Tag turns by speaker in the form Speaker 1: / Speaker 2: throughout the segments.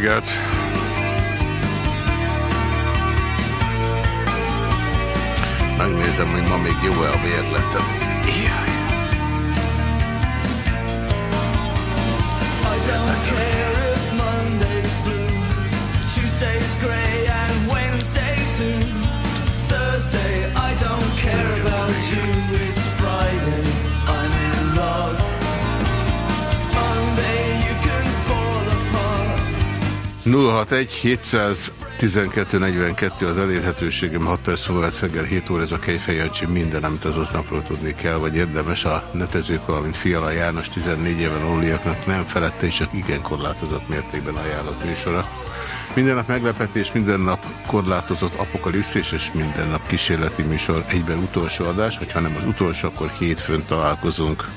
Speaker 1: Reggelt! Megnézem, hogy ma még jó-e a vérletem. 061-712-42 az elérhetőségem, 6 perc szóval lesz reggel 7 óra, ez a Kejfej Jancsi, minden, amit az aznapról tudni kell, vagy érdemes a netezők, valamint Fiala János 14 éven óliaknak nem felette, és csak igen korlátozott mértékben ajánlott műsora. Minden nap meglepetés, minden nap korlátozott apokalipszis, és minden nap kísérleti műsor, egyben utolsó adás, hogyha nem az utolsó, akkor hétfőn találkozunk.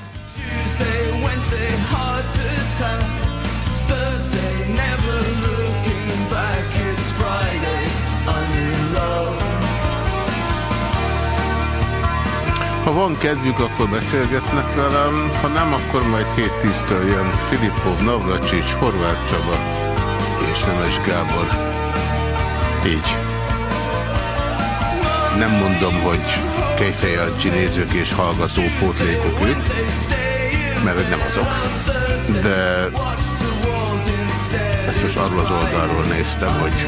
Speaker 1: Ha van kedvük, akkor beszélgetnek velem, ha nem, akkor majd 7-10-től jön Filippov, Navracsics, Horváth Csaba és Nemes Gábor. Így. Nem mondom, hogy kejfejancsi nézők és hallgató pótlékok ők, mert nem azok. De ezt most arról az oldalról néztem, hogy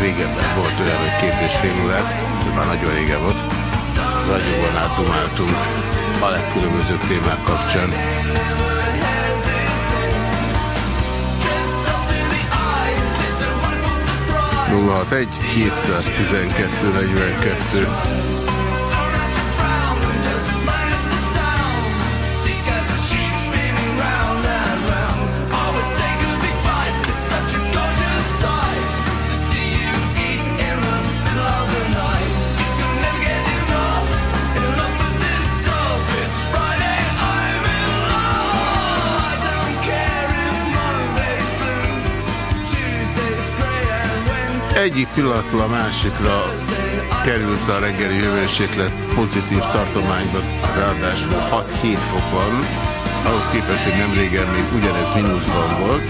Speaker 1: régebben volt olyan, hogy két és fél órát, már nagyon régen volt, ragyogóan átdumáltunk a legkülönbözőbb témák kapcsán. 061 712 42 egyik pillanatról a másikra került a reggeli hőmérséklet pozitív tartományba, ráadásul 6-7 fok van, ahhoz képest, hogy nem régen még ugyanez mínuszban volt.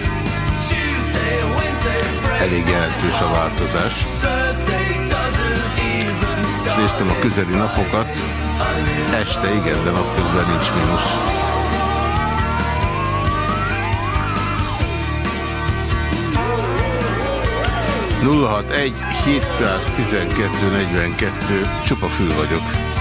Speaker 1: Elég jelentős a változás. Néztem a közeli napokat, este igen, de napközben nincs mínusz. 061 712 42 csupa fül vagyok.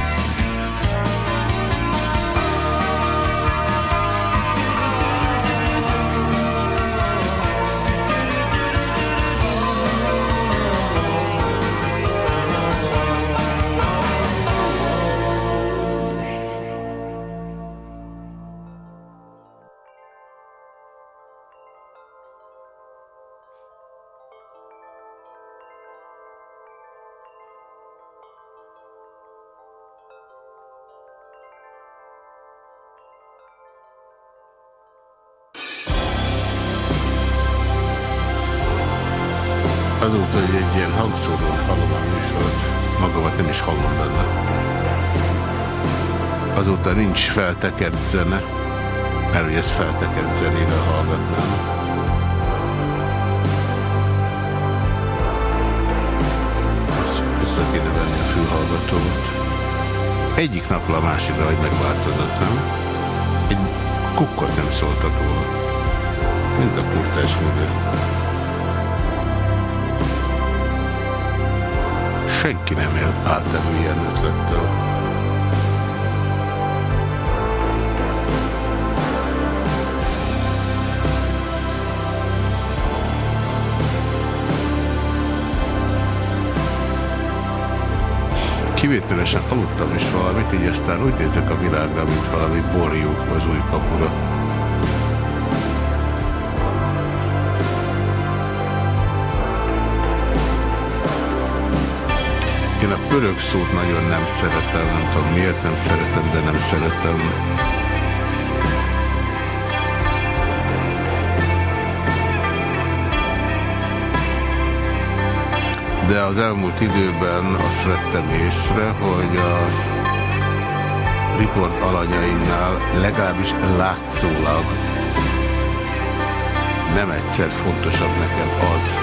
Speaker 1: Nincs feltekert zene, mert hogy ezt feltekert zenével hallgatnám. Össze kéne venni a fülhallgatómat. Egyik napra a másikra, hogy megváltozott, nem? Egy kukkot nem szóltak róla. Mint a kurtás mögött. senki nem él át elő ilyen ötlettel. Kivételesen aludtam is valamit, így aztán úgy nézek a világra, mint valami borjú az új kapura. Én a pörög szót nagyon nem szeretem, nem tudom miért nem szeretem, de nem szeretem. De az elmúlt időben azt vettem észre, hogy a riport alanyaimnál legalábbis látszólag nem egyszer fontosabb nekem az,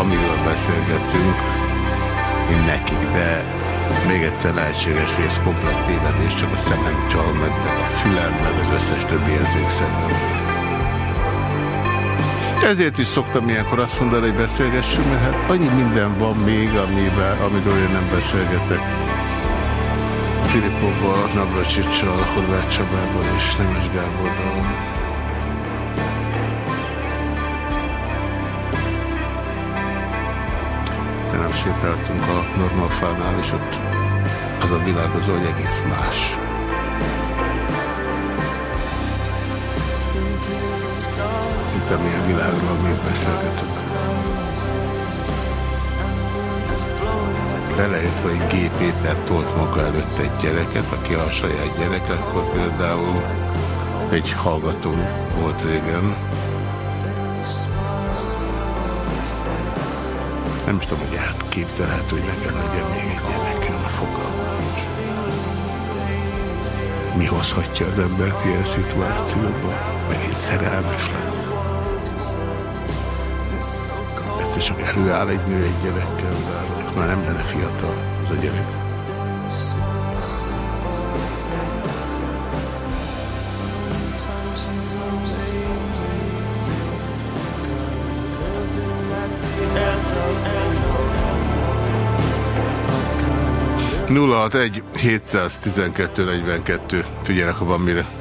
Speaker 1: amiről beszélgetünk, mint nekik, de még egyszer lehetséges, hogy ez komplett tévedés, csak a szemem csal meg, meg a fülem, meg az összes többi érzékszemben. Ezért is szoktam ilyenkor azt mondani, hogy beszélgessünk, mert hát annyi minden van még, amiben, amiről én nem beszélgetek. Filipovval, Navracsicsal, Horváth Csabával és Nemes Gáborral. Tegnap sétáltunk a Normalfánál, és ott az a világozó, hogy egész más. Itt amilyen világról még beszélgetünk. beleértve, hogy G. Péter tolt maga előtt egy gyereket, aki a saját gyerek, akkor például egy hallgató volt régen. Nem is tudom, hogy átképzelhető, hogy nekem legyen még egy gyerekem fogalmam. Mi hozhatja az embert ilyen szituációba? Megint szerelmes lesz. Egyszer csak előáll egy nő egy gyerekkel, de már nem lenne fiatal az a gyerek. Nulla egy 712 42. Figyelek, ha van mire.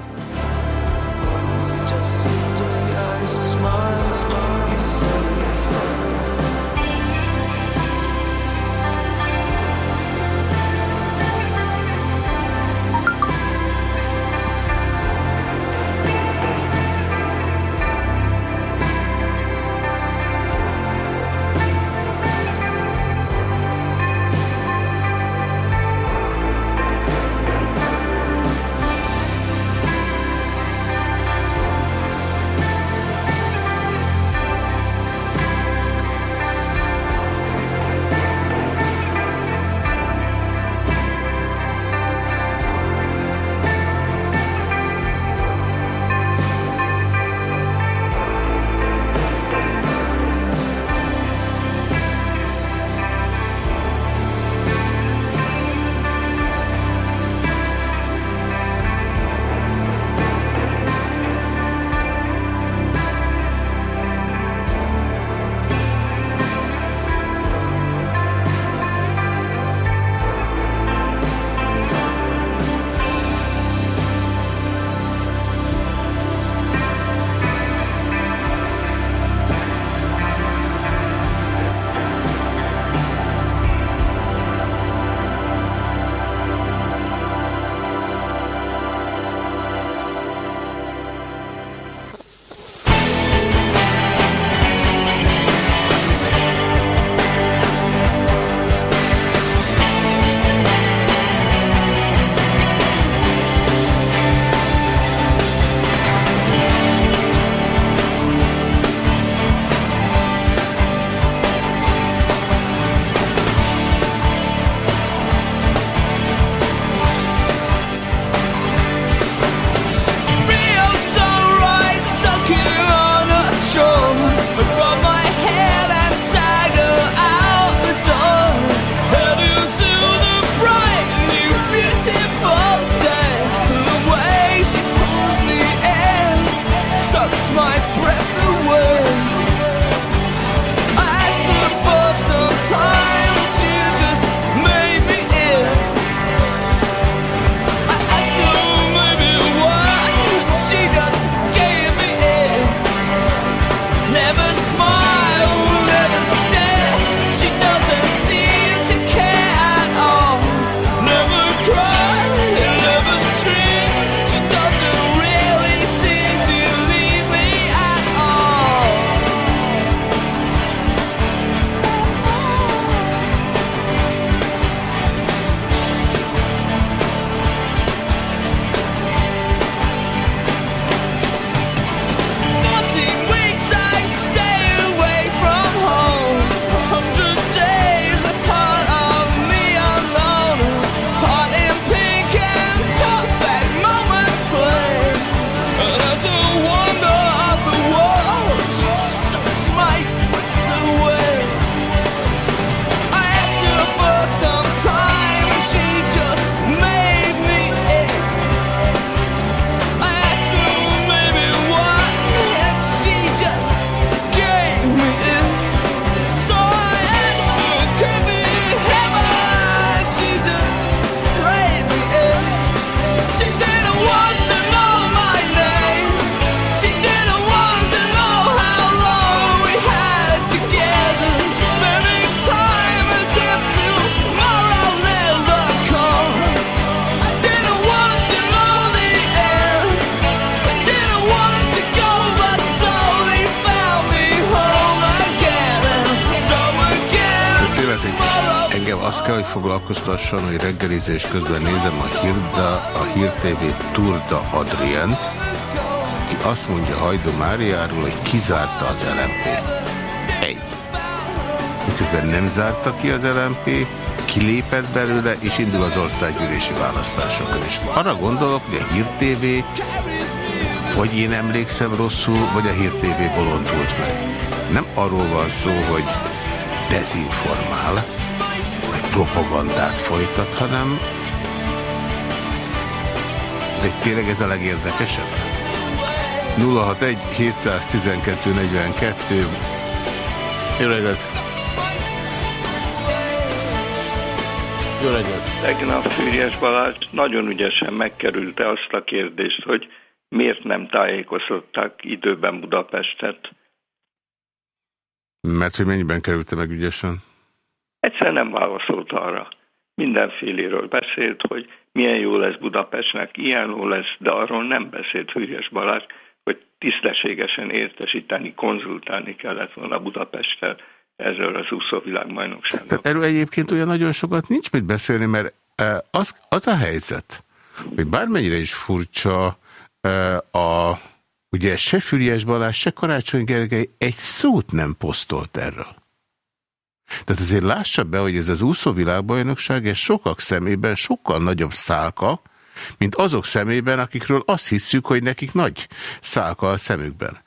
Speaker 1: Hogy reggelizés közben nézem a, Hirda, a Hír TV Turda Adrient, aki azt mondja Hajdó Máriáról, hogy kizárta az LMP. Egy. Miközben nem zárta ki az LMP, kilépett belőle, és indul az országgyűlési választásokra is. Arra gondolok, hogy a Hír TV vagy én emlékszem rosszul, vagy a Hír TV bolondult meg. Nem arról van szó, hogy dezinformál, propagandát folytat, hanem de tényleg ez a legérdekesebb? 061 712 42 Jó reggelt!
Speaker 2: Jó reggelt! Tegnap Fűrjes Balázs nagyon ügyesen megkerülte azt a kérdést, hogy miért nem tájékoztatták időben Budapestet.
Speaker 1: Mert hogy mennyiben kerülte meg ügyesen?
Speaker 2: Egyszer nem válaszolt arra. Mindenféléről beszélt, hogy milyen jó lesz Budapestnek, ilyen jó lesz, de arról nem beszélt Hűrjes Balázs, hogy tisztességesen értesíteni, konzultálni kellett volna Budapesttel ezzel az úszóvilágbajnoksággal.
Speaker 1: Tehát erről egyébként olyan nagyon sokat nincs mit beszélni, mert eh, az, az a helyzet, hogy bármennyire is furcsa, a, ugye se Füriás Balázs, se Karácsony Gergely egy szót nem posztolt erről. Tehát azért lássa be, hogy ez az úszóvilágbajnokság, ez sokak szemében sokkal nagyobb szálka, mint azok szemében, akikről azt hiszük, hogy nekik nagy szálka a szemükben.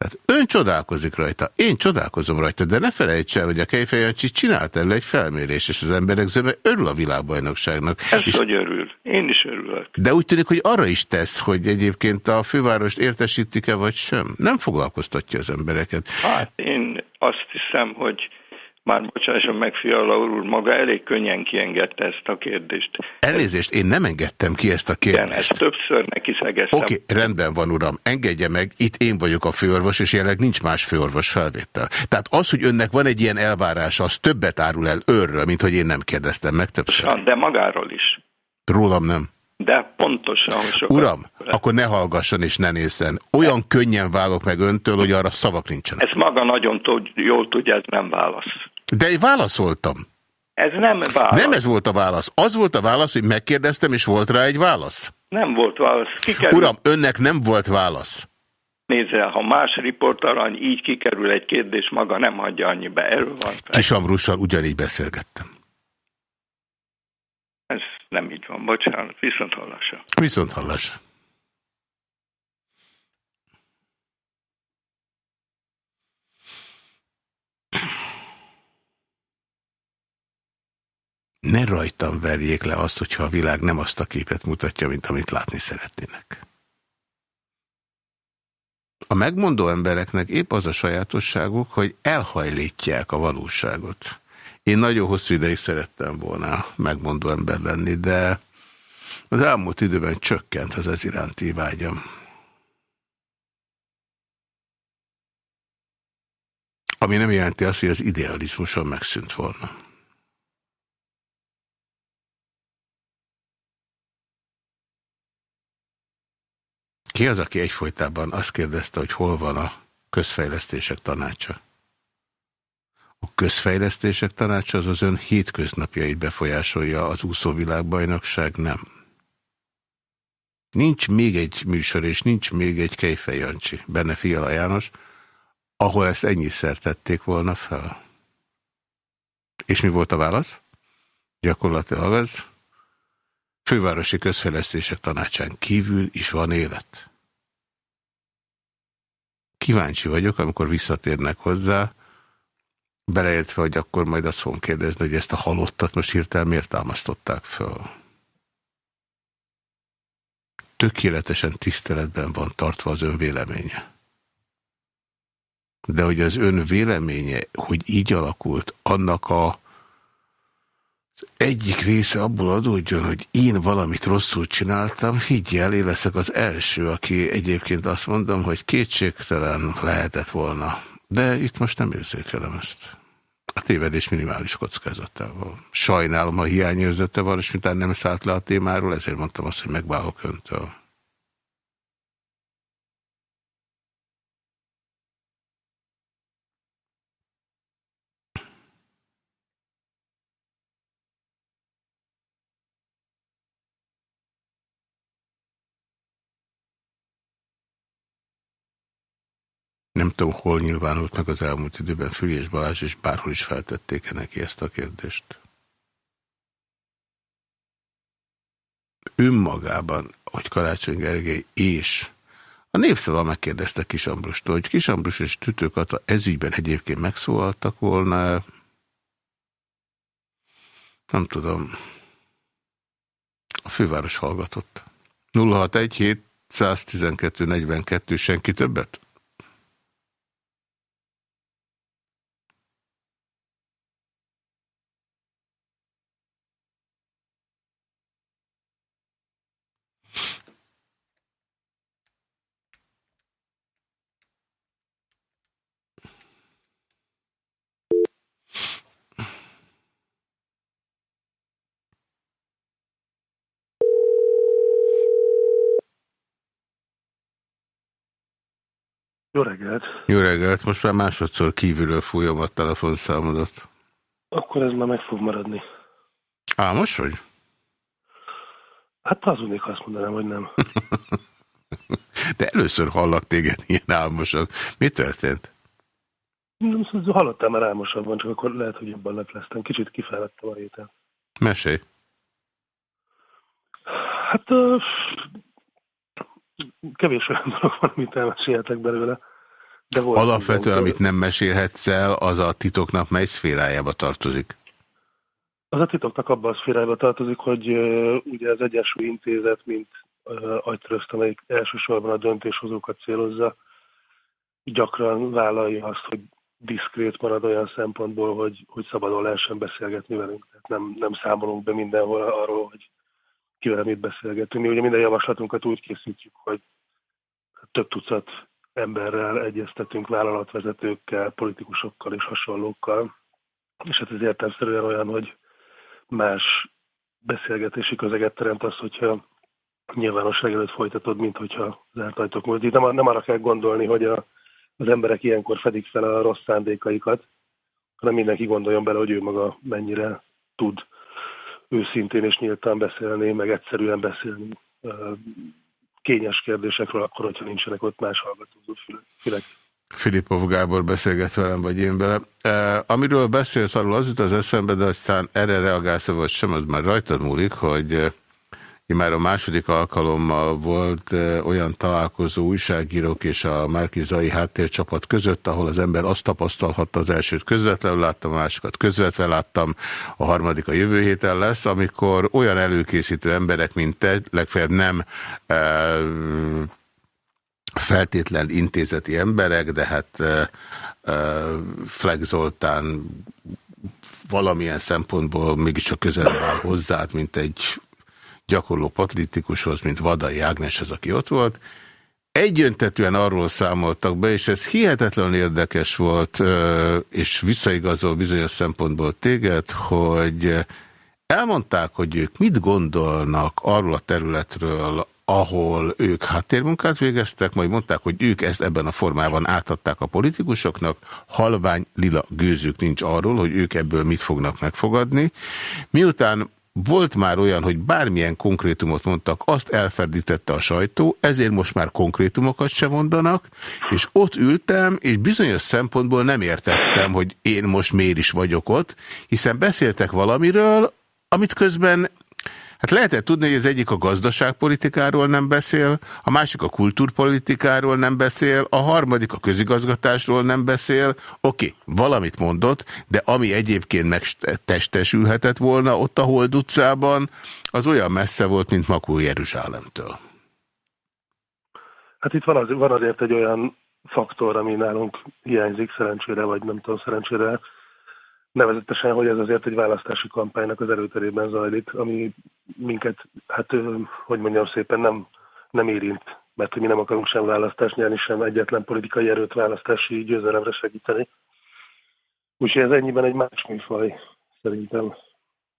Speaker 1: Tehát ön csodálkozik rajta, én csodálkozom rajta, de ne felejts el, hogy a Kejfej Jancsi csinált el egy felmérés, és az emberek zöme örül a világbajnokságnak.
Speaker 2: Ez
Speaker 1: és...
Speaker 2: hogy örül. Én is örülök.
Speaker 1: De úgy tűnik, hogy arra is tesz, hogy egyébként a fővárost értesítik-e, vagy sem. Nem foglalkoztatja az embereket.
Speaker 2: Hát én azt hiszem, hogy már bocsásson meg, Fiala úr, maga elég könnyen kiengedte ezt a kérdést.
Speaker 1: Elnézést, én nem engedtem ki ezt a kérdést. Igen,
Speaker 2: ezt többször neki szegeztem.
Speaker 1: Oké, okay, rendben van, uram, engedje meg, itt én vagyok a főorvos, és jelenleg nincs más főorvos felvétel. Tehát az, hogy önnek van egy ilyen elvárása, az többet árul el őrről, mint hogy én nem kérdeztem meg többször.
Speaker 2: De magáról is.
Speaker 1: Rólam nem.
Speaker 2: De pontosan.
Speaker 1: Uram, akkor ne hallgasson és ne nézzen. Olyan könnyen válok meg öntől, hogy arra szavak nincsenek.
Speaker 2: Ez maga nagyon jól tudja, ez nem válasz.
Speaker 1: De én válaszoltam.
Speaker 2: Ez nem válasz.
Speaker 1: Nem ez volt a válasz. Az volt a válasz, hogy megkérdeztem, és volt rá egy válasz.
Speaker 2: Nem volt válasz.
Speaker 1: Kikerül... Uram, önnek nem volt válasz.
Speaker 2: Nézze, ha más riportalany így kikerül egy kérdés, maga nem hagyja annyibe. Erről van.
Speaker 1: Kisamrussal ugyanígy beszélgettem.
Speaker 2: Ez nem így van. Bocsánat, viszont hallásra.
Speaker 1: Viszont hallásra. Ne rajtam verjék le azt, hogyha a világ nem azt a képet mutatja, mint amit látni szeretnének. A megmondó embereknek épp az a sajátosságuk, hogy elhajlítják a valóságot. Én nagyon hosszú ideig szerettem volna megmondó ember lenni, de az elmúlt időben csökkent az ez iránti vágyam. Ami nem jelenti azt, hogy az idealizmuson megszűnt volna. Ki az, aki egyfolytában azt kérdezte, hogy hol van a közfejlesztések tanácsa? A közfejlesztések tanácsa az az ön hétköznapjait befolyásolja, az úszóvilágbajnokság nem. Nincs még egy műsor, és nincs még egy Kejfej Jancsi, benne Fiala János, ahol ezt ennyiszer tették volna fel. És mi volt a válasz? Gyakorlatilag az, fővárosi közfejlesztések tanácsán kívül is van élet. Kíváncsi vagyok, amikor visszatérnek hozzá, beleértve, hogy akkor majd azt fogom kérdezni, hogy ezt a halottat most hirtelen miért támasztották föl. Tökéletesen tiszteletben van tartva az ön véleménye. De hogy az ön véleménye, hogy így alakult, annak a egyik része abból adódjon, hogy én valamit rosszul csináltam, higgyel, én leszek az első, aki egyébként azt mondom, hogy kétségtelen lehetett volna. De itt most nem érzékelem ezt. A tévedés minimális kockázatával. Sajnálom, a hiányérzete van, és mintán nem szállt le a témáról, ezért mondtam azt, hogy megválok öntől. Nem tudom, hol nyilvánult meg az elmúlt időben Füli Balázs, és bárhol is feltették -e neki ezt a kérdést. Önmagában, hogy Karácsony Gergely és a népszava megkérdezte Kisambrustól, hogy Kisambrus és Tütőkata ezügyben egyébként megszólaltak volna. Nem tudom. A főváros hallgatott. 061 712 42 senki többet?
Speaker 3: Jó reggelt!
Speaker 1: Jó reggelt! Most már másodszor kívülről fújom a telefonszámodat.
Speaker 3: Akkor ez már meg fog maradni.
Speaker 1: Á, most hogy?
Speaker 3: Hát hazudnék, azt mondanám, hogy nem.
Speaker 1: De először hallak téged ilyen álmosan. Mi történt?
Speaker 3: Nem, hallottam már álmosabban, csak akkor lehet, hogy jobban lepleztem. Kicsit kifejlettem a héten.
Speaker 1: Mesélj!
Speaker 3: Hát kevés olyan dolog van, amit elmesélhetek belőle.
Speaker 1: De volt Alapvetően, amit nem mesélhetsz el, az a titoknak mely szférájába tartozik?
Speaker 3: Az a titoknak abban a szférájába tartozik, hogy uh, ugye az Egyesült Intézet, mint uh, agytrözt, amelyik elsősorban a döntéshozókat célozza, gyakran vállalja azt, hogy diszkrét marad olyan szempontból, hogy, hogy szabadon lehessen beszélgetni velünk. Tehát nem, nem számolunk be mindenhol arról, hogy kivel mit beszélgetünk. Mi ugye minden javaslatunkat úgy készítjük, hogy több tucat emberrel egyeztetünk, vállalatvezetőkkel, politikusokkal és hasonlókkal. És hát ez értelmszerűen olyan, hogy más beszélgetési közeget teremt az, hogyha nyilvánosság előtt folytatod, mint hogyha zárt ajtók múlt. Itt nem, nem arra kell gondolni, hogy a, az emberek ilyenkor fedik fel a rossz szándékaikat, hanem mindenki gondoljon bele, hogy ő maga mennyire tud őszintén és nyíltan beszélni, meg egyszerűen beszélni kényes kérdésekről, akkor, hogyha nincsenek ott más hallgatózó fülek.
Speaker 1: Filipov Gábor beszélget velem, vagy én bele. E, amiről beszélsz, arról az jut az eszembe, de aztán erre reagálsz, vagy sem, az már rajtad múlik, hogy már a második alkalommal volt olyan találkozó újságírók és a Márkizai háttércsapat között, ahol az ember azt tapasztalhatta, az elsőt közvetlenül láttam, a másikat közvetve láttam, a harmadik a jövő héten lesz, amikor olyan előkészítő emberek, mint te, legfeljebb nem e, feltétlen intézeti emberek, de hát e, e, Fleck Zoltán valamilyen szempontból mégiscsak közelebb áll hozzád, mint egy gyakorló politikushoz, mint Vadai Ágnes az, aki ott volt. Egyöntetően arról számoltak be, és ez hihetetlen érdekes volt, és visszaigazol bizonyos szempontból téged, hogy elmondták, hogy ők mit gondolnak arról a területről, ahol ők háttérmunkát végeztek, majd mondták, hogy ők ezt ebben a formában átadták a politikusoknak, halvány lila gőzük nincs arról, hogy ők ebből mit fognak megfogadni. Miután volt már olyan, hogy bármilyen konkrétumot mondtak, azt elferdítette a sajtó, ezért most már konkrétumokat sem mondanak, és ott ültem, és bizonyos szempontból nem értettem, hogy én most miért is vagyok ott, hiszen beszéltek valamiről, amit közben Hát lehetett tudni, hogy az egyik a gazdaságpolitikáról nem beszél, a másik a kultúrpolitikáról nem beszél, a harmadik a közigazgatásról nem beszél. Oké, valamit mondott, de ami egyébként megtestesülhetett volna ott a Hold utcában, az olyan messze volt, mint Makó Jeruzsálemtől.
Speaker 3: Hát itt van, az, van azért egy olyan faktor, ami nálunk hiányzik szerencsére, vagy nem tudom szerencsére, Nevezetesen, hogy ez azért egy választási kampánynak az előterében zajlik, ami minket, hát hogy mondjam szépen, nem, nem érint, mert mi nem akarunk sem választást nyerni, sem egyetlen politikai erőt választási győzelemre segíteni. Úgyhogy ez ennyiben egy más műfaj, szerintem.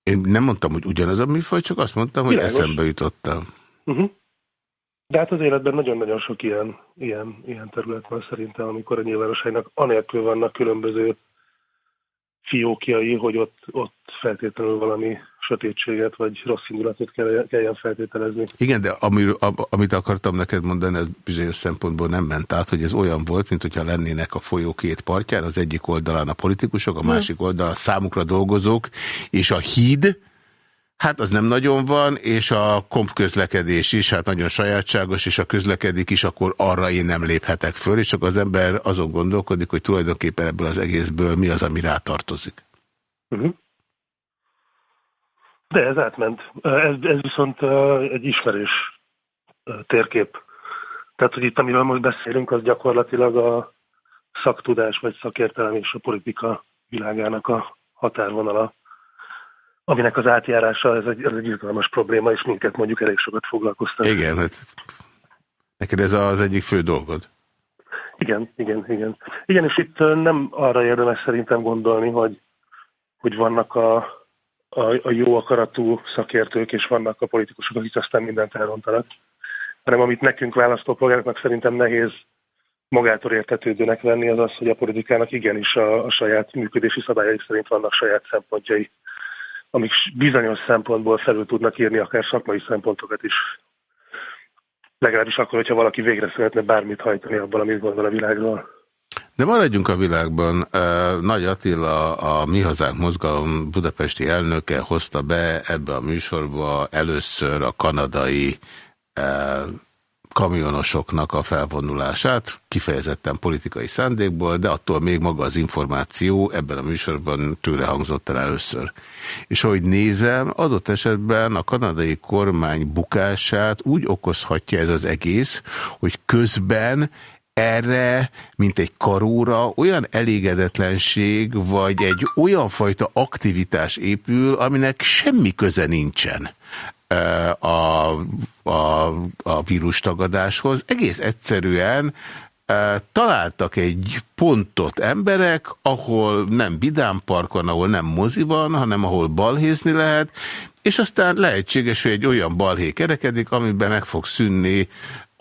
Speaker 1: Én nem mondtam, hogy ugyanaz a műfaj, csak azt mondtam, hogy Világos. eszembe jutottam. Uh
Speaker 3: -huh. De hát az életben nagyon-nagyon sok ilyen, ilyen, ilyen terület van szerintem, amikor a nyilvánosságnak anélkül vannak különböző fiókjai, hogy ott, ott feltétlenül valami sötétséget vagy rossz indulatot kelljen feltételezni.
Speaker 1: Igen, de amiről, amit akartam neked mondani, ez bizonyos szempontból nem ment át, hogy ez olyan volt, mint hogyha lennének a folyó két partján, az egyik oldalán a politikusok, a másik oldalán a számukra dolgozók, és a híd, Hát az nem nagyon van, és a komp közlekedés is, hát nagyon sajátságos, és a közlekedik is, akkor arra én nem léphetek föl, és csak az ember azon gondolkodik, hogy tulajdonképpen ebből az egészből mi az, ami rátartozik. Uh mhm.
Speaker 3: De ez átment. Ez, ez viszont egy ismerős térkép. Tehát, hogy itt, amiről most beszélünk, az gyakorlatilag a szaktudás vagy szakértelem és a politika világának a határvonala aminek az átjárása, ez egy, ez egy izgalmas probléma, és minket mondjuk elég sokat foglalkoztat.
Speaker 1: Igen, hát neked ez az egyik fő dolgod.
Speaker 3: Igen, igen, igen. Igen, és itt nem arra érdemes szerintem gondolni, hogy, hogy vannak a, a, a jó akaratú szakértők, és vannak a politikusok, akik aztán mindent elrontanak, hanem amit nekünk választópolgároknak szerintem nehéz magától értetődőnek venni, az az, hogy a politikának igenis a, a saját működési szabályai szerint vannak saját szempontjai amik bizonyos szempontból felül tudnak írni akár szakmai szempontokat is. Legalábbis akkor, hogyha valaki végre szeretne bármit hajtani abban, amit gondol a világról.
Speaker 1: De maradjunk a világban. Nagy Attila, a Mi Hazánk Mozgalom budapesti elnöke hozta be ebbe a műsorba először a kanadai kamionosoknak a felvonulását, kifejezetten politikai szándékból, de attól még maga az információ ebben a műsorban tőle hangzott el először. És ahogy nézem, adott esetben a kanadai kormány bukását úgy okozhatja ez az egész, hogy közben erre, mint egy karóra olyan elégedetlenség, vagy egy olyan fajta aktivitás épül, aminek semmi köze nincsen a, a, a vírustagadáshoz. Egész egyszerűen találtak egy pontot emberek, ahol nem Bidán Park van, ahol nem mozi van, hanem ahol balhézni lehet, és aztán lehetséges, hogy egy olyan balhé kerekedik, amiben meg fog szűnni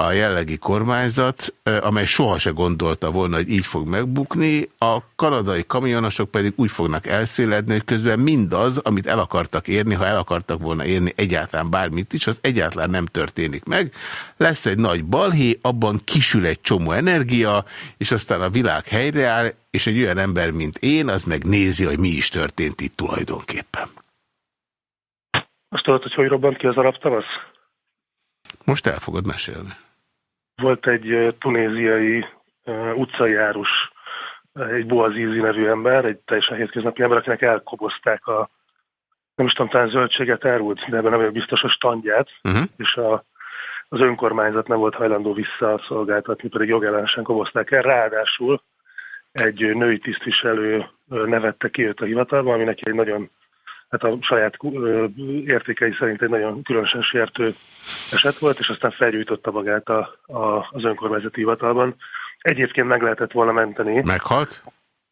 Speaker 1: a jellegi kormányzat, amely soha se gondolta volna, hogy így fog megbukni, a kanadai kamionosok pedig úgy fognak elszéledni, hogy közben mindaz, amit el akartak érni, ha el akartak volna érni egyáltalán bármit is, az egyáltalán nem történik meg. Lesz egy nagy balhé, abban kisül egy csomó energia, és aztán a világ helyreáll, és egy olyan ember, mint én, az meg nézi, hogy mi is történt itt tulajdonképpen.
Speaker 3: Azt tudod, hogy hogy robbant ki az arab tavasz?
Speaker 1: Most el fogod mesélni.
Speaker 3: Volt egy tunéziai utcai árus, egy Boazizi nevű ember, egy teljesen hétköznapi ember, akinek elkobozták a, nem is tudom, talán zöldséget árult, de ebben nem vagyok biztos a standját, uh-huh. és a, az önkormányzat nem volt hajlandó visszaszolgáltatni, pedig jogellenesen kobozták el. Ráadásul egy női tisztviselő nevette ki őt a hivatalban, ami neki egy nagyon hát a saját értékei szerint egy nagyon különösen sértő eset volt, és aztán felgyújtotta magát a, a, az önkormányzati hivatalban. Egyébként meg lehetett volna menteni.
Speaker 1: Meghalt?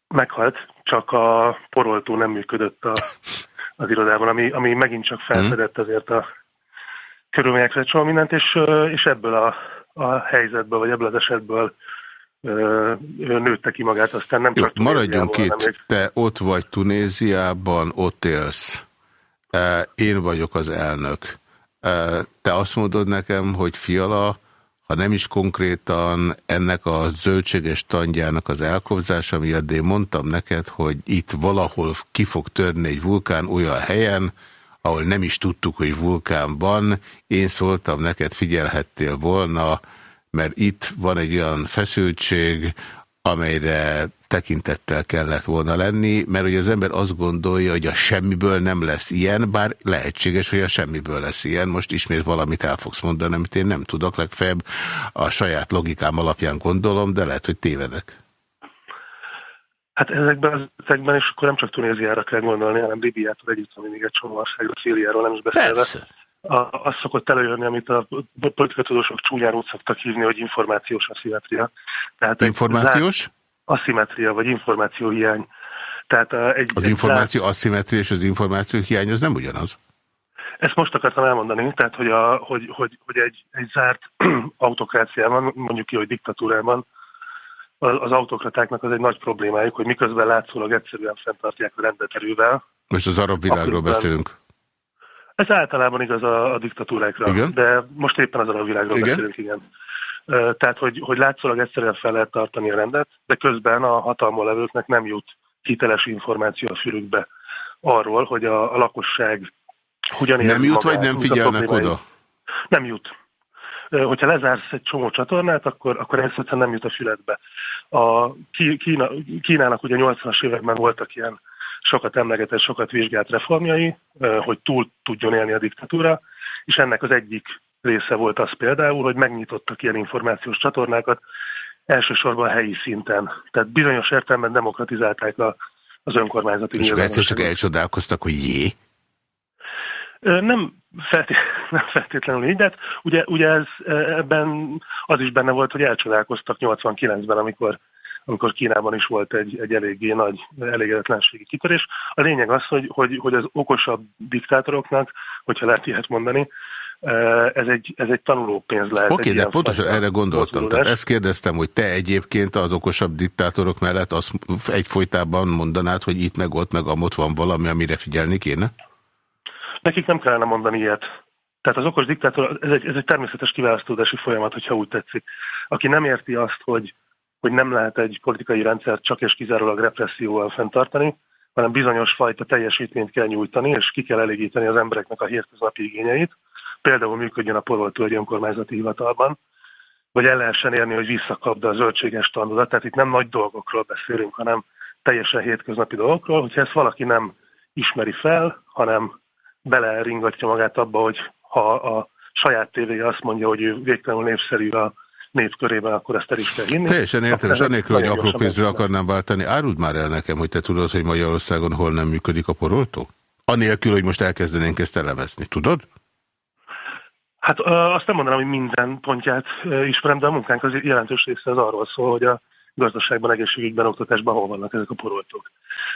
Speaker 3: Meghalt, csak a poroltó nem működött a, az irodában, ami, ami megint csak felfedett mhm. azért a körülményekre csomó mindent, és, és ebből a, a helyzetből, vagy ebből az esetből nőtte ki magát, aztán nem
Speaker 1: Jó, csak maradjunk itt, még... te ott vagy Tunéziában, ott élsz. Én vagyok az elnök. Te azt mondod nekem, hogy fiala, ha nem is konkrétan ennek a zöldséges tandjának az elkobzása miatt, én mondtam neked, hogy itt valahol ki fog törni egy vulkán olyan helyen, ahol nem is tudtuk, hogy vulkán van. Én szóltam neked, figyelhettél volna, mert itt van egy olyan feszültség, amelyre tekintettel kellett volna lenni, mert hogy az ember azt gondolja, hogy a semmiből nem lesz ilyen, bár lehetséges, hogy a semmiből lesz ilyen. Most ismét valamit el fogsz mondani, amit én nem tudok, legfeljebb a saját logikám alapján gondolom, de lehet, hogy tévedek.
Speaker 3: Hát ezekben az ezekben is akkor nem csak Tunéziára kell gondolni, hanem Libiától együtt, ami még egy csomó országról, Szíriáról nem is beszélve. Persze az szokott előjönni, amit a politikai tudósok csúnyán úgy szoktak hívni, hogy információs aszimetria.
Speaker 1: Tehát információs?
Speaker 3: Aszimetria, vagy információhiány. Tehát egy,
Speaker 1: az egy információ zár... aszimetria és az információ hiány az nem ugyanaz?
Speaker 3: Ezt most akartam elmondani, tehát hogy, a, hogy, hogy, hogy egy, egy zárt autokráciában, mondjuk ki, hogy diktatúrában, az autokratáknak az egy nagy problémájuk, hogy miközben látszólag egyszerűen fenntartják a rendet erővel.
Speaker 1: Most az arab világról beszélünk.
Speaker 3: Ez általában igaz a, a diktatúrákra, igen? de most éppen azon a világról igen? beszélünk, igen. Tehát, hogy, hogy látszólag egyszerűen fel lehet tartani a rendet, de közben a hatalmon levőknek nem jut hiteles információ a fülükbe arról, hogy a, a lakosság hogyan
Speaker 1: Nem jut, magát, vagy nem figyelnek oda?
Speaker 3: Nem jut. Hogyha lezársz egy csomó csatornát, akkor, akkor ez nem jut a füledbe. A Kína, Kínának ugye 80-as években voltak ilyen sokat emlegetett, sokat vizsgált reformjai, hogy túl tudjon élni a diktatúra, és ennek az egyik része volt az például, hogy megnyitottak ilyen információs csatornákat, elsősorban helyi szinten. Tehát bizonyos értelemben demokratizálták a, az önkormányzati
Speaker 1: És egyszer csak elcsodálkoztak, hogy jé?
Speaker 3: Nem, felté nem feltétlenül így, de hát ugye, ugye ez, ebben az is benne volt, hogy elcsodálkoztak 89-ben, amikor amikor Kínában is volt egy, egy eléggé nagy elégedetlenségi kitörés. A lényeg az, hogy, hogy, hogy az okosabb diktátoroknak, hogyha lehet ilyet mondani, ez egy, ez egy tanulópénz lehet.
Speaker 1: Oké, okay, de pontosan erre gondoltam. Tehát ezt kérdeztem, hogy te egyébként az okosabb diktátorok mellett azt egyfolytában mondanád, hogy itt meg ott meg amott van valami, amire figyelni kéne?
Speaker 3: Nekik nem kellene mondani ilyet. Tehát az okos diktátor, ez egy, ez egy természetes kiválasztódási folyamat, hogyha úgy tetszik. Aki nem érti azt, hogy, hogy nem lehet egy politikai rendszert csak és kizárólag represszióval fenntartani, hanem bizonyos fajta teljesítményt kell nyújtani, és ki kell elégíteni az embereknek a hétköznapi igényeit, például működjön a Poroltó egy önkormányzati hivatalban, vagy el lehessen érni, hogy visszakapd a zöldséges standodat. Tehát itt nem nagy dolgokról beszélünk, hanem teljesen hétköznapi dolgokról. Hogyha ezt valaki nem ismeri fel, hanem beleringatja magát abba, hogy ha a saját tévéje azt mondja, hogy ő végtelenül népszerű a nép körében, akkor ezt el is kell hinni.
Speaker 1: Teljesen értem, és annélkül, hogy apró pénzre akarnám váltani, áruld már el nekem, hogy te tudod, hogy Magyarországon hol nem működik a poroltó? Anélkül, hogy most elkezdenénk ezt elemezni, tudod?
Speaker 3: Hát azt nem mondanám, hogy minden pontját ismerem, de a munkánk az jelentős része az arról szól, hogy a gazdaságban, egészségügyben, oktatásban hol vannak ezek a poroltók.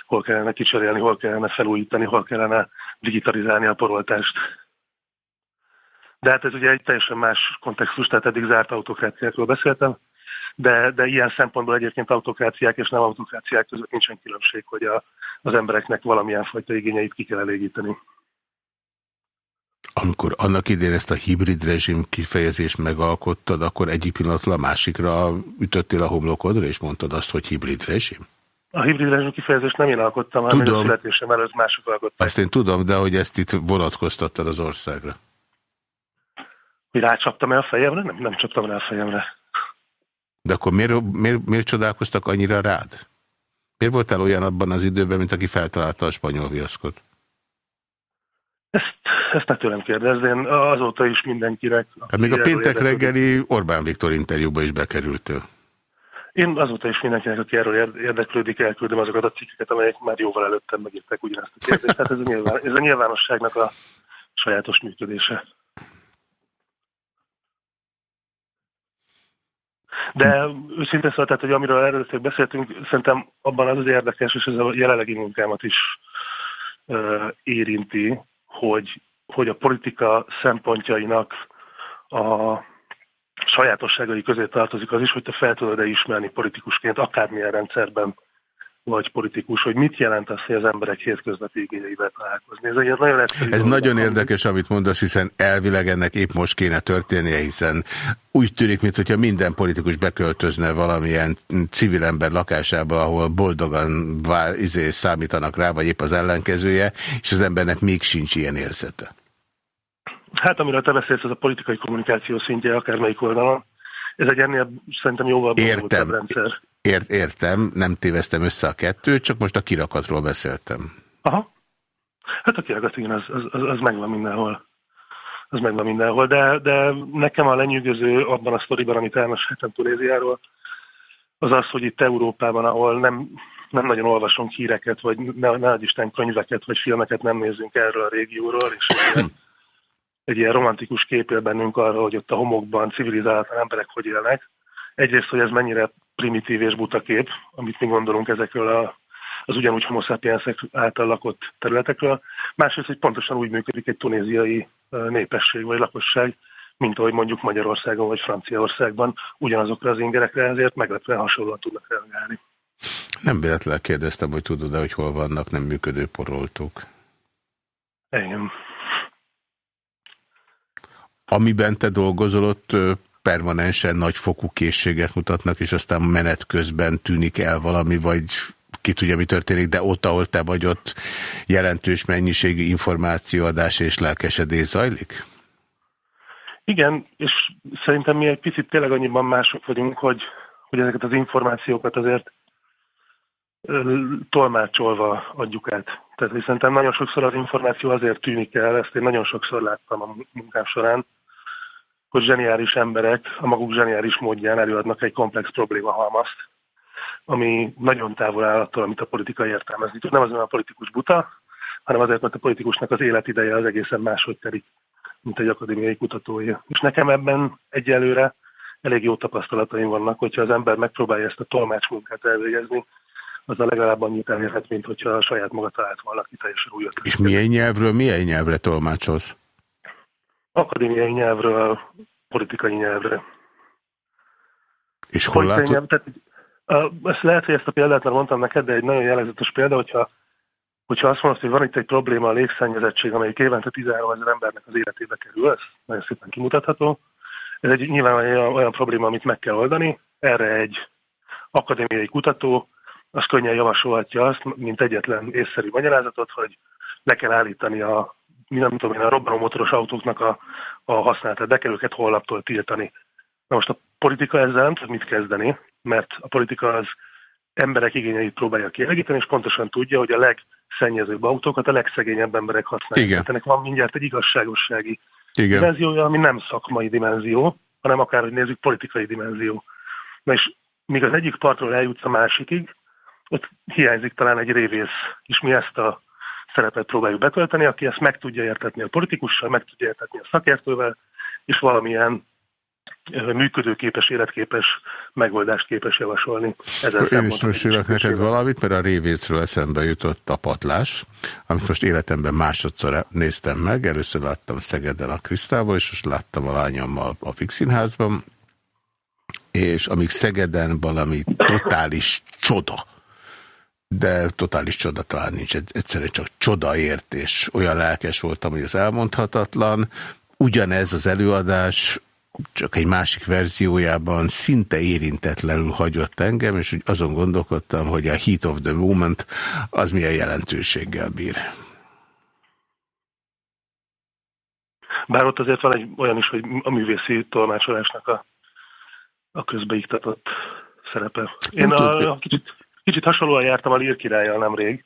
Speaker 3: Hol kellene kicserélni, hol kellene felújítani, hol kellene digitalizálni a poroltást. De hát ez ugye egy teljesen más kontextus, tehát eddig zárt autokráciákról beszéltem, de, de ilyen szempontból egyébként autokráciák és nem autokráciák között nincsen különbség, hogy a, az embereknek valamilyen fajta igényeit ki kell elégíteni.
Speaker 1: Amikor annak idén ezt a hibrid rezsim kifejezést megalkottad, akkor egyik pillanatról a másikra ütöttél a homlokodra, és mondtad azt, hogy hibrid rezsim?
Speaker 3: A hibrid rezsim kifejezést nem én alkottam, hanem a születésem előtt mások alkották.
Speaker 1: Ezt én tudom, de hogy ezt itt vonatkoztattad az országra.
Speaker 3: Mi rácsaptam el a fejemre? Nem, nem csaptam el a fejemre.
Speaker 1: De akkor miért, miért, miért csodálkoztak annyira rád? Miért voltál olyan abban az időben, mint aki feltalálta a spanyol viaszkot?
Speaker 3: Ezt, ezt ne tőlem kérdezd, én azóta is mindenkinek...
Speaker 1: Hát még a péntek reggeli Orbán Viktor interjúba is bekerültél.
Speaker 3: Én azóta is mindenkinek, aki erről érdeklődik, elküldöm azokat a cikkeket, amelyek már jóval előttem megírták ugyanezt a kérdést. Tehát ez a, nyilván, ez a nyilvánosságnak a sajátos működése. De őszintén szóval, tehát, hogy amiről először beszéltünk, szerintem abban az az érdekes, és ez a jelenlegi munkámat is uh, érinti, hogy, hogy a politika szempontjainak a sajátosságai közé tartozik az is, hogy te fel tudod-e ismerni politikusként akármilyen rendszerben vagy politikus, hogy mit jelent az, hogy az emberek hétköznapi igényeivel találkozni. Ez egy nagyon egyszerű.
Speaker 1: Ez nagyon érdekes, amit mondasz, hiszen elvileg ennek épp most kéne történnie, hiszen úgy tűnik, mintha minden politikus beköltözne valamilyen civil ember lakásába, ahol boldogan vál, izé, számítanak rá, vagy épp az ellenkezője, és az embernek még sincs ilyen érzete.
Speaker 3: Hát amiről te beszélsz, az a politikai kommunikáció szintje akármelyik oldalon. Ez egy ennél szerintem jóval
Speaker 1: Értem. rendszer. Ért, értem, nem téveztem össze a kettőt, csak most a kirakatról beszéltem.
Speaker 3: Aha. Hát a kirakat, igen, az, az, az megvan mindenhol. Az megvan mindenhol, de, de nekem a lenyűgöző abban a sztoriban, amit elmeséltem Turéziáról, az az, hogy itt Európában, ahol nem, nem nagyon olvasunk híreket, vagy ne, ne Isten könyveket, vagy filmeket nem nézzünk erről a régióról, és egy, ilyen romantikus kép él bennünk arra, hogy ott a homokban civilizálatlan emberek hogy élnek. Egyrészt, hogy ez mennyire primitív és buta kép, amit mi gondolunk ezekről a, az ugyanúgy homo sapiensek által lakott területekről. Másrészt, hogy pontosan úgy működik egy tunéziai népesség vagy lakosság, mint ahogy mondjuk Magyarországon vagy Franciaországban ugyanazokra az ingerekre, ezért meglepően hasonlóan tudnak reagálni.
Speaker 1: Nem véletlenül kérdeztem, hogy tudod-e, hogy hol vannak nem működő poroltók.
Speaker 3: Igen.
Speaker 1: Amiben te dolgozol, ott permanensen nagyfokú készséget mutatnak, és aztán menet közben tűnik el valami, vagy ki tudja, mi történik, de ott, ahol te vagy, ott jelentős mennyiségű információadás és lelkesedés zajlik?
Speaker 3: Igen, és szerintem mi egy picit tényleg annyiban mások vagyunk, hogy, hogy ezeket az információkat azért tolmácsolva adjuk át. Tehát szerintem nagyon sokszor az információ azért tűnik el, ezt én nagyon sokszor láttam a munkám során, hogy zseniális emberek a maguk zseniális módján előadnak egy komplex probléma halmazt, ami nagyon távol áll attól, amit a politika értelmezni tud. Nem az, a politikus buta, hanem azért, mert a politikusnak az életideje az egészen máshogy terik, mint egy akadémiai kutatója. És nekem ebben egyelőre elég jó tapasztalataim vannak, hogyha az ember megpróbálja ezt a tolmácsmunkát elvégezni, az a legalább annyit elérhet, mint hogyha a saját maga talált valaki teljesen új.
Speaker 1: És milyen nyelvről, milyen nyelvre tolmácsolsz?
Speaker 3: Akadémiai nyelvről, politikai nyelvre.
Speaker 1: És hol látod? Nyelv, tehát,
Speaker 3: ezt lehet, hogy ezt a példát már mondtam neked, de egy nagyon jellegzetes példa, hogyha, hogyha azt mondod, hogy van itt egy probléma, a légszennyezettség, amelyik évente 13 ezer embernek az életébe kerül, ez nagyon szépen kimutatható. Ez egy nyilván olyan, olyan probléma, amit meg kell oldani. Erre egy akadémiai kutató az könnyen javasolhatja azt, mint egyetlen észszerű magyarázatot, hogy le kell állítani a, nem tudom én, a robbanó motoros autóknak a, a használatát, be kell őket holnaptól tiltani. Na most a politika ezzel nem tud mit kezdeni, mert a politika az emberek igényeit próbálja kielégíteni, és pontosan tudja, hogy a legszennyezőbb autókat a legszegényebb emberek használják. Igen. ennek van mindjárt egy igazságossági Igen. dimenziója, ami nem szakmai dimenzió, hanem akár, hogy nézzük, politikai dimenzió. Na és míg az egyik partról eljutsz a másikig, ott hiányzik talán egy révész, és mi ezt a szerepet próbáljuk betölteni, aki ezt meg tudja értetni a politikussal, meg tudja értetni a szakértővel, és valamilyen működőképes, életképes megoldást képes javasolni.
Speaker 1: Ezzel Én is most neked valamit, mert a révészről eszembe jutott a patlás, amit most életemben másodszor néztem meg. Először láttam Szegeden a Krisztával, és most láttam a lányommal a Pixinházban, és amíg Szegeden valami totális csoda, de totális csoda talán nincs, egyszerűen csak csodaért, és olyan lelkes voltam, hogy az elmondhatatlan. Ugyanez az előadás csak egy másik verziójában szinte érintetlenül hagyott engem, és úgy azon gondolkodtam, hogy a heat of the moment az milyen jelentőséggel bír.
Speaker 3: Bár ott azért van egy olyan is, hogy a művészi tolmácsolásnak a, a közbeiktatott szerepe. Én a, a kicsit, kicsit hasonlóan jártam a Lír királlyal nemrég.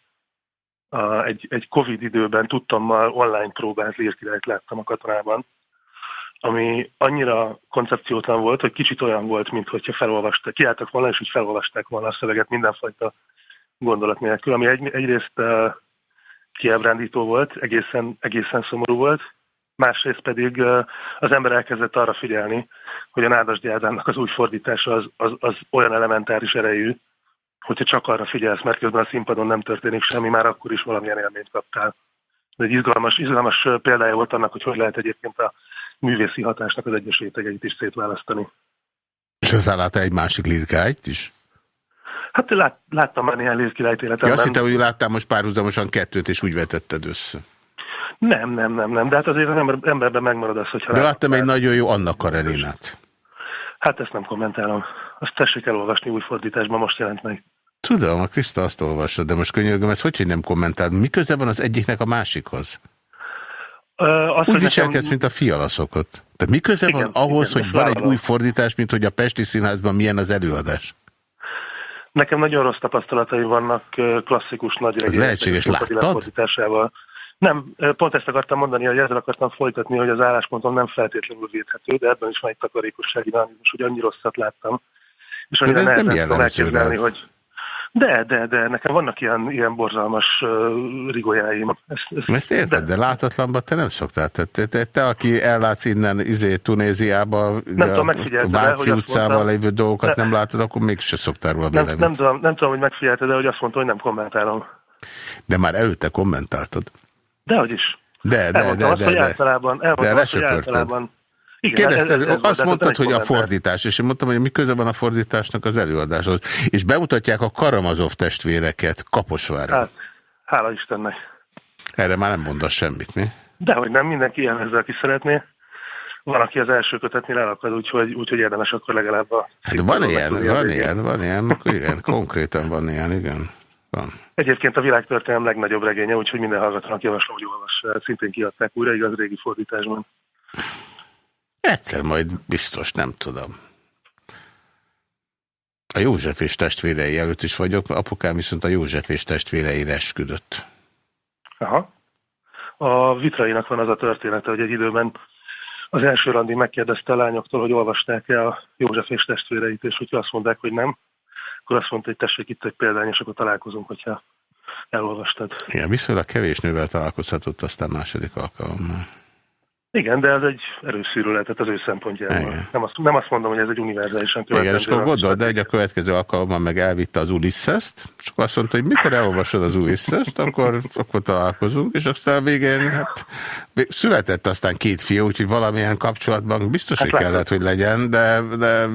Speaker 3: A, egy, egy Covid időben tudtam, már online próbált Lír királyt láttam a katonában ami annyira koncepciótlan volt, hogy kicsit olyan volt, mint hogyha felolvasták, kiálltak volna, és úgy felolvasták volna a szöveget mindenfajta gondolat nélkül, ami egy, egyrészt uh, kiábrándító volt, egészen, egészen szomorú volt, másrészt pedig uh, az ember elkezdett arra figyelni, hogy a Nádasdi Ádámnak az új fordítása az, az, az olyan elementáris erejű, hogyha csak arra figyelsz, mert közben a színpadon nem történik semmi, már akkor is valamilyen élményt kaptál. Ez egy izgalmas, izgalmas példája volt annak, hogy hogy lehet egyébként a művészi hatásnak az egyes rétegeit is szétválasztani.
Speaker 1: És hozzá -e egy másik lirkáit is?
Speaker 3: Hát lát, láttam már néhány lirkirályt életemben.
Speaker 1: Ja, azt hittem, hogy láttam most párhuzamosan kettőt, és úgy vetetted össze.
Speaker 3: Nem, nem, nem, nem. De hát azért az ember, emberben megmarad az, hogyha...
Speaker 1: De láttam egy nagyon jó Anna Kareninát.
Speaker 3: Hát ezt nem kommentálom. Azt tessék elolvasni új fordításban, most jelent meg.
Speaker 1: Tudom, a Krista azt olvassa, de most könyörgöm, ez hogy, hogy nem kommentáld? Mi köze van az egyiknek a másikhoz? Azt, Úgy viselkedsz, nekem... mint a fiala szokott. Tehát mi köze igen, van ahhoz, igen, hogy van egy új fordítás, mint hogy a Pesti Színházban milyen az előadás?
Speaker 3: Nekem nagyon rossz tapasztalatai vannak klasszikus nagy
Speaker 1: Ez lehetséges, láttad?
Speaker 3: Nem, pont ezt akartam mondani, hogy ezzel akartam folytatni, hogy az álláspontom nem feltétlenül védhető, de ebben is van egy takarékossági mechanizmus, hogy annyi rosszat láttam. És annyira nehezen tudom elképzelni, hogy de, de, de, nekem vannak ilyen, ilyen borzalmas uh, rigójáim.
Speaker 1: Ezt, ezt, ezt érted, de, de látatlanban te nem szoktál. Te, te, te, te aki ellátsz innen izé, Tunéziába, nem tudom, a Váci utcával lévő dolgokat de, nem látod, akkor mégse szoktál róla
Speaker 3: nem, nem, tudom, nem tudom, hogy megfigyelted, de hogy azt mondta, hogy nem kommentálom.
Speaker 1: De már előtte kommentáltad.
Speaker 3: Dehogy is.
Speaker 1: De, de, de, de, de, de, általában,
Speaker 3: de azt, hogy általában
Speaker 1: igen, Kérdezted, ez, ez azt mondtad, hogy a fordítás, és én mondtam, hogy mi köze van a fordításnak az előadáshoz. És bemutatják a Karamazov testvéreket Kaposvára. Hát,
Speaker 3: hála Istennek.
Speaker 1: Erre már nem mondasz semmit, mi?
Speaker 3: Dehogy nem, mindenki ilyen ezzel, aki szeretné. van, aki az első kötetnél elakad, úgyhogy, úgyhogy érdemes akkor legalább a...
Speaker 1: Hát van ilyen, van ilyen, van ilyen, igen, konkrétan van ilyen, igen. Van.
Speaker 3: Egyébként a világtörténelem legnagyobb regénye, úgyhogy minden hallgatónak javaslom, hogy olvassa. Szintén kiadták újra, igaz régi fordításban.
Speaker 1: Egyszer majd biztos, nem tudom. A József és testvérei előtt is vagyok, apukám viszont a József és testvéreire esküdött.
Speaker 3: Aha. A vitrainak van az a története, hogy egy időben az első randi megkérdezte a lányoktól, hogy olvasták-e a József és testvéreit, és hogyha azt mondták, hogy nem, akkor azt mondta, hogy tessék itt egy példány, és akkor találkozunk, hogyha elolvastad.
Speaker 1: Igen, viszonylag kevés nővel találkozhatott aztán második alkalommal.
Speaker 3: Igen, de ez egy erős szűrületet az ő szempontjából. Nem azt, nem azt mondom, hogy ez egy univerzálisan
Speaker 1: követendő. Igen, és akkor gondold, de egy a következő alkalommal meg elvitte az Ulysses-t, és azt mondta, hogy mikor elolvasod az Ulysses-t, akkor, akkor találkozunk, és aztán végén hát, született aztán két fiú, úgyhogy valamilyen kapcsolatban biztos, hát hogy kellett, hogy legyen, de, de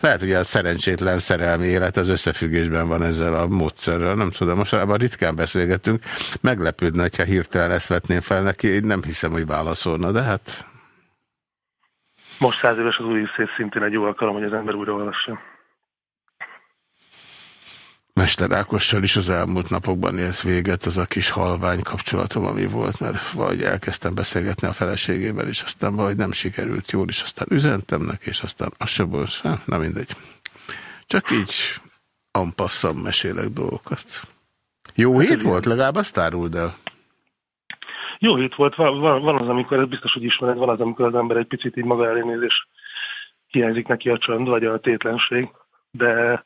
Speaker 1: lehet, hogy a szerencsétlen szerelmi élet az összefüggésben van ezzel a módszerrel. Nem tudom, most abban ritkán beszélgetünk. Meglepődne, ha hirtelen ezt vetném fel neki, nem hiszem, hogy válaszolna, de hát...
Speaker 3: Most száz éves az új szép szintén egy jó alkalom, hogy az ember újra olvassa.
Speaker 1: Mester Ákossal is az elmúlt napokban ért véget az a kis halvány kapcsolatom, ami volt, mert vagy elkezdtem beszélgetni a feleségével, és aztán vagy nem sikerült jól, és aztán üzentem neki, és aztán az se volt, na mindegy. Csak így ampasszam mesélek dolgokat. Jó hát hét volt, legalább azt áruld el.
Speaker 3: Jó hét volt, van, van az, amikor, ez biztos, hogy ismered, van az, amikor az ember egy picit így maga elénéz, és hiányzik neki a csönd, vagy a tétlenség, de,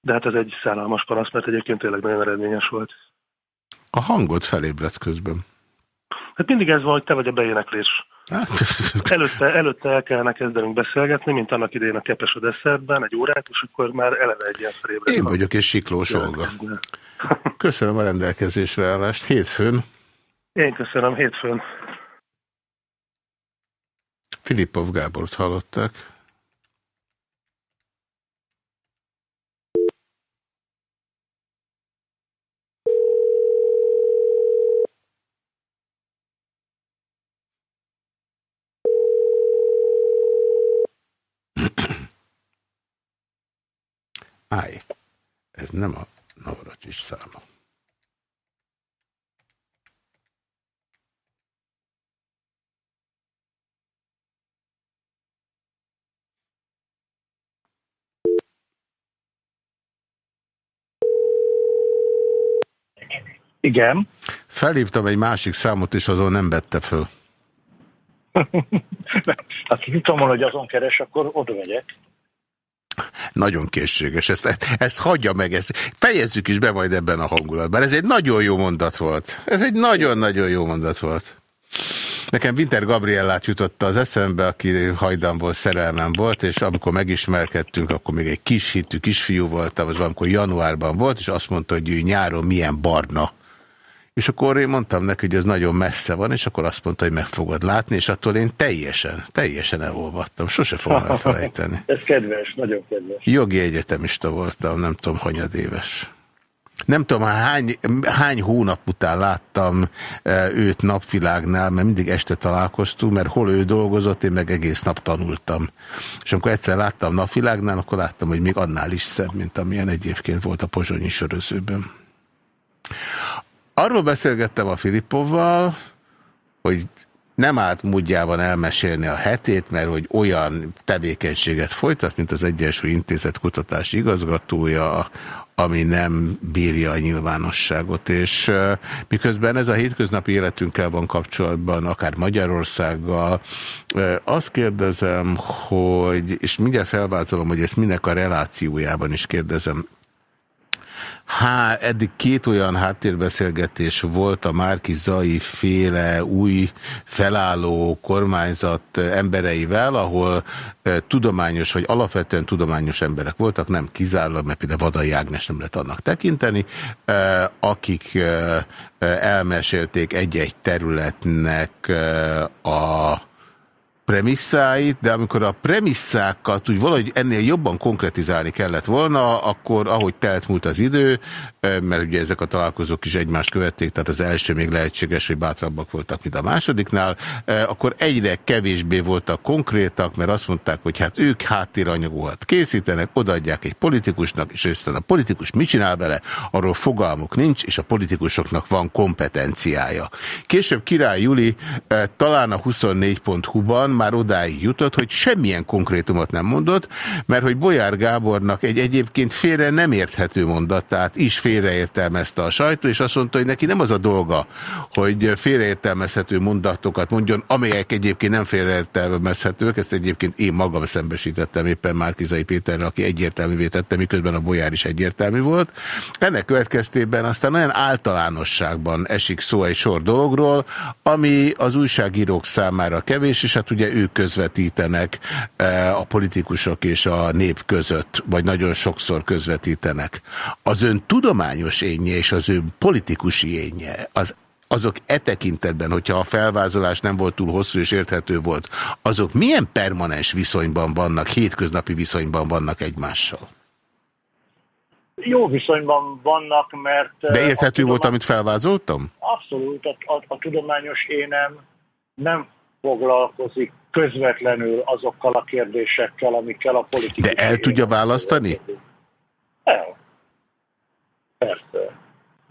Speaker 3: de hát ez egy szállalmas panasz, mert egyébként tényleg nagyon eredményes volt.
Speaker 1: A hangot felébredt közben.
Speaker 3: Hát mindig ez van, hogy te vagy a beéneklés. Hát, előtte, előtte el kellene kezdenünk beszélgetni, mint annak idején a Kepes a desszertben, egy órát, és akkor már eleve egy ilyen felébredt.
Speaker 1: Én vagyok, és Siklós Olga. Köszönöm a rendelkezésre állást. Hétfőn
Speaker 3: én köszönöm, hétfőn.
Speaker 1: Filipov Gábort hallották. Állj, ez nem a Navracsis száma.
Speaker 3: Igen.
Speaker 1: Felhívtam egy másik számot, és azon nem vette föl.
Speaker 3: hát mit tudom hogy azon keres, akkor oda megyek.
Speaker 1: Nagyon készséges, ezt, ezt hagyja meg, ezt fejezzük is be majd ebben a hangulatban. Ez egy nagyon jó mondat volt. Ez egy nagyon-nagyon jó mondat volt. Nekem Winter Gabriellát jutotta az eszembe, aki hajdanból szerelmem volt, és amikor megismerkedtünk, akkor még egy kis hitű kisfiú voltam, az valamikor januárban volt, és azt mondta, hogy ő nyáron milyen barna. És akkor én mondtam neki, hogy ez nagyon messze van, és akkor azt mondta, hogy meg fogod látni, és attól én teljesen, teljesen elolvattam. Sose fogom elfelejteni.
Speaker 3: ez kedves, nagyon kedves.
Speaker 1: Jogi egyetemista voltam, nem tudom, hanyad éves. Nem tudom, hány, hány hónap után láttam e, őt napvilágnál, mert mindig este találkoztunk, mert hol ő dolgozott, én meg egész nap tanultam. És amikor egyszer láttam napvilágnál, akkor láttam, hogy még annál is szebb, mint amilyen egyébként volt a pozsonyi sörözőben. Arról beszélgettem a Filippovval, hogy nem állt módjában elmesélni a hetét, mert hogy olyan tevékenységet folytat, mint az Egyensúly Intézet kutatási igazgatója, ami nem bírja a nyilvánosságot. És miközben ez a hétköznapi életünkkel van kapcsolatban, akár Magyarországgal, azt kérdezem, hogy, és mindjárt felváltolom, hogy ezt minek a relációjában is kérdezem, Há, eddig két olyan háttérbeszélgetés volt a Márki Zai féle új felálló kormányzat embereivel, ahol e, tudományos vagy alapvetően tudományos emberek voltak, nem kizárólag, mert például Vadai Ágnes nem lehet annak tekinteni, e, akik e, elmesélték egy-egy területnek a premisszáit, de amikor a premisszákat úgy valahogy ennél jobban konkretizálni kellett volna, akkor ahogy telt múlt az idő, mert ugye ezek a találkozók is egymást követték, tehát az első még lehetséges, hogy bátrabbak voltak, mint a másodiknál, akkor egyre kevésbé voltak konkrétak, mert azt mondták, hogy hát ők háttéranyagokat készítenek, odaadják egy politikusnak, és aztán a politikus mit csinál vele, arról fogalmuk nincs, és a politikusoknak van kompetenciája. Később Király Juli talán a 24.hu-ban már odáig jutott, hogy semmilyen konkrétumot nem mondott, mert hogy Bolyár Gábornak egy egyébként félre nem érthető mondatát is félreértelmezte a sajtó, és azt mondta, hogy neki nem az a dolga, hogy félreértelmezhető mondatokat mondjon, amelyek egyébként nem félreértelmezhetők, ezt egyébként én magam szembesítettem éppen Márkizai Péterrel, aki egyértelművé tette, miközben a Bolyár is egyértelmű volt. Ennek következtében aztán olyan általánosságban esik szó egy sor dologról, ami az újságírók számára kevés, és hát ugye ők közvetítenek e, a politikusok és a nép között, vagy nagyon sokszor közvetítenek. Az ön tudományos énje és az ön politikusi énje, az azok e tekintetben, hogyha a felvázolás nem volt túl hosszú és érthető volt, azok milyen permanens viszonyban vannak, hétköznapi viszonyban vannak egymással?
Speaker 4: Jó viszonyban vannak, mert...
Speaker 1: De érthető tudomány... volt, amit felvázoltam?
Speaker 4: Abszolút. A, a, a tudományos énem nem foglalkozik közvetlenül azokkal a kérdésekkel, amikkel a politikai...
Speaker 1: De el tudja választani?
Speaker 4: El. Persze.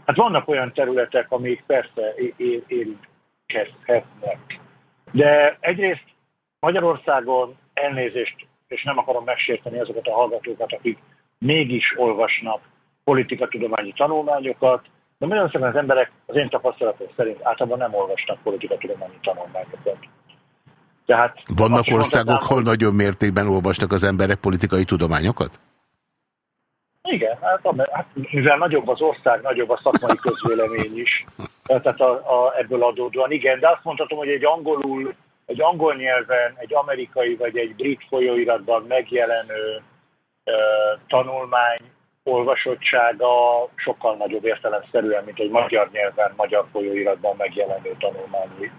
Speaker 4: Hát vannak olyan területek, amik persze érintkezhetnek. De egyrészt Magyarországon elnézést, és nem akarom megsérteni azokat a hallgatókat, akik mégis olvasnak politikatudományi tanulmányokat, de Magyarországon az emberek az én tapasztalatom szerint általában nem olvasnak politikatudományi tanulmányokat.
Speaker 1: Tehát Vannak országok, ahol nagyon mértékben olvasnak az emberek politikai tudományokat?
Speaker 4: Igen, hát, hát mivel nagyobb az ország, nagyobb a szakmai közvélemény is, tehát a, a, ebből adódóan igen, de azt mondhatom, hogy egy angolul, egy angol nyelven, egy amerikai vagy egy brit folyóiratban megjelenő uh, tanulmány olvasottsága sokkal nagyobb értelemszerűen, mint egy magyar nyelven, magyar folyóiratban megjelenő tanulmányi,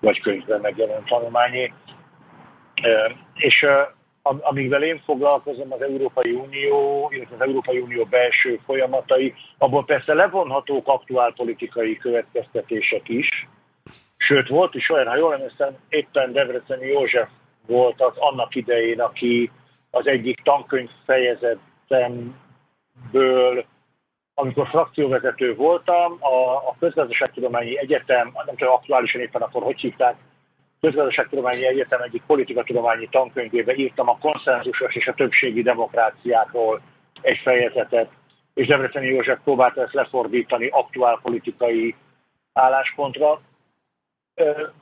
Speaker 4: vagy könyvben megjelenő tanulmányi. Uh, és amikvel én foglalkozom, az Európai Unió, illetve az Európai Unió belső folyamatai, abból persze levonhatók aktuálpolitikai következtetések is, sőt volt is olyan, ha jól emlékszem, éppen Debreceni József volt az annak idején, aki az egyik tankönyv fejezetemből, amikor frakcióvezető voltam, a, a Közgazdaságtudományi Egyetem, nem tudom aktuálisan éppen akkor hogy hívták, Közgazdaságtudományi Egyetem egyik politikatudományi tankönyvébe írtam a konszenzusos és a többségi demokráciákról egy fejezetet, és Debreceni József próbálta ezt lefordítani aktuál politikai álláspontra.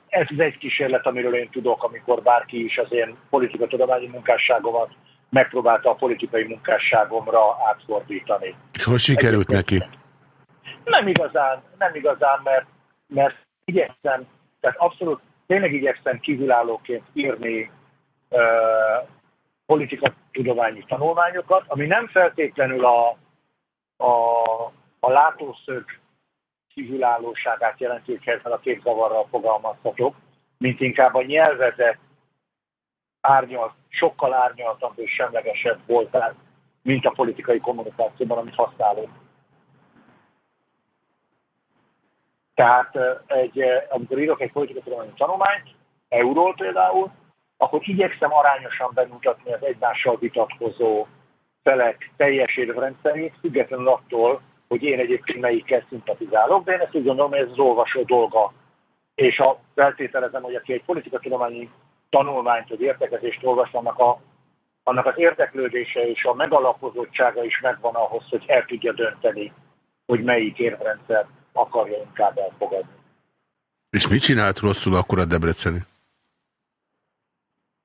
Speaker 4: Ez egy kísérlet, amiről én tudok, amikor bárki is az én politikatudományi munkásságomat megpróbálta a politikai munkásságomra átfordítani.
Speaker 1: És hogy sikerült neki?
Speaker 4: Nem igazán, nem igazán, mert, mert igyekszem, tehát abszolút tényleg igyekszem kívülállóként írni uh, politikatudományi tanulmányokat, ami nem feltétlenül a, a, a látószög kívülállóságát jelenti, hogy a képzavarral fogalmazhatok, mint inkább a nyelvezet árnyalt, sokkal árnyaltabb és semlegesebb voltál, mint a politikai kommunikációban, amit használunk. Tehát egy, amikor írok egy politikatudományi tanulmányt, euról például, akkor igyekszem arányosan bemutatni az egymással vitatkozó felek teljes érvrendszerét, függetlenül attól, hogy én egyébként melyikkel szimpatizálok, de én ezt úgy gondolom, hogy ez az olvasó dolga. És ha feltételezem, hogy aki egy politikatudományi tanulmányt vagy értekezést olvas, annak, a, annak az érdeklődése és a megalapozottsága is megvan ahhoz, hogy el tudja dönteni, hogy melyik érvrendszer akarja inkább elfogadni.
Speaker 1: És mit csinált rosszul akkor a Debreceni?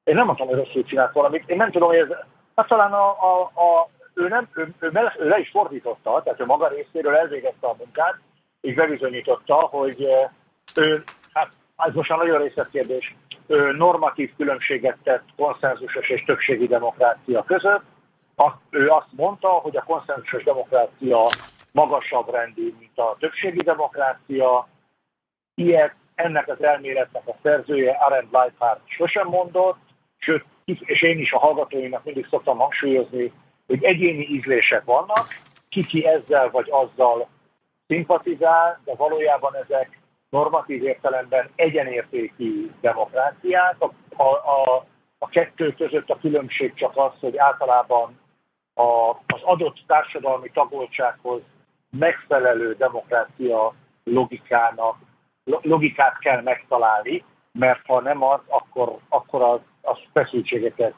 Speaker 4: Én nem mondtam, hogy rosszul csinált valamit. Én nem tudom, hogy ez... Hát talán a, a, a, ő, nem, ő, ő, ő le is fordította, tehát ő maga részéről elvégezte a munkát, és bebizonyította, hogy ő, hát ez most a nagyon részletkérdés, normatív különbséget tett konszenzusos és többségi demokrácia között. Ő azt mondta, hogy a konszenzusos demokrácia magasabb rendű, mint a többségi demokrácia. Ilyet ennek az elméletnek a szerzője Arendt Leithart sosem mondott, sőt, és én is a hallgatóinak mindig szoktam hangsúlyozni, hogy egyéni ízlések vannak, kiki ezzel vagy azzal szimpatizál, de valójában ezek normatív értelemben egyenértékű demokráciák. A, a, a, a kettő között a különbség csak az, hogy általában a, az adott társadalmi tagoltsághoz megfelelő demokrácia logikának, logikát kell megtalálni, mert ha nem az, akkor, akkor az, az feszültségeket,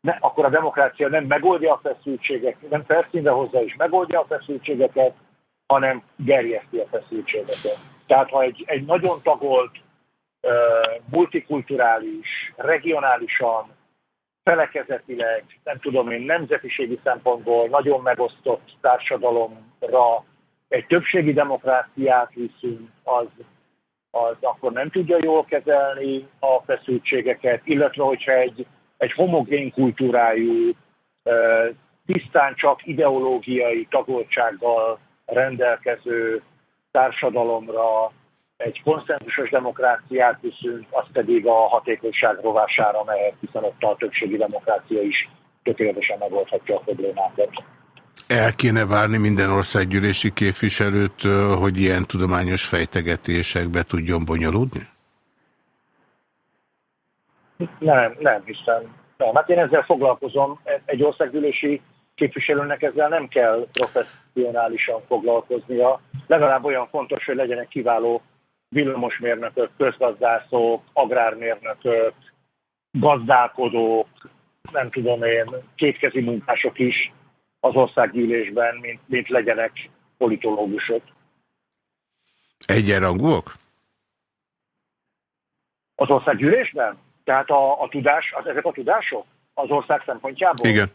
Speaker 4: ne, akkor a demokrácia nem megoldja a feszültségeket, nem felszínre hozza és megoldja a feszültségeket, hanem gerjeszti a feszültségeket. Tehát ha egy, egy nagyon tagolt, multikulturális, regionálisan, felekezetileg, nem tudom én, nemzetiségi szempontból nagyon megosztott társadalomra egy többségi demokráciát viszünk, az, az akkor nem tudja jól kezelni a feszültségeket, illetve hogyha egy, egy homogén kultúrájú, tisztán csak ideológiai tagoltsággal rendelkező társadalomra egy konszenzusos demokráciát viszünk, az pedig a hatékonyság rovására mehet, hiszen ott a többségi demokrácia is tökéletesen megoldhatja a problémákat.
Speaker 1: El kéne várni minden országgyűlési képviselőt, hogy ilyen tudományos fejtegetésekbe tudjon bonyolódni?
Speaker 4: Nem, nem hiszem. Nem, hát én ezzel foglalkozom. Egy országgyűlési képviselőnek ezzel nem kell professzionálisan foglalkoznia. Legalább olyan fontos, hogy legyenek kiváló villamosmérnökök, közgazdászok, agrármérnökök, gazdálkodók, nem tudom én, kétkezi munkások is az országgyűlésben, mint, mint legyenek politológusok.
Speaker 1: Egyenrangúak?
Speaker 4: Az országgyűlésben? Tehát a, a tudás, az, ezek a tudások? Az ország szempontjából?
Speaker 1: Igen.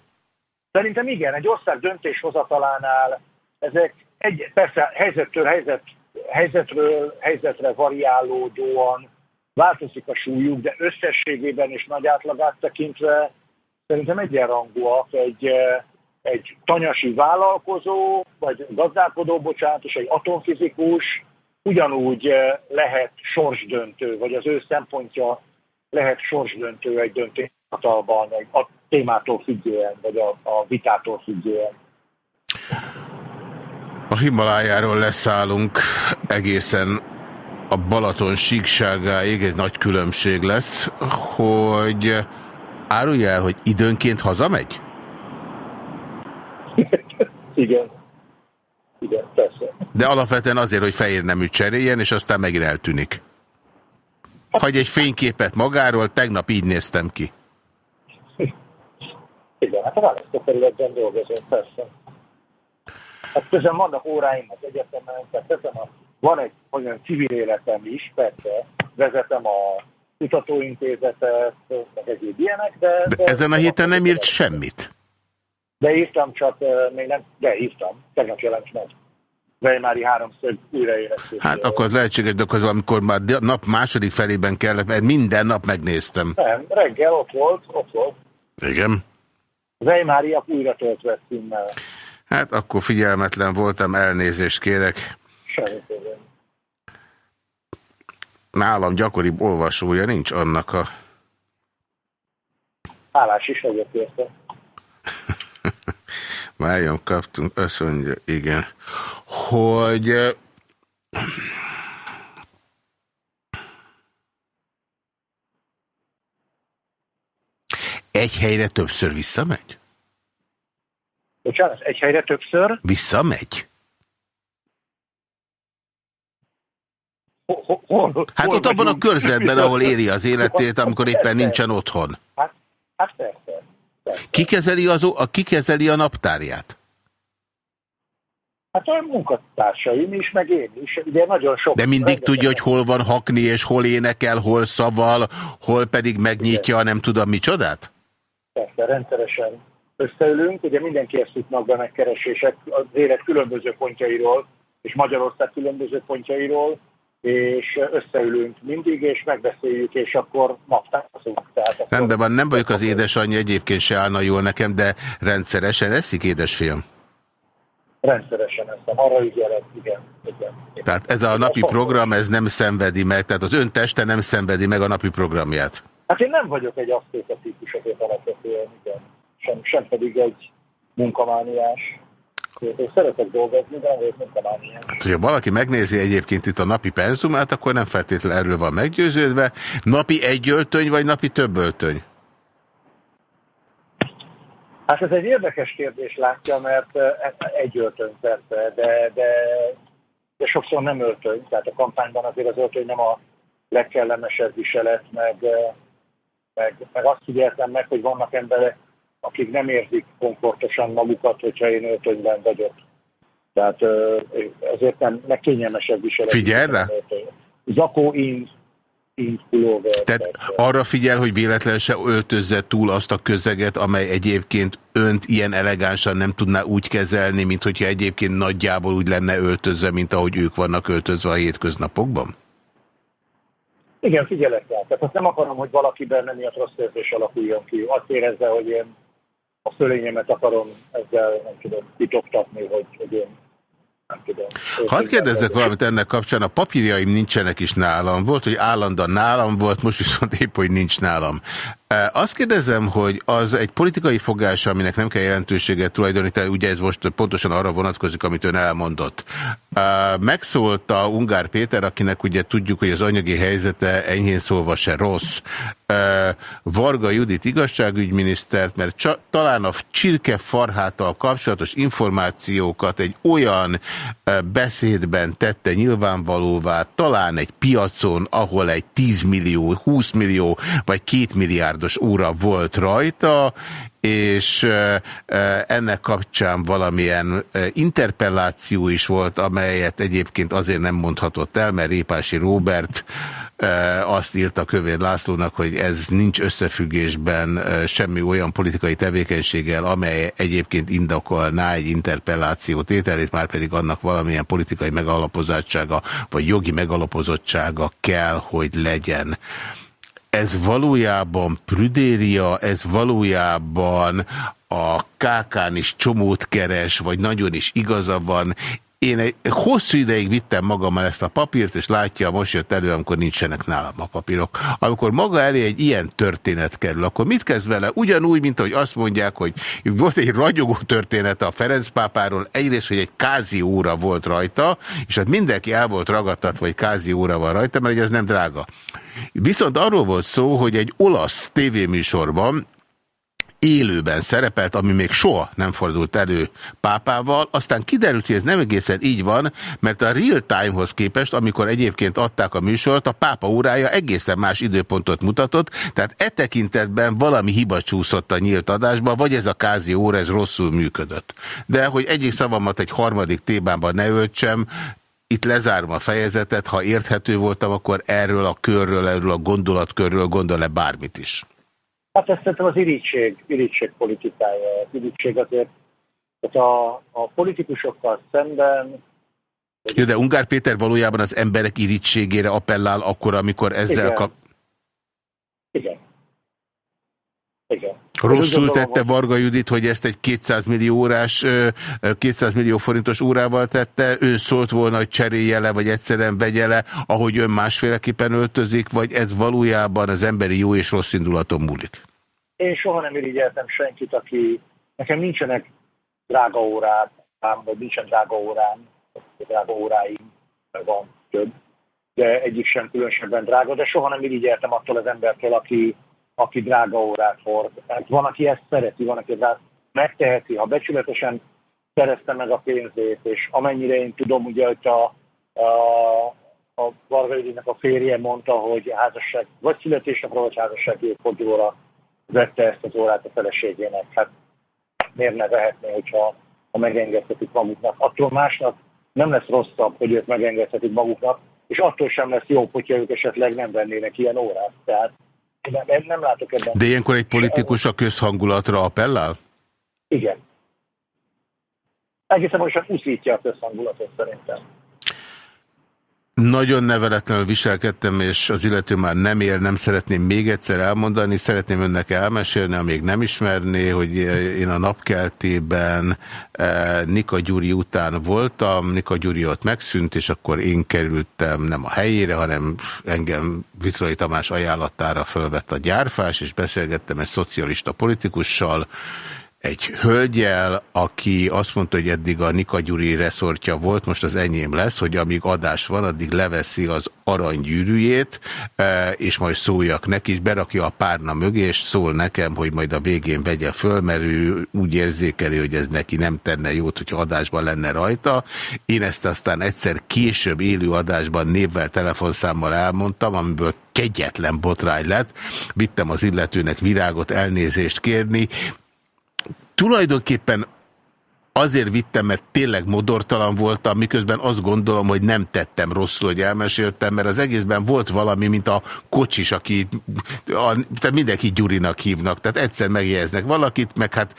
Speaker 4: Szerintem igen, egy ország döntéshozatalánál ezek egy, persze helyzettől helyzet, helyzetről helyzetre variálódóan változik a súlyuk, de összességében és nagy átlagát tekintve szerintem egyenrangúak egy, egy tanyasi vállalkozó, vagy gazdálkodó, bocsánat, és egy atomfizikus ugyanúgy lehet sorsdöntő, vagy az ő szempontja lehet sorsdöntő egy döntéshatalban, a témától függően, vagy a, a vitától függően.
Speaker 1: A Himalájáról leszállunk egészen a Balaton síkságáig egy nagy különbség lesz, hogy árulja el, hogy időnként hazamegy?
Speaker 4: Igen. Igen, persze.
Speaker 1: De alapvetően azért, hogy fehér nemű cseréljen, és aztán megint eltűnik. Hagy egy fényképet magáról, tegnap így néztem ki.
Speaker 4: Igen, hát a választókerületben dolgozom, persze. Hát közben vannak óráim az egyetemen, tehát a, van egy olyan civil életem is, persze, vezetem a kutatóintézetet, meg egyéb ilyenek, de...
Speaker 1: De, de ezen a héten nem írt semmit.
Speaker 4: De írtam, csak még nem, de írtam, tegnap jelent meg. Weimári háromszög újraélesztés.
Speaker 1: Hát akkor az lehetséges, de akkor amikor már nap második felében kellett, mert minden nap megnéztem.
Speaker 4: Nem, reggel ott volt, ott volt.
Speaker 1: Igen.
Speaker 4: Weimáriak újra töltve címmel.
Speaker 1: Hát akkor figyelmetlen voltam, elnézést kérek.
Speaker 4: Semmi
Speaker 1: Nálam gyakoribb olvasója nincs annak a...
Speaker 4: Hálás is egyetérte.
Speaker 1: Várjon, kaptunk, azt mondja, igen. Hogy... Egy helyre többször visszamegy?
Speaker 4: Bocsánat, egy helyre többször.
Speaker 1: Visszamegy?
Speaker 4: Hol,
Speaker 1: hát hol ott abban a körzetben, ahol éli az életét, amikor éppen nincsen otthon.
Speaker 4: Hát, hát persze. persze.
Speaker 1: Ki, kezeli az, a, ki kezeli a naptárját?
Speaker 4: Hát a munkatársaim is, meg én is. Ugye nagyon sok...
Speaker 1: De mindig tudja, hogy hol van hakni, és hol énekel, hol szaval, hol pedig megnyitja, nem tudom micsodát?
Speaker 4: Persze, rendszeresen összeülünk, ugye mindenki ezt jutnak be megkeresések az élet különböző pontjairól, és Magyarország különböző pontjairól, és összeülünk mindig, és megbeszéljük, és akkor naptározunk.
Speaker 1: Rendben van, nem vagyok az édesanyja, egyébként se állna jól nekem, de rendszeresen eszik édesfiam?
Speaker 4: Rendszeresen ezt arra ügyelek, igen, igen.
Speaker 1: Tehát ez a napi program, ez nem szenvedi meg, tehát az ön teste nem szenvedi meg a napi programját?
Speaker 4: Hát én nem vagyok egy asztéka típus, akit alapvetően, igen. Sem, sem pedig egy munkamániás. Én szeretek dolgozni, de nem munkamániás.
Speaker 1: Hát, hogyha valaki megnézi egyébként itt a napi penzumát, akkor nem feltétlenül erről van meggyőződve. Napi egy öltöny, vagy napi több öltöny?
Speaker 4: Hát ez egy érdekes kérdés látja, mert egy öltöny persze, de, de, de sokszor nem öltöny. Tehát a kampányban azért az öltöny nem a legkellemesebb viselet, meg, meg, meg azt figyeltem meg, hogy vannak emberek, akik nem érzik komfortosan magukat, hogyha én öltönyben vagyok. Tehát ezért nem, meg kényelmesebb viselet.
Speaker 1: Figyelj rá!
Speaker 4: Zakó, in,
Speaker 1: tehát arra figyel, hogy véletlen se öltözze túl azt a közeget, amely egyébként önt ilyen elegánsan nem tudná úgy kezelni, mint hogyha egyébként nagyjából úgy lenne öltözve, mint ahogy ők vannak öltözve a hétköznapokban?
Speaker 4: Igen, figyelek rá. Tehát azt nem akarom, hogy valaki benne miatt rossz érzés alakuljon ki. Azt érezze, hogy én a fölényemet akarom ezzel, nem tudom, titoktatni, hogy, hogy én
Speaker 1: Hadd kérdezzek valamit ennek kapcsán, a papírjaim nincsenek is nálam. Volt, hogy állandóan nálam volt, most viszont épp, hogy nincs nálam. Azt kérdezem, hogy az egy politikai fogás, aminek nem kell jelentőséget tulajdonítani, ugye ez most pontosan arra vonatkozik, amit ön elmondott. Megszólta Ungár Péter, akinek ugye tudjuk, hogy az anyagi helyzete enyhén szólva se rossz, Varga Judit igazságügyminisztert, mert talán a csirke farháttal kapcsolatos információkat egy olyan beszédben tette nyilvánvalóvá, talán egy piacon, ahol egy 10 millió, 20 millió vagy 2 milliárdos óra volt rajta, és ennek kapcsán valamilyen interpelláció is volt, amelyet egyébként azért nem mondhatott el, mert Répási Róbert azt írta Kövér Lászlónak, hogy ez nincs összefüggésben semmi olyan politikai tevékenységgel, amely egyébként indokolná egy interpelláció tételét, már pedig annak valamilyen politikai megalapozottsága, vagy jogi megalapozottsága kell, hogy legyen ez valójában prüdéria, ez valójában a kákán is csomót keres, vagy nagyon is igaza van. Én egy hosszú ideig vittem magammal ezt a papírt, és látja, most jött elő, amikor nincsenek nálam a papírok. Amikor maga elé egy ilyen történet kerül, akkor mit kezd vele? Ugyanúgy, mint ahogy azt mondják, hogy volt egy ragyogó történet a Ferenc pápáról, egyrészt, hogy egy kázi óra volt rajta, és hát mindenki el volt ragadtatva, hogy kázi óra van rajta, mert ez nem drága. Viszont arról volt szó, hogy egy olasz tévéműsorban élőben szerepelt, ami még soha nem fordult elő pápával, aztán kiderült, hogy ez nem egészen így van, mert a real time-hoz képest, amikor egyébként adták a műsort, a pápa órája egészen más időpontot mutatott, tehát e tekintetben valami hiba csúszott a nyílt adásba, vagy ez a kázi óra, ez rosszul működött. De hogy egyik szavamat egy harmadik tébában ne öltsem, itt lezárom a fejezetet, ha érthető voltam, akkor erről a körről, erről a gondolatkörről gondol-e bármit is?
Speaker 4: Hát ezt szerintem az irítség, irítség politikája. Az irítség azért, hogy a, a politikusokkal szemben...
Speaker 1: Jó, de Ungár Péter valójában az emberek irítségére appellál akkor, amikor ezzel
Speaker 4: Igen.
Speaker 1: kap...
Speaker 4: Igen. Igen.
Speaker 1: Rosszul tette Varga Judit, hogy ezt egy 200 millió órás, 200 millió forintos órával tette, ő szólt volna, hogy cserélje le, vagy egyszerűen vegye le, ahogy ön másféleképpen öltözik, vagy ez valójában az emberi jó és rossz indulaton múlik?
Speaker 4: Én soha nem irigyeltem senkit, aki... Nekem nincsenek drága órám, vagy nincsen drága órám, drága óráim, van több, de egyik sem különösebben drága, de soha nem irigyeltem attól az embertől, aki aki drága órát hord. Hát van, aki ezt szereti, van, aki ezt megteheti, ha becsületesen szerezte meg a pénzét, és amennyire én tudom, ugye, hogy a, a, a Varga Üdinek a férje mondta, hogy házasság, vagy születésnapra, vagy házassági fordulóra vette ezt az órát a feleségének. Hát miért ne vehetné, hogyha ha megengedhetik maguknak. Attól másnak nem lesz rosszabb, hogy ők megengedhetik maguknak, és attól sem lesz jobb, hogyha ők esetleg nem vennének ilyen órát. Tehát nem, nem látok ebben.
Speaker 1: De ilyenkor egy politikus a közhangulatra appellál?
Speaker 4: Igen. Egészen most uszítja a közhangulatot szerintem.
Speaker 1: Nagyon neveletlenül viselkedtem, és az illető már nem él, nem szeretném még egyszer elmondani, szeretném önnek elmesélni, amíg nem ismerné, hogy én a napkeltében eh, Nika Gyuri után voltam, Nika Gyuri ott megszűnt, és akkor én kerültem nem a helyére, hanem engem Vitrai Tamás ajánlatára fölvett a gyárfás, és beszélgettem egy szocialista politikussal, egy hölgyel, aki azt mondta, hogy eddig a Nika Gyuri reszortja volt, most az enyém lesz, hogy amíg adás van, addig leveszi az aranygyűrűjét, e, és majd szóljak neki, és berakja a párna mögé, és szól nekem, hogy majd a végén vegye föl, mert ő úgy érzékeli, hogy ez neki nem tenne jót, hogyha adásban lenne rajta. Én ezt aztán egyszer később élő adásban névvel, telefonszámmal elmondtam, amiből kegyetlen botrány lett. Vittem az illetőnek virágot elnézést kérni, tulajdonképpen azért vittem, mert tényleg modortalan voltam, miközben azt gondolom, hogy nem tettem rosszul, hogy elmeséltem, mert az egészben volt valami, mint a kocsis, aki a, tehát mindenki Gyurinak hívnak, tehát egyszer megjegyeznek valakit, meg hát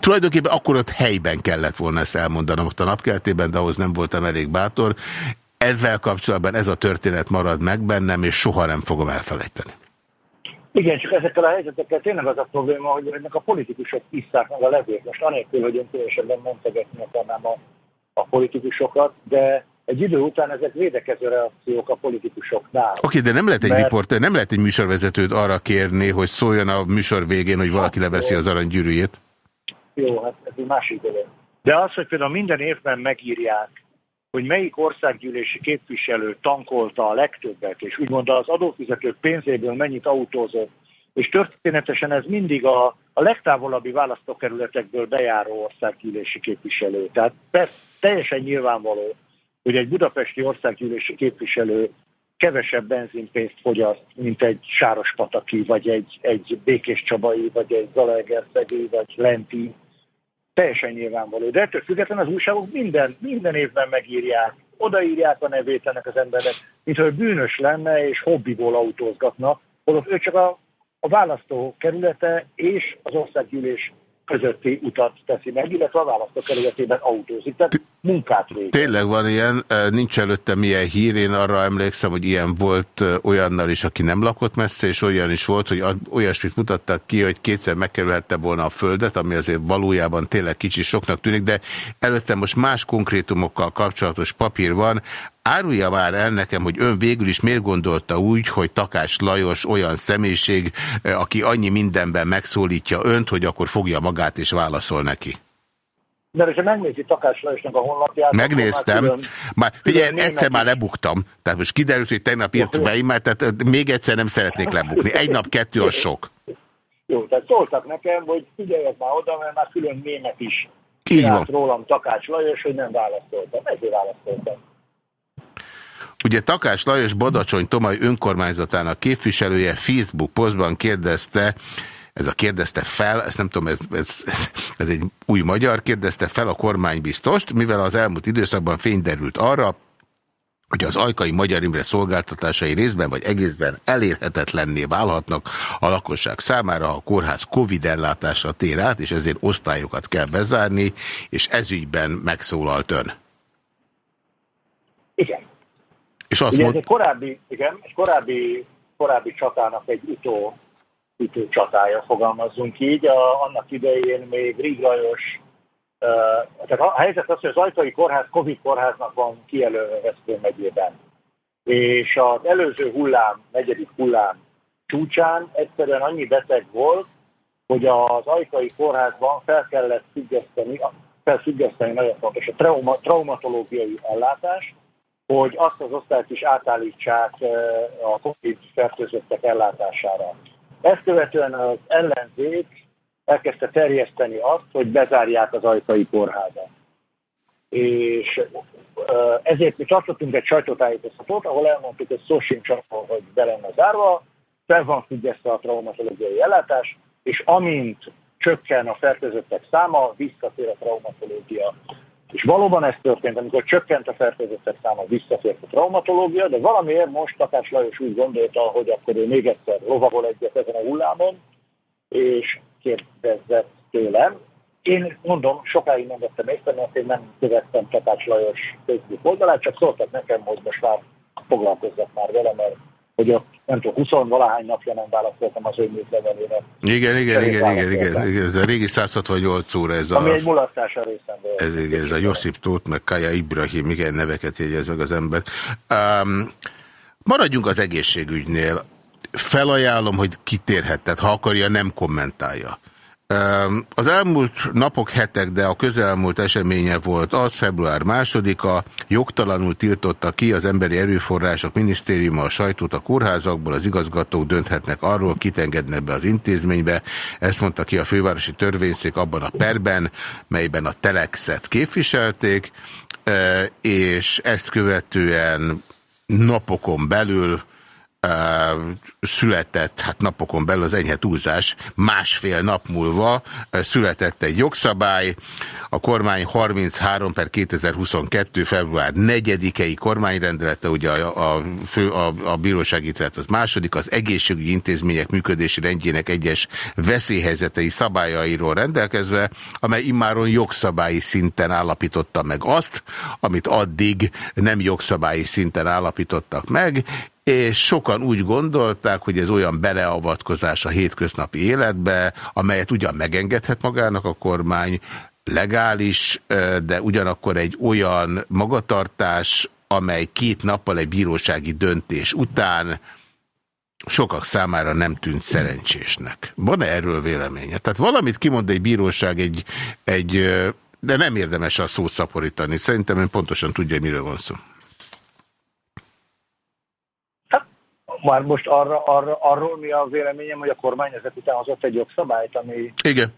Speaker 1: tulajdonképpen akkor ott helyben kellett volna ezt elmondanom ott a napkeltében, de ahhoz nem voltam elég bátor. Ezzel kapcsolatban ez a történet marad meg bennem, és soha nem fogom elfelejteni.
Speaker 4: Igen, csak ezekkel a helyzetekkel tényleg az a probléma, hogy ennek a politikusok isszák meg a levét. Most anélkül, hogy én különösebben mondogatni akarnám a, a politikusokat, de egy idő után ezek védekező reakciók a politikusoknál.
Speaker 1: Oké, okay, de nem lehet egy mert... riporter, nem lehet egy műsorvezetőt arra kérni, hogy szóljon a műsor végén, hogy valaki hát, leveszi az aranygyűrűjét?
Speaker 4: Jó, hát ez egy másik dolog. De az, hogy például minden évben megírják hogy melyik országgyűlési képviselő tankolta a legtöbbet, és úgymond az adófizetők pénzéből mennyit autózott, és történetesen ez mindig a, a legtávolabbi választókerületekből bejáró országgyűlési képviselő. Tehát persze, teljesen nyilvánvaló, hogy egy budapesti országgyűlési képviselő kevesebb benzinpénzt fogyaszt, mint egy Sárospataki, vagy egy, egy Békés Csabai, vagy egy Zalaegerszegi, vagy Lenti teljesen nyilvánvaló. De ettől függetlenül az újságok minden, minden évben megírják, odaírják a nevét ennek az embernek, mint hogy bűnös lenne és hobbiból autózgatna, holott ő csak a, a választó kerülete és az országgyűlés közötti utat teszi meg, illetve a választókerületében autózik. Tehát munkát végez.
Speaker 1: Tényleg van ilyen, nincs előtte milyen hír, én arra emlékszem, hogy ilyen volt olyannal is, aki nem lakott messze, és olyan is volt, hogy olyasmit mutattak ki, hogy kétszer megkerülhette volna a földet, ami azért valójában tényleg kicsi soknak tűnik, de előtte most más konkrétumokkal kapcsolatos papír van, Árulja már el nekem, hogy ön végül is miért gondolta úgy, hogy Takás Lajos olyan személyiség, aki annyi mindenben megszólítja önt, hogy akkor fogja magát és válaszol neki?
Speaker 4: De ha megnézi Takás Lajosnak a honlapját...
Speaker 1: Megnéztem. Már, már figyelj, egyszer már lebuktam. Tehát most kiderült, hogy tegnap írt veimmel, tehát még egyszer nem szeretnék lebukni. Egy nap, kettő a sok.
Speaker 4: Jó, tehát szóltak nekem, hogy figyeljek már oda, mert már külön német is kínált rólam Takács Lajos, hogy nem választottam. Ezért választottam.
Speaker 1: Ugye Takás Lajos Badacsony Tomaj önkormányzatának képviselője Facebook posztban kérdezte, ez a kérdezte fel, ezt nem tudom, ez, ez, ez, ez egy új magyar, kérdezte fel a kormánybiztost, mivel az elmúlt időszakban fény derült arra, hogy az ajkai Magyar Imre szolgáltatásai részben vagy egészben elérhetetlenné válhatnak a lakosság számára, a kórház Covid ellátásra tér át, és ezért osztályokat kell bezárni, és ezügyben megszólalt ön.
Speaker 4: Igen.
Speaker 1: És azt mond...
Speaker 4: egy korábbi, igen, egy korábbi, korábbi csatának egy utó ütő csatája, fogalmazzunk így. A, annak idején még Rig Lajos, uh, tehát a helyzet az, hogy az Ajkai Kórház Covid kórháznak van kijelölve Veszprém megyében. És az előző hullám, negyedik hullám csúcsán egyszerűen annyi beteg volt, hogy az Ajkai Kórházban fel kellett függeszteni, felfüggeszteni nagyon fontos a trauma, traumatológiai ellátást, hogy azt az osztályt is átállítsák a COVID fertőzöttek ellátására. Ezt követően az ellenzék elkezdte terjeszteni azt, hogy bezárják az ajkai kórházat. És ezért mi tartottunk egy sajtótájékoztatót, ahol elmondtuk, hogy szó sincs arról, hogy be lenne zárva, fel van függesztve a traumatológiai ellátás, és amint csökken a fertőzöttek száma, visszatér a traumatológia és valóban ez történt, amikor csökkent a fertőzöttek száma, visszatért a traumatológia, de valamiért most Takács Lajos úgy gondolta, hogy akkor ő még egyszer lovagol egyet ezen a hullámon, és kérdezett tőlem. én mondom, sokáig nem vettem észre, mert én nem követtem Takács Lajos Facebook oldalát, csak szóltak nekem, hogy most már foglalkozzak már vele, mert hogy ott nem tudom, 20 valahány napja nem válaszoltam az ő műtlevelére.
Speaker 1: Igen, igen, igen, igen, igen, igen, ez a régi 168 óra, ez
Speaker 4: Ami
Speaker 1: a...
Speaker 4: egy mulasztás a részemről.
Speaker 1: Ez, igen, ez a Josip Tóth, meg Kaja Ibrahim, igen, neveket jegyez meg az ember. Um, maradjunk az egészségügynél. Felajánlom, hogy kitérhet, tehát ha akarja, nem kommentálja. Az elmúlt napok, hetek, de a közelmúlt eseménye volt az, február másodika, jogtalanul tiltotta ki az Emberi Erőforrások Minisztériuma a sajtót a kórházakból, az igazgatók dönthetnek arról, kit engednek be az intézménybe. Ezt mondta ki a fővárosi törvényszék abban a perben, melyben a Telexet képviselték, és ezt követően napokon belül született, hát napokon belül az enyhe túlzás, másfél nap múlva született egy jogszabály, a kormány 33 per 2022. február 4-i kormányrendelete, ugye a, a, fő, a, a bíróság ítélet az második, az egészségügyi intézmények működési rendjének egyes veszélyhelyzetei szabályairól rendelkezve, amely immáron jogszabályi szinten állapította meg azt, amit addig nem jogszabályi szinten állapítottak meg, és sokan úgy gondolták, hogy ez olyan beleavatkozás a hétköznapi életbe, amelyet ugyan megengedhet magának a kormány, legális, de ugyanakkor egy olyan magatartás, amely két nappal egy bírósági döntés után sokak számára nem tűnt szerencsésnek. Van-e erről véleménye? Tehát valamit kimond egy bíróság, egy, egy, de nem érdemes a szót szaporítani. Szerintem ön pontosan tudja, miről van szó.
Speaker 4: Már most arra, arra, arról mi a véleményem, hogy a kormány ezek után hozott egy jogszabályt, ami...
Speaker 1: Igen.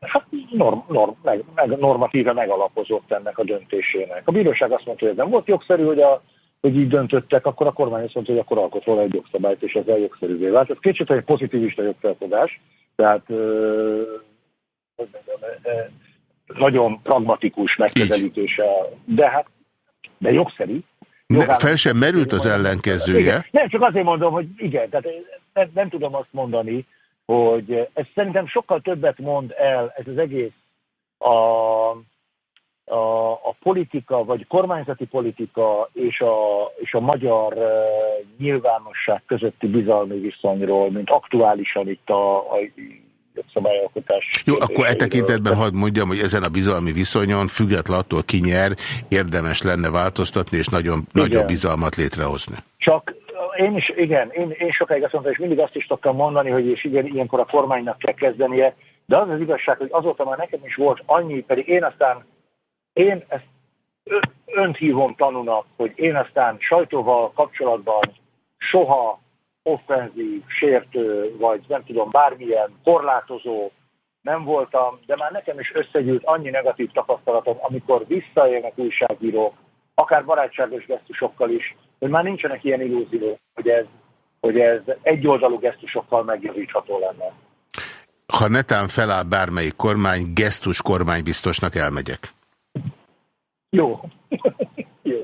Speaker 4: Hát norm, norm, meg, meg, normatíve megalapozott ennek a döntésének. A bíróság azt mondta, hogy ez nem volt jogszerű, hogy, a, hogy így döntöttek, akkor a kormány azt mondta, hogy akkor alkot volna egy jogszabályt, és ezzel jogszerűvé vált. Ez kicsit egy pozitivista jogfelfogás, tehát ö, nagyon pragmatikus megközelítése, de hát de jogszerű,
Speaker 1: ne, fel sem merült az ellenkezője.
Speaker 4: Igen. Nem, csak azért mondom, hogy igen, tehát nem, nem tudom azt mondani, hogy ez szerintem sokkal többet mond el ez az egész a, a, a politika, vagy kormányzati politika és a, és a magyar uh, nyilvánosság közötti bizalmi viszonyról, mint aktuálisan itt a, a jogszabályalkotás.
Speaker 1: Jó, akkor e tekintetben hadd mondjam, hogy ezen a bizalmi viszonyon, független attól ki nyer, érdemes lenne változtatni, és nagyon, nagyobb bizalmat létrehozni.
Speaker 4: Csak én is, igen, én, én sokáig azt mondtam, és mindig azt is tudtam mondani, hogy és igen, ilyenkor a kormánynak kell kezdenie, de az az igazság, hogy azóta már nekem is volt annyi, pedig én aztán, én ezt önt hívom tanúnak, hogy én aztán sajtóval kapcsolatban soha offenzív, sértő, vagy nem tudom, bármilyen korlátozó nem voltam, de már nekem is összegyűlt annyi negatív tapasztalatom, amikor visszaélnek újságírók, akár barátságos gesztusokkal is, hogy már nincsenek ilyen illúziók, hogy ez, hogy ez egyoldalú gesztusokkal megjavítható lenne.
Speaker 1: Ha netán feláll bármelyik kormány, gesztus kormánybiztosnak elmegyek.
Speaker 4: Jó. Jó.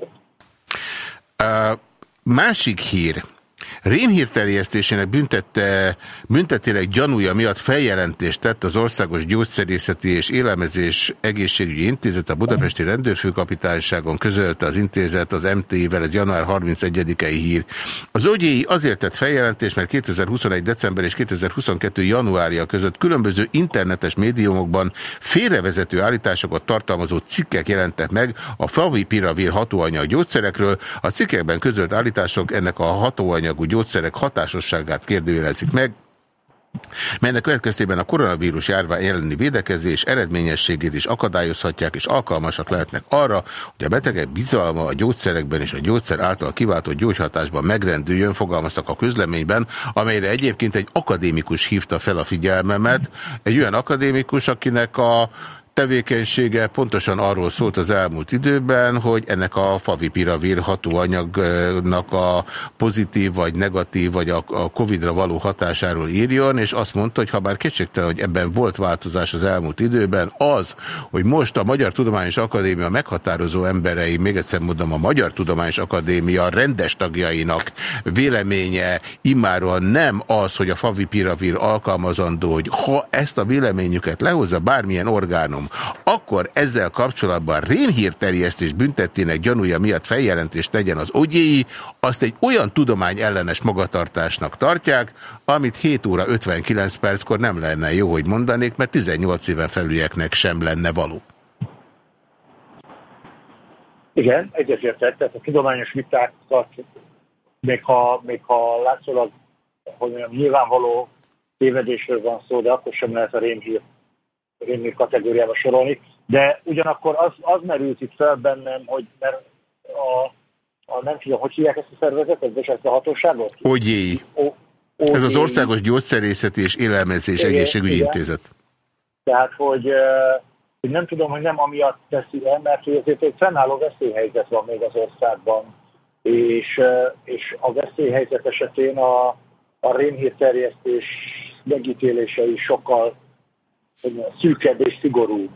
Speaker 1: Uh, másik hír. Rémhírterjesztésének büntette, büntetének gyanúja miatt feljelentést tett az Országos Gyógyszerészeti és Élelmezés Egészségügyi Intézet, a Budapesti Rendőrfőkapitányságon közölte az intézet az MT-vel, ez január 31-i hír. Az OGI azért tett feljelentést, mert 2021. december és 2022. januárja között különböző internetes médiumokban félrevezető állításokat tartalmazó cikkek jelentek meg a favipiravir hatóanyag gyógyszerekről. A cikkekben közölt állítások ennek a hatóanyagú gyógyszerek hatásosságát kérdőjelezik meg, melynek következtében a koronavírus járvány elleni védekezés eredményességét is akadályozhatják, és alkalmasak lehetnek arra, hogy a betegek bizalma a gyógyszerekben és a gyógyszer által kiváltott gyógyhatásban megrendüljön, fogalmaztak a közleményben, amelyre egyébként egy akadémikus hívta fel a figyelmemet, egy olyan akadémikus, akinek a tevékenysége pontosan arról szólt az elmúlt időben, hogy ennek a favipiravir hatóanyagnak a pozitív vagy negatív vagy a Covid-ra való hatásáról írjon, és azt mondta, hogy ha bár kétségtelen, hogy ebben volt változás az elmúlt időben, az, hogy most a Magyar Tudományos Akadémia meghatározó emberei, még egyszer mondom, a Magyar Tudományos Akadémia rendes tagjainak véleménye immáron nem az, hogy a favipiravir alkalmazandó, hogy ha ezt a véleményüket lehozza bármilyen orgánum, akkor ezzel kapcsolatban rémhírterjesztés büntettének gyanúja miatt feljelentést tegyen az ogyéi, azt egy olyan tudomány ellenes magatartásnak tartják, amit 7 óra 59 perckor nem lenne jó, hogy mondanék, mert 18 éven felülieknek sem lenne való.
Speaker 4: Igen, egyetértek, tehát a tudományos vitákat, még ha, még ha látszólag, hogy mondjam, nyilvánvaló tévedésről van szó, de akkor sem lehet a rémhír, rémhír kategóriába sorolni. De ugyanakkor az, az merült itt fel bennem, hogy mert a, a nem tudom, hogy hívják ezt a szervezetet, és ezt a hatóságot?
Speaker 1: Ogyéi. Ez az Országos Gyógyszerészeti és Élelmezés igen, Egészségügyi igen. Intézet.
Speaker 4: Tehát, hogy, hogy nem tudom, hogy nem amiatt teszi el, mert hogy azért egy fennálló veszélyhelyzet van még az országban, és, és a veszélyhelyzet esetén a, a rémhírterjesztés megítélése is sokkal szűkebb és szigorúbb.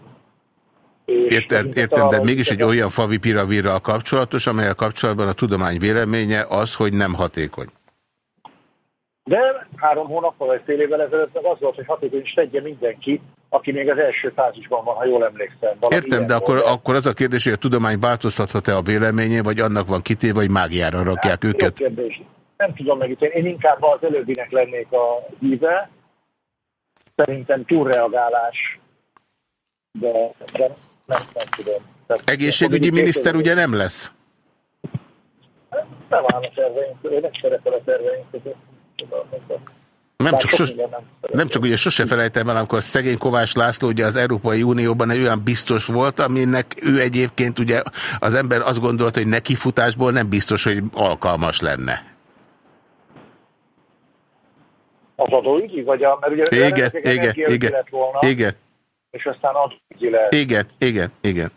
Speaker 1: Érted, értem, de mégis egy olyan favipiravirral kapcsolatos, amelyel kapcsolatban a tudomány véleménye az, hogy nem hatékony.
Speaker 4: De három hónappal vagy fél évvel ezelőtt az volt, hogy hatékony is tegye mindenki, aki még az első fázisban van, ha jól emlékszem.
Speaker 1: Értem, de akkor, akkor az a kérdés, hogy a tudomány változtathat-e a véleményé, vagy annak van kitéve, hogy mágiára rakják hát, őket?
Speaker 4: Jó kérdés. Nem tudom megítélni. Én inkább az előbbinek lennék a híve. Szerintem túlreagálás, de, de nem, nem tudom.
Speaker 1: Tehát, Egészségügyi miniszter ugye nem lesz?
Speaker 4: Nem áll a terveink, én nem szerepel a terveink
Speaker 1: nem csak, sos, nem csak ugye sose felejtem el, amikor szegény Kovács László ugye az Európai Unióban egy olyan biztos volt, aminek ő egyébként ugye az ember azt gondolta, hogy neki futásból nem biztos, hogy alkalmas lenne.
Speaker 4: Az adóügyi? Vagy a, mert ugye
Speaker 1: igen, igen, igen, volna, igen.
Speaker 4: És aztán adóügyi lehet.
Speaker 1: Igen, igen, igen.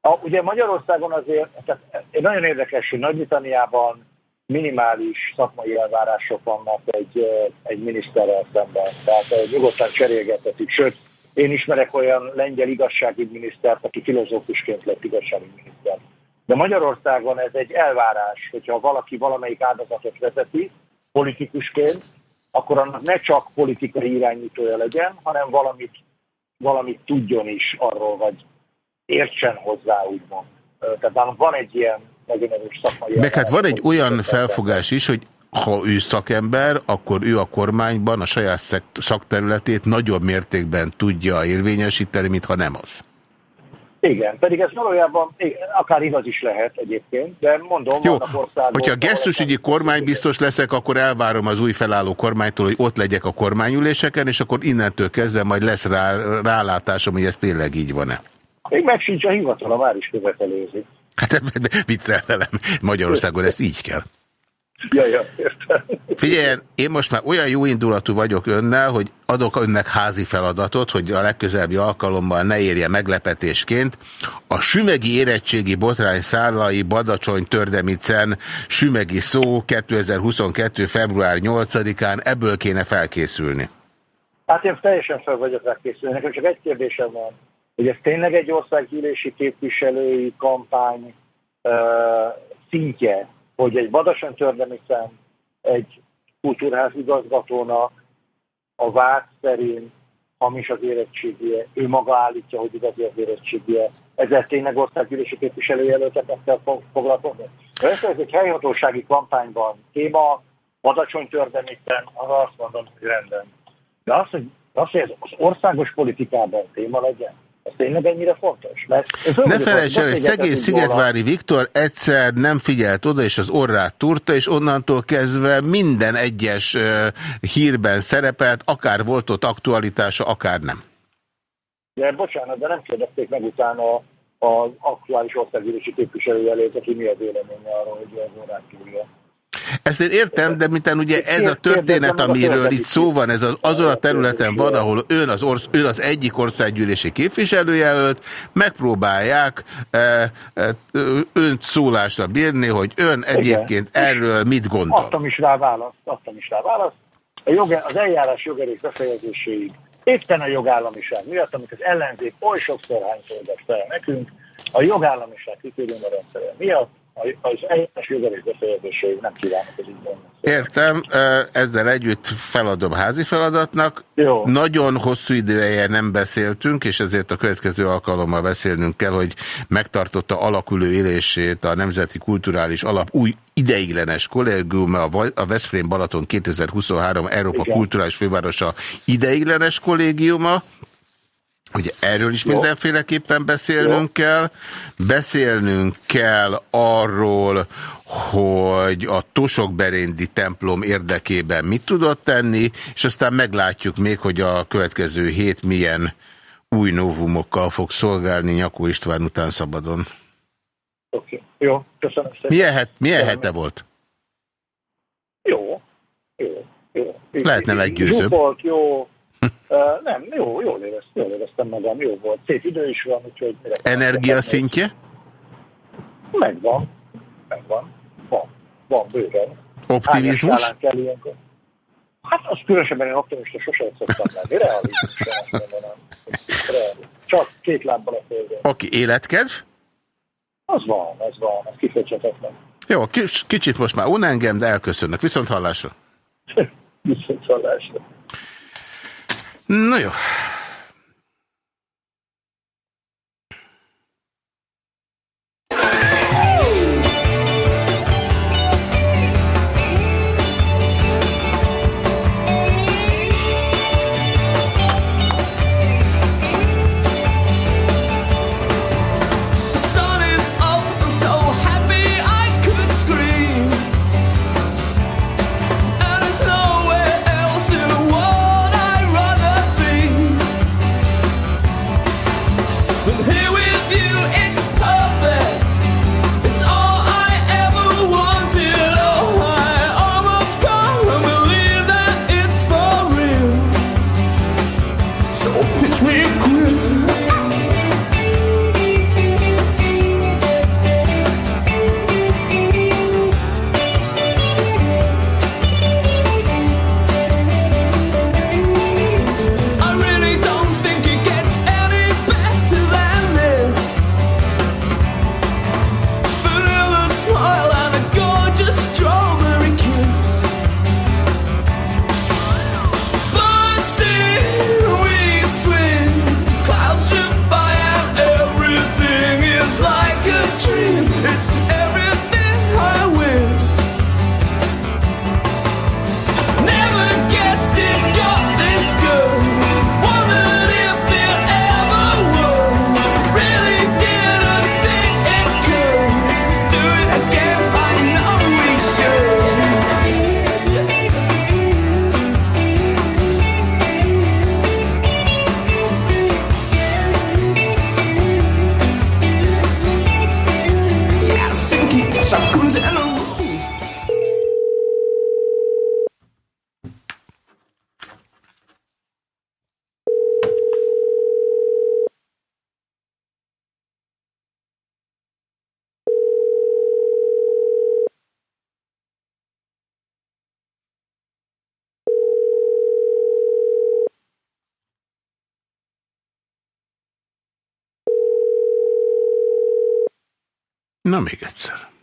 Speaker 4: A, ugye Magyarországon azért, tehát nagyon érdekes, hogy Nagy-Britanniában minimális szakmai elvárások vannak egy, egy miniszterrel szemben. Tehát nyugodtan cserélgetetik. Sőt, én ismerek olyan lengyel igazságügyminisztert, aki filozófusként lett igazságügyminiszter. De Magyarországon ez egy elvárás, hogyha valaki valamelyik áldozatot vezeti politikusként, akkor annak ne csak politikai irányítója legyen, hanem valamit, valamit tudjon is arról, vagy értsen hozzá, úgymond. Tehát van egy ilyen nagyon erős szakmai...
Speaker 1: Meg hát van egy olyan felfogás is, hogy ha ő szakember, akkor ő a kormányban a saját szakterületét nagyobb mértékben tudja érvényesíteni, mint ha nem az.
Speaker 4: Igen, pedig ez valójában igen, akár igaz is lehet egyébként, de mondom,
Speaker 1: Jó, hogyha gesztusügyi kormánybiztos leszek, akkor elvárom az új felálló kormánytól, hogy ott legyek a kormányüléseken, és akkor innentől kezdve majd lesz rá, rálátásom, hogy ez tényleg így van-e.
Speaker 4: Még meg sincs a hivatala, már is követelőzik.
Speaker 1: Hát viccel velem, Magyarországon ezt így kell.
Speaker 4: Ja, ja, értem.
Speaker 1: Figyelj, én most már olyan jó indulatú vagyok önnel, hogy adok önnek házi feladatot, hogy a legközelebbi alkalommal ne érje meglepetésként. A sümegi érettségi botrány szállai Badacsony Tördemicen sümegi szó 2022. február 8-án, ebből kéne felkészülni.
Speaker 4: Hát én teljesen fel vagyok rá készülni. Nekem csak egy kérdésem van hogy ez tényleg egy országgyűlési képviselői kampány uh, szintje, hogy egy Badason Tördemisen egy kultúrház igazgatónak a vád szerint hamis az érettségie, ő maga állítja, hogy igazi az érettségie. Ezzel tényleg országgyűlési képviselőjelölteket kell foglalkozni? Ez egy helyhatósági kampányban téma, Badacsony Tördemisen, arra azt mondom, hogy rendben. De az, hogy, az, hogy az országos politikában téma legyen, ez tényleg ennyire fontos? Mert
Speaker 1: ne felejts el, hogy szegény Szigetvári Viktor egyszer nem figyelt oda, és az orrát turta, és onnantól kezdve minden egyes hírben szerepelt, akár volt ott aktualitása, akár nem.
Speaker 4: De bocsánat, de nem kérdezték meg utána az aktuális országgyűlési képviselőjelét, aki mi a véleménye arról, hogy az orrát túlja.
Speaker 1: Ezt én értem, de mintán ugye ez a történet, amiről itt szó van, ez az, azon a területen van, ahol ön az, orsz, ön az egyik országgyűlési képviselőjelölt, megpróbálják e, e, önt szólásra bírni, hogy ön egyébként Igen. erről mit gondol.
Speaker 4: Adtam is rá választ, adtam is rá választ. A joga, az eljárás jogerész befejezéséig éppen a jogállamiság miatt, amit az ellenzék oly sokszor hányszor fel nekünk, a jogállamiság kritérium a rendszere miatt az eljárás jogerős befejezéséig nem kívánok az
Speaker 1: Értem, ezzel együtt feladom házi feladatnak. Jó. Nagyon hosszú idője nem beszéltünk, és ezért a következő alkalommal beszélnünk kell, hogy megtartotta alakuló élését a Nemzeti Kulturális Alap új ideiglenes kollégium, a Veszprém Balaton 2023 Európa Igen. Kulturális Fővárosa ideiglenes kollégiuma, Ugye erről is Jó. mindenféleképpen beszélnünk Jó. kell. Beszélnünk kell arról, hogy a Tosokberéndi templom érdekében mit tudott tenni, és aztán meglátjuk még, hogy a következő hét milyen új novumokkal fog szolgálni Nyakó István után szabadon.
Speaker 4: Oké, okay. jó, köszönöm szépen.
Speaker 1: Milyen, het, milyen hete volt?
Speaker 4: Jó, jó, jó.
Speaker 1: Lehetne meggyőzőbb.
Speaker 4: Jó volt, jó, Uh, nem, jó, jól, éreztem, jól éreztem magam, jó volt. Szép idő is van, úgyhogy...
Speaker 1: Energia szintje?
Speaker 4: Megvan, megvan. Van, van bőven.
Speaker 1: Optimizmus?
Speaker 4: Hát az különösebben én optimista sosem szoktam lenni. Realizmus Csak két lábbal a földön.
Speaker 1: Oké, okay, életkedv?
Speaker 4: Az van, az van, az kifejtsetetlen.
Speaker 1: Jó, kicsit most már un engem, de elköszönnek. Viszont hallásra.
Speaker 4: Viszont hallásra.
Speaker 1: Na jó. Na még egyszer.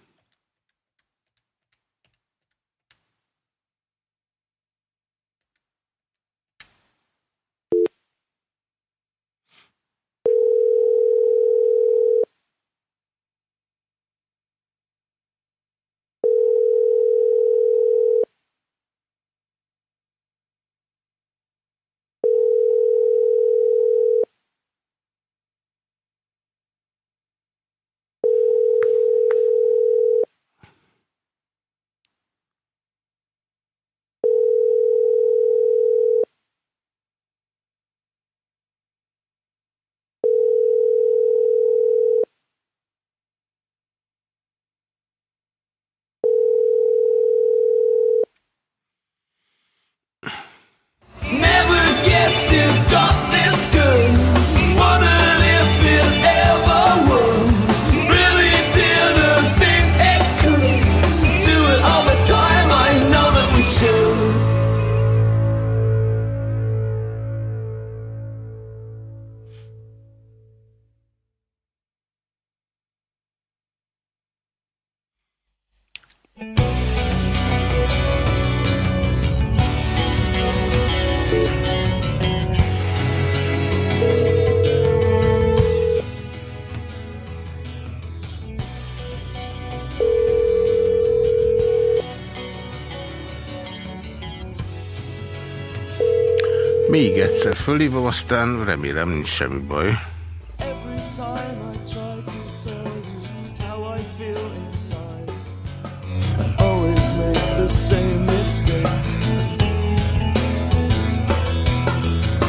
Speaker 5: Még egyszer fölhívom, aztán remélem nincs semmi baj.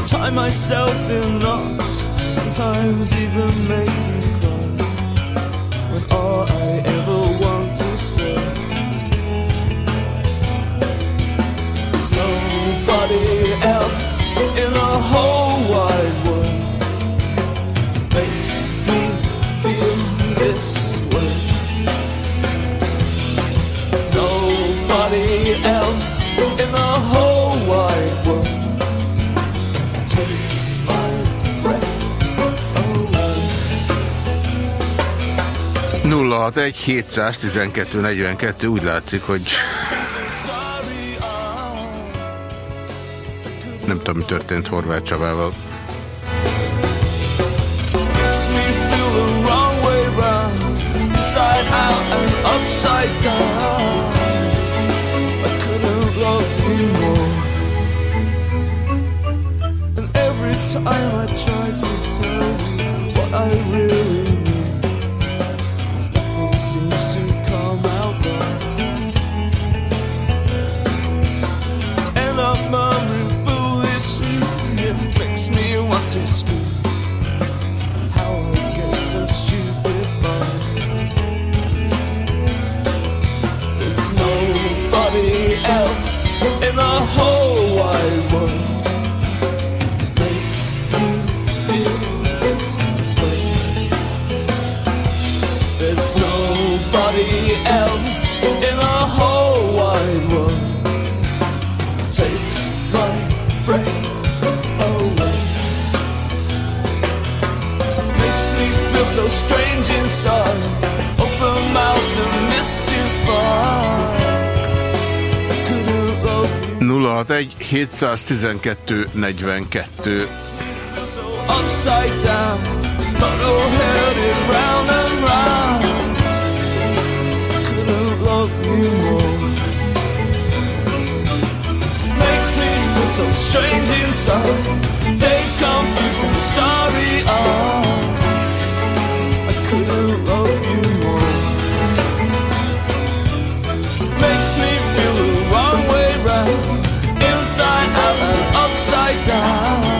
Speaker 5: Tie myself in knots, sometimes even make me 061 712 42 úgy látszik, hogy Nem tudom, mi történt Horváth Csabával. I try to tell what I really in the whole wide world makes you feel this way. There's nobody else in the whole wide world takes my breath. Away. Makes me feel so strange inside 061 712 42 Upside down Bottle headed round and round Couldn't love you more Makes me feel so strange inside Days confused and starry-eyed couldn't love you more. Makes me feel inside out upside down.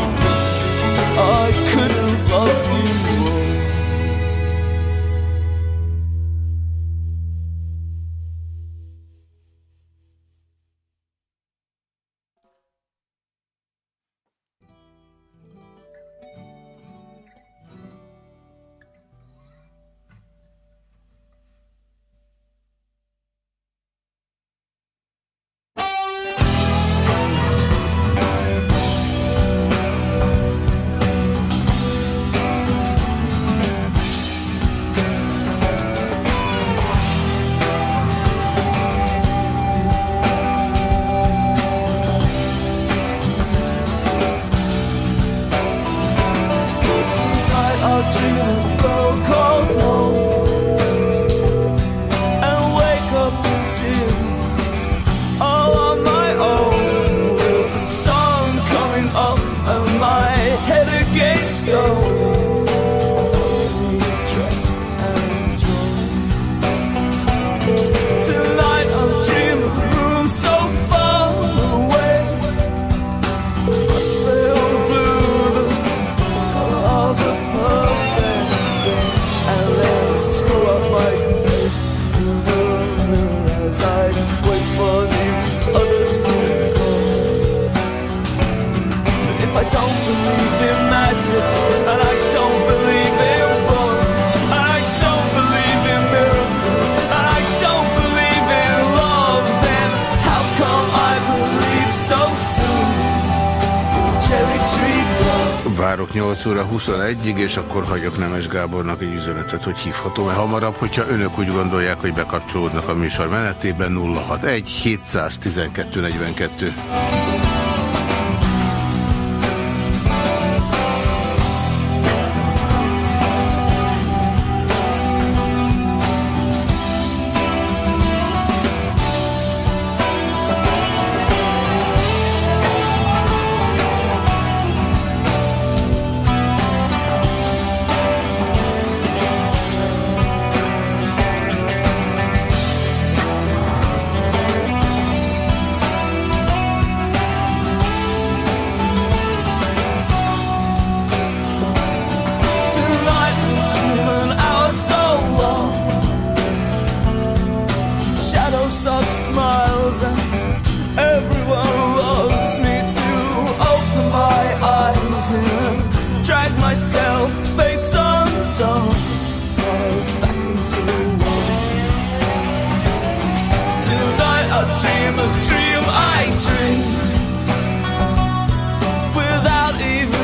Speaker 5: És akkor hagyok Nemes Gábornak egy üzenetet, hogy hívhatom-e hamarabb, hogyha önök úgy gondolják, hogy bekapcsolódnak a műsor menetében 061 712 42.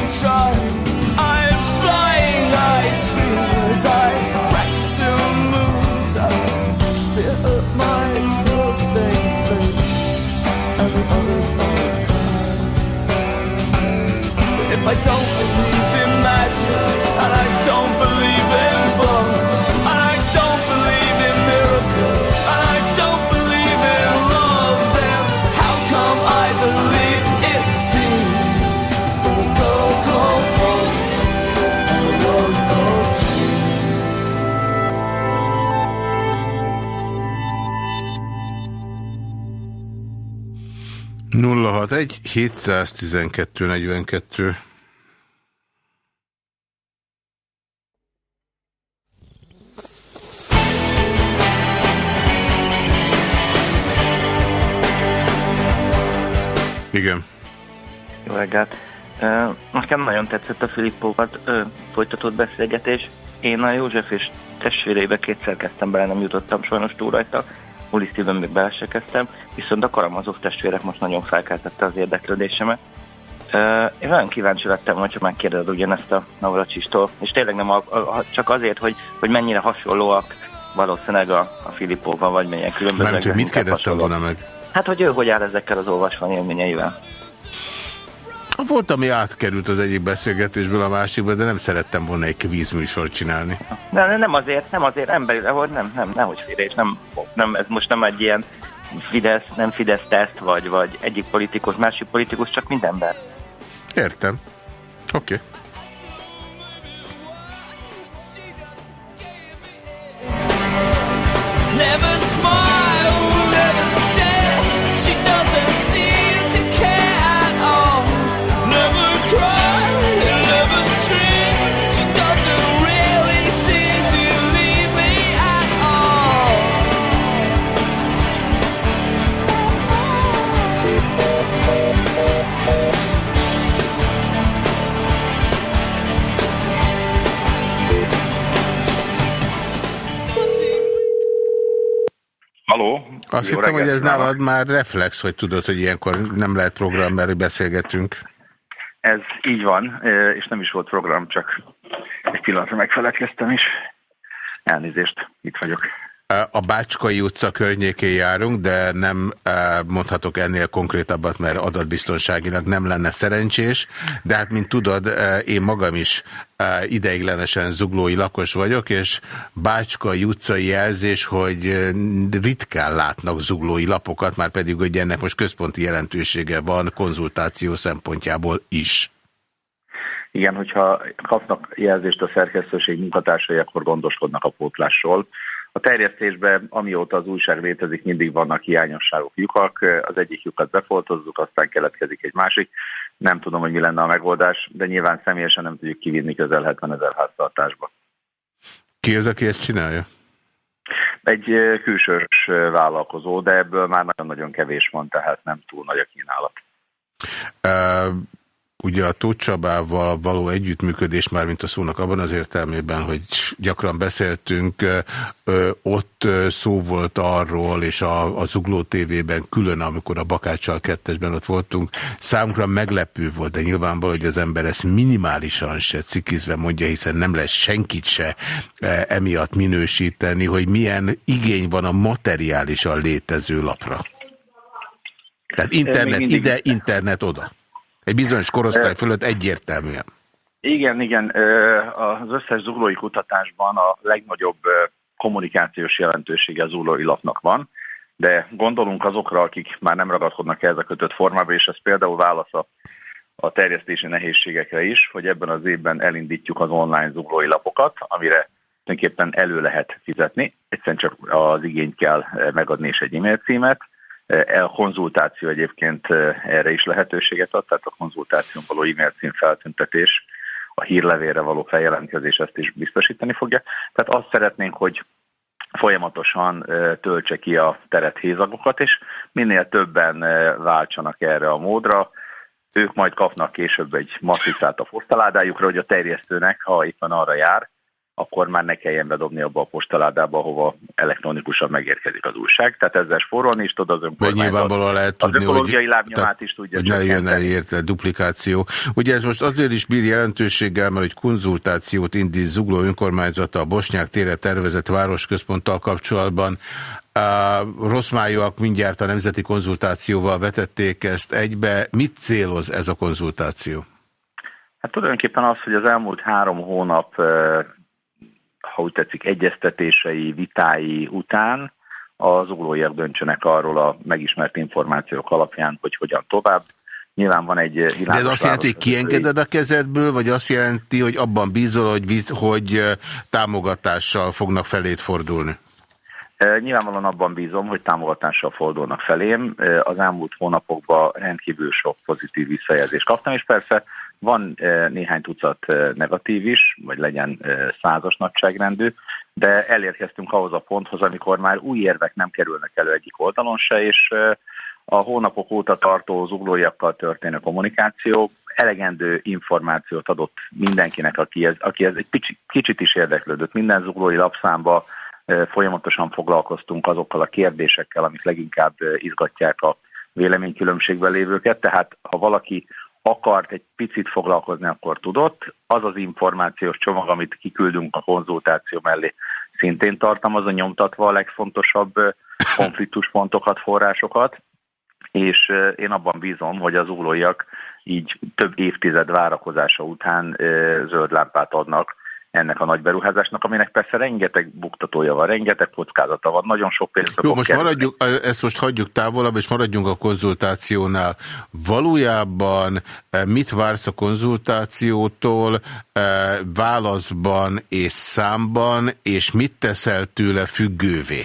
Speaker 5: even
Speaker 1: 061 712 42. Igen.
Speaker 6: Jó reggelt. Ö, Nekem nagyon tetszett a Filippóval ö, folytatott beszélgetés. Én a József és testvéreibe kétszer kezdtem bele, nem jutottam sajnos túl rajta. Ulisztiben még bele se kezdtem, viszont a Karamazov testvérek most nagyon felkeltette az érdeklődésemet. Én nagyon kíváncsi lettem, hogyha megkérdezed ugyanezt a Navracsistól, és tényleg nem a, a, csak azért, hogy, hogy mennyire hasonlóak valószínűleg a, a Filippóval, vagy milyen különbözőek.
Speaker 1: Mármint, hogy mit kérdeztem volna meg?
Speaker 6: Hát, hogy ő hogy áll ezekkel az olvasmány élményeivel.
Speaker 1: Volt, ami átkerült az egyik beszélgetésből a másikba, de nem szerettem volna egy kvízműsort csinálni.
Speaker 6: Nem, nem azért, nem azért, emberi, nem, nem, nehogy félre, és nem, nem, ez most nem egy ilyen Fidesz, nem Fidesz teszt, vagy, vagy egyik politikus, másik politikus, csak mint ember.
Speaker 1: Értem. Oké. Okay.
Speaker 5: Never smile,
Speaker 7: Haló?
Speaker 1: Azt
Speaker 7: Jó
Speaker 1: hittem, hogy ez nálad már reflex, hogy tudod, hogy ilyenkor nem lehet program, mert beszélgetünk.
Speaker 7: Ez így van, és nem is volt program, csak egy pillanatra megfeledkeztem is. Elnézést, itt vagyok.
Speaker 1: A Bácskai utca környékén járunk, de nem mondhatok ennél konkrétabbat, mert adatbiztonságilag nem lenne szerencsés. De hát, mint tudod, én magam is ideiglenesen zuglói lakos vagyok, és Bácskai utcai jelzés, hogy ritkán látnak zuglói lapokat, már pedig, hogy ennek most központi jelentősége van konzultáció szempontjából is.
Speaker 7: Igen, hogyha kapnak jelzést a szerkesztőség munkatársai, akkor gondoskodnak a pótlásról. A terjesztésben, amióta az újság létezik, mindig vannak hiányosságok, lyukak. Az egyik lyukat befoltozzuk, aztán keletkezik egy másik. Nem tudom, hogy mi lenne a megoldás, de nyilván személyesen nem tudjuk kivinni közel 70 ezer háztartásba.
Speaker 1: Ki az, aki ezt csinálja?
Speaker 7: Egy külsős vállalkozó, de ebből már nagyon-nagyon kevés van, tehát nem túl nagy a kínálat.
Speaker 1: Uh, ugye a Tóth Csabával való együttműködés már, mint a szónak abban az értelmében, hogy gyakran beszéltünk, ott szó volt arról, és a, a Zugló TV-ben külön, amikor a Bakáccsal kettesben ott voltunk, számunkra meglepő volt, de nyilvánvaló, hogy az ember ezt minimálisan se cikizve mondja, hiszen nem lesz senkit se e, emiatt minősíteni, hogy milyen igény van a materiálisan létező lapra. Tehát internet ide, internet oda. Egy bizonyos korosztály fölött egyértelműen.
Speaker 7: Igen, igen. Az összes zuglói kutatásban a legnagyobb kommunikációs jelentősége az zuglói lapnak van, de gondolunk azokra, akik már nem ragadkodnak ehhez a kötött formába, és ez például válasz a, a terjesztési nehézségekre is, hogy ebben az évben elindítjuk az online zuglói lapokat, amire tulajdonképpen elő lehet fizetni. Egyszerűen csak az igényt kell megadni és egy e-mail címet. A konzultáció egyébként eh, erre is lehetőséget ad, tehát a konzultáción való e-mail cím feltüntetés a hírlevélre való feljelentkezés ezt is biztosítani fogja. Tehát azt szeretnénk, hogy folyamatosan töltse ki a teret hézagokat, és minél többen váltsanak erre a módra. Ők majd kapnak később egy matricát a postaládájukra, hogy a terjesztőnek, ha éppen arra jár, akkor már ne kelljen bedobni abba a postaládába, ahova elektronikusan megérkezik az újság. Tehát ezzel spórolni is tud az önkormányzat.
Speaker 1: nyilvánvalóan lehet tudni,
Speaker 7: az
Speaker 1: hogy,
Speaker 7: lábnyomát is tudja
Speaker 1: hogy ne jön el érte duplikáció. Ugye ez most azért is bír jelentőséggel, mert hogy konzultációt indít Zugló önkormányzata a Bosnyák tére tervezett városközponttal kapcsolatban. Uh, rossz májúak mindjárt a nemzeti konzultációval vetették ezt egybe. Mit céloz ez a konzultáció?
Speaker 7: Hát tulajdonképpen az, hogy az elmúlt három hónap ha úgy tetszik, egyeztetései, vitái után az ólóiak döntsenek arról a megismert információk alapján, hogy hogyan tovább. Nyilván van egy
Speaker 1: De ez azt jelenti, hogy kiengeded a kezedből, vagy azt jelenti, hogy abban bízol, hogy, víz, hogy támogatással fognak felét fordulni?
Speaker 7: Nyilvánvalóan abban bízom, hogy támogatással fordulnak felém. Az elmúlt hónapokban rendkívül sok pozitív visszajelzést kaptam, és persze van néhány tucat negatív is, vagy legyen százas nagyságrendű, de elérkeztünk ahhoz a ponthoz, amikor már új érvek nem kerülnek elő egyik oldalon se, és a hónapok óta tartó zuglóiakkal történő kommunikáció elegendő információt adott mindenkinek, aki ez, aki ez egy picit, kicsit is érdeklődött. Minden zuglói lapszámba folyamatosan foglalkoztunk azokkal a kérdésekkel, amik leginkább izgatják a véleménykülönbségben lévőket, tehát ha valaki akart egy picit foglalkozni, akkor tudott. Az az információs csomag, amit kiküldünk a konzultáció mellé, szintén tartalmazza nyomtatva a legfontosabb konfliktuspontokat, forrásokat, és én abban bízom, hogy az úlóiak így több évtized várakozása után zöld lámpát adnak ennek a nagy beruházásnak, aminek persze rengeteg buktatója van, rengeteg kockázata van, nagyon sok pénzt
Speaker 1: Jó, most maradjuk, ezt most hagyjuk távolabb, és maradjunk a konzultációnál. Valójában eh, mit vársz a konzultációtól eh, válaszban és számban, és mit teszel tőle függővé?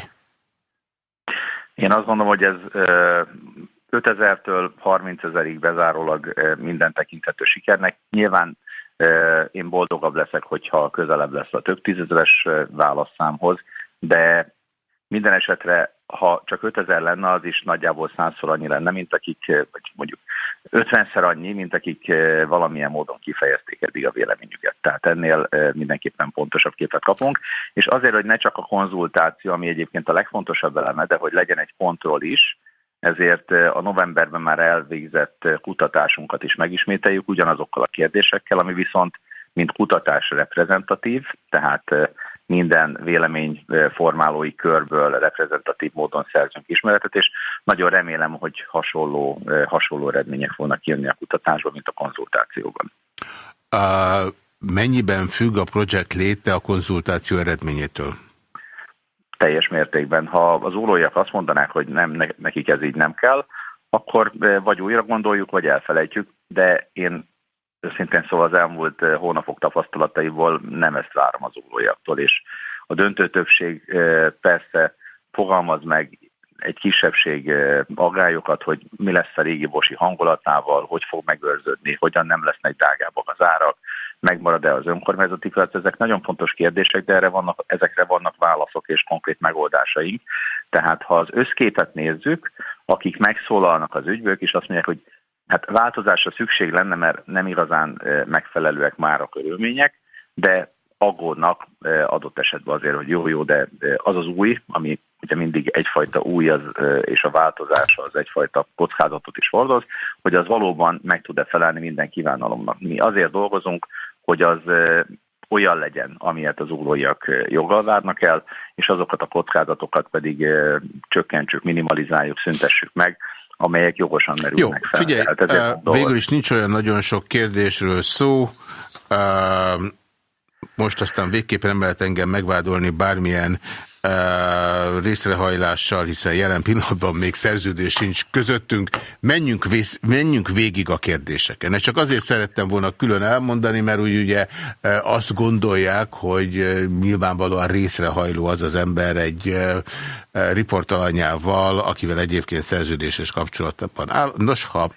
Speaker 7: Én azt gondolom, hogy ez 5000-től 30 ezerig bezárólag minden tekinthető sikernek. Nyilván én boldogabb leszek, hogyha közelebb lesz a több tízezeres válaszszámhoz, de minden esetre, ha csak 5000 lenne, az is nagyjából százszor annyi lenne, mint akik, vagy mondjuk 50-szer annyi, mint akik valamilyen módon kifejezték eddig a véleményüket. Tehát ennél mindenképpen pontosabb képet kapunk, és azért, hogy ne csak a konzultáció, ami egyébként a legfontosabb eleme, de hogy legyen egy kontroll is, ezért a novemberben már elvégzett kutatásunkat is megismételjük ugyanazokkal a kérdésekkel, ami viszont mint kutatás reprezentatív, tehát minden vélemény formálói körből reprezentatív módon szerzünk ismeretet, és nagyon remélem, hogy hasonló, hasonló eredmények fognak jönni a kutatásban, mint a konzultációban.
Speaker 1: Uh, mennyiben függ a projekt léte a konzultáció eredményétől?
Speaker 7: Teljes mértékben. Ha az ólóiak azt mondanák, hogy nem, nekik ez így nem kell, akkor e, vagy újra gondoljuk, vagy elfelejtjük, de én őszintén szóval az elmúlt e, hónapok tapasztalataiból nem ezt várom az ólóiaktól, és a döntő többség e, persze fogalmaz meg egy kisebbség agályokat, hogy mi lesz a régi bosi hangulatával, hogy fog megőrződni, hogyan nem lesznek drágábbak az árak, megmarad-e az önkormányzati felett. Ezek nagyon fontos kérdések, de erre vannak, ezekre vannak válaszok és konkrét megoldásaink. Tehát ha az összképet nézzük, akik megszólalnak az ügybők, és azt mondják, hogy hát változásra szükség lenne, mert nem igazán megfelelőek már a körülmények, de aggódnak adott esetben azért, hogy jó-jó, de az az új, ami ugye mindig egyfajta új az, és a változás az egyfajta kockázatot is hordoz, hogy az valóban meg tud-e felelni minden kívánalomnak. Mi azért dolgozunk, hogy az olyan legyen, amilyet az ólóiak joggal várnak el, és azokat a kockázatokat pedig csökkentsük, minimalizáljuk, szüntessük meg, amelyek jogosan merülnek
Speaker 1: Jó, fel. figyelj, uh, végül is nincs olyan nagyon sok kérdésről szó, uh, most aztán végképpen nem lehet engem megvádolni bármilyen részrehajlással, hiszen jelen pillanatban még szerződés sincs közöttünk. Menjünk, vész, menjünk végig a kérdéseken. Ezt csak azért szerettem volna külön elmondani, mert úgy ugye azt gondolják, hogy nyilvánvalóan részrehajló az az ember egy riportalanyával, akivel egyébként szerződéses kapcsolatban áll. Nos, ha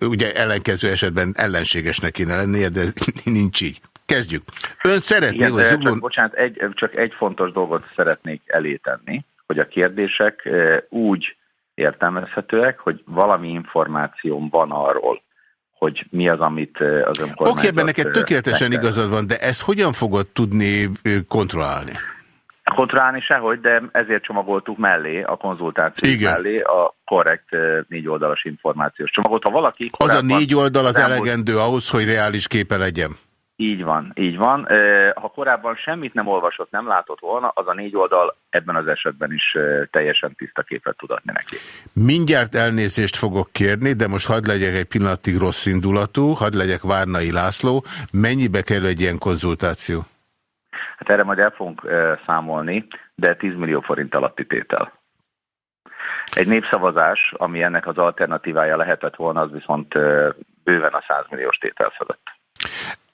Speaker 1: ugye ellenkező esetben ellenségesnek kéne lennie, de nincs így. Kezdjük. Ön szeretné,
Speaker 7: Igen,
Speaker 1: hogy
Speaker 7: Zuglón... Csak, bocsánat, egy, csak egy fontos dolgot szeretnék elétenni, hogy a kérdések úgy értelmezhetőek, hogy valami információm van arról, hogy mi az, amit az önkormányzat...
Speaker 1: Oké, ebben neked tökéletesen igazad van, de ezt hogyan fogod tudni kontrollálni?
Speaker 7: Kontrollálni sehogy, de ezért csomagoltuk mellé, a konzultáció
Speaker 1: Igen.
Speaker 7: mellé a korrekt négy oldalas információs csomagot. Ha valaki
Speaker 1: Az a négy oldal az elegendő ahhoz, hogy reális képe legyen.
Speaker 7: Így van, így van. Ha korábban semmit nem olvasott, nem látott volna, az a négy oldal ebben az esetben is teljesen tiszta képet tud adni neki.
Speaker 1: Mindjárt elnézést fogok kérni, de most hadd legyek egy pillanatig rossz indulatú, hadd legyek Várnai László. Mennyibe kerül egy ilyen konzultáció?
Speaker 7: Hát erre majd el fogunk számolni, de 10 millió forint alatti tétel. Egy népszavazás, ami ennek az alternatívája lehetett volna, az viszont bőven a 100 milliós tétel fölött.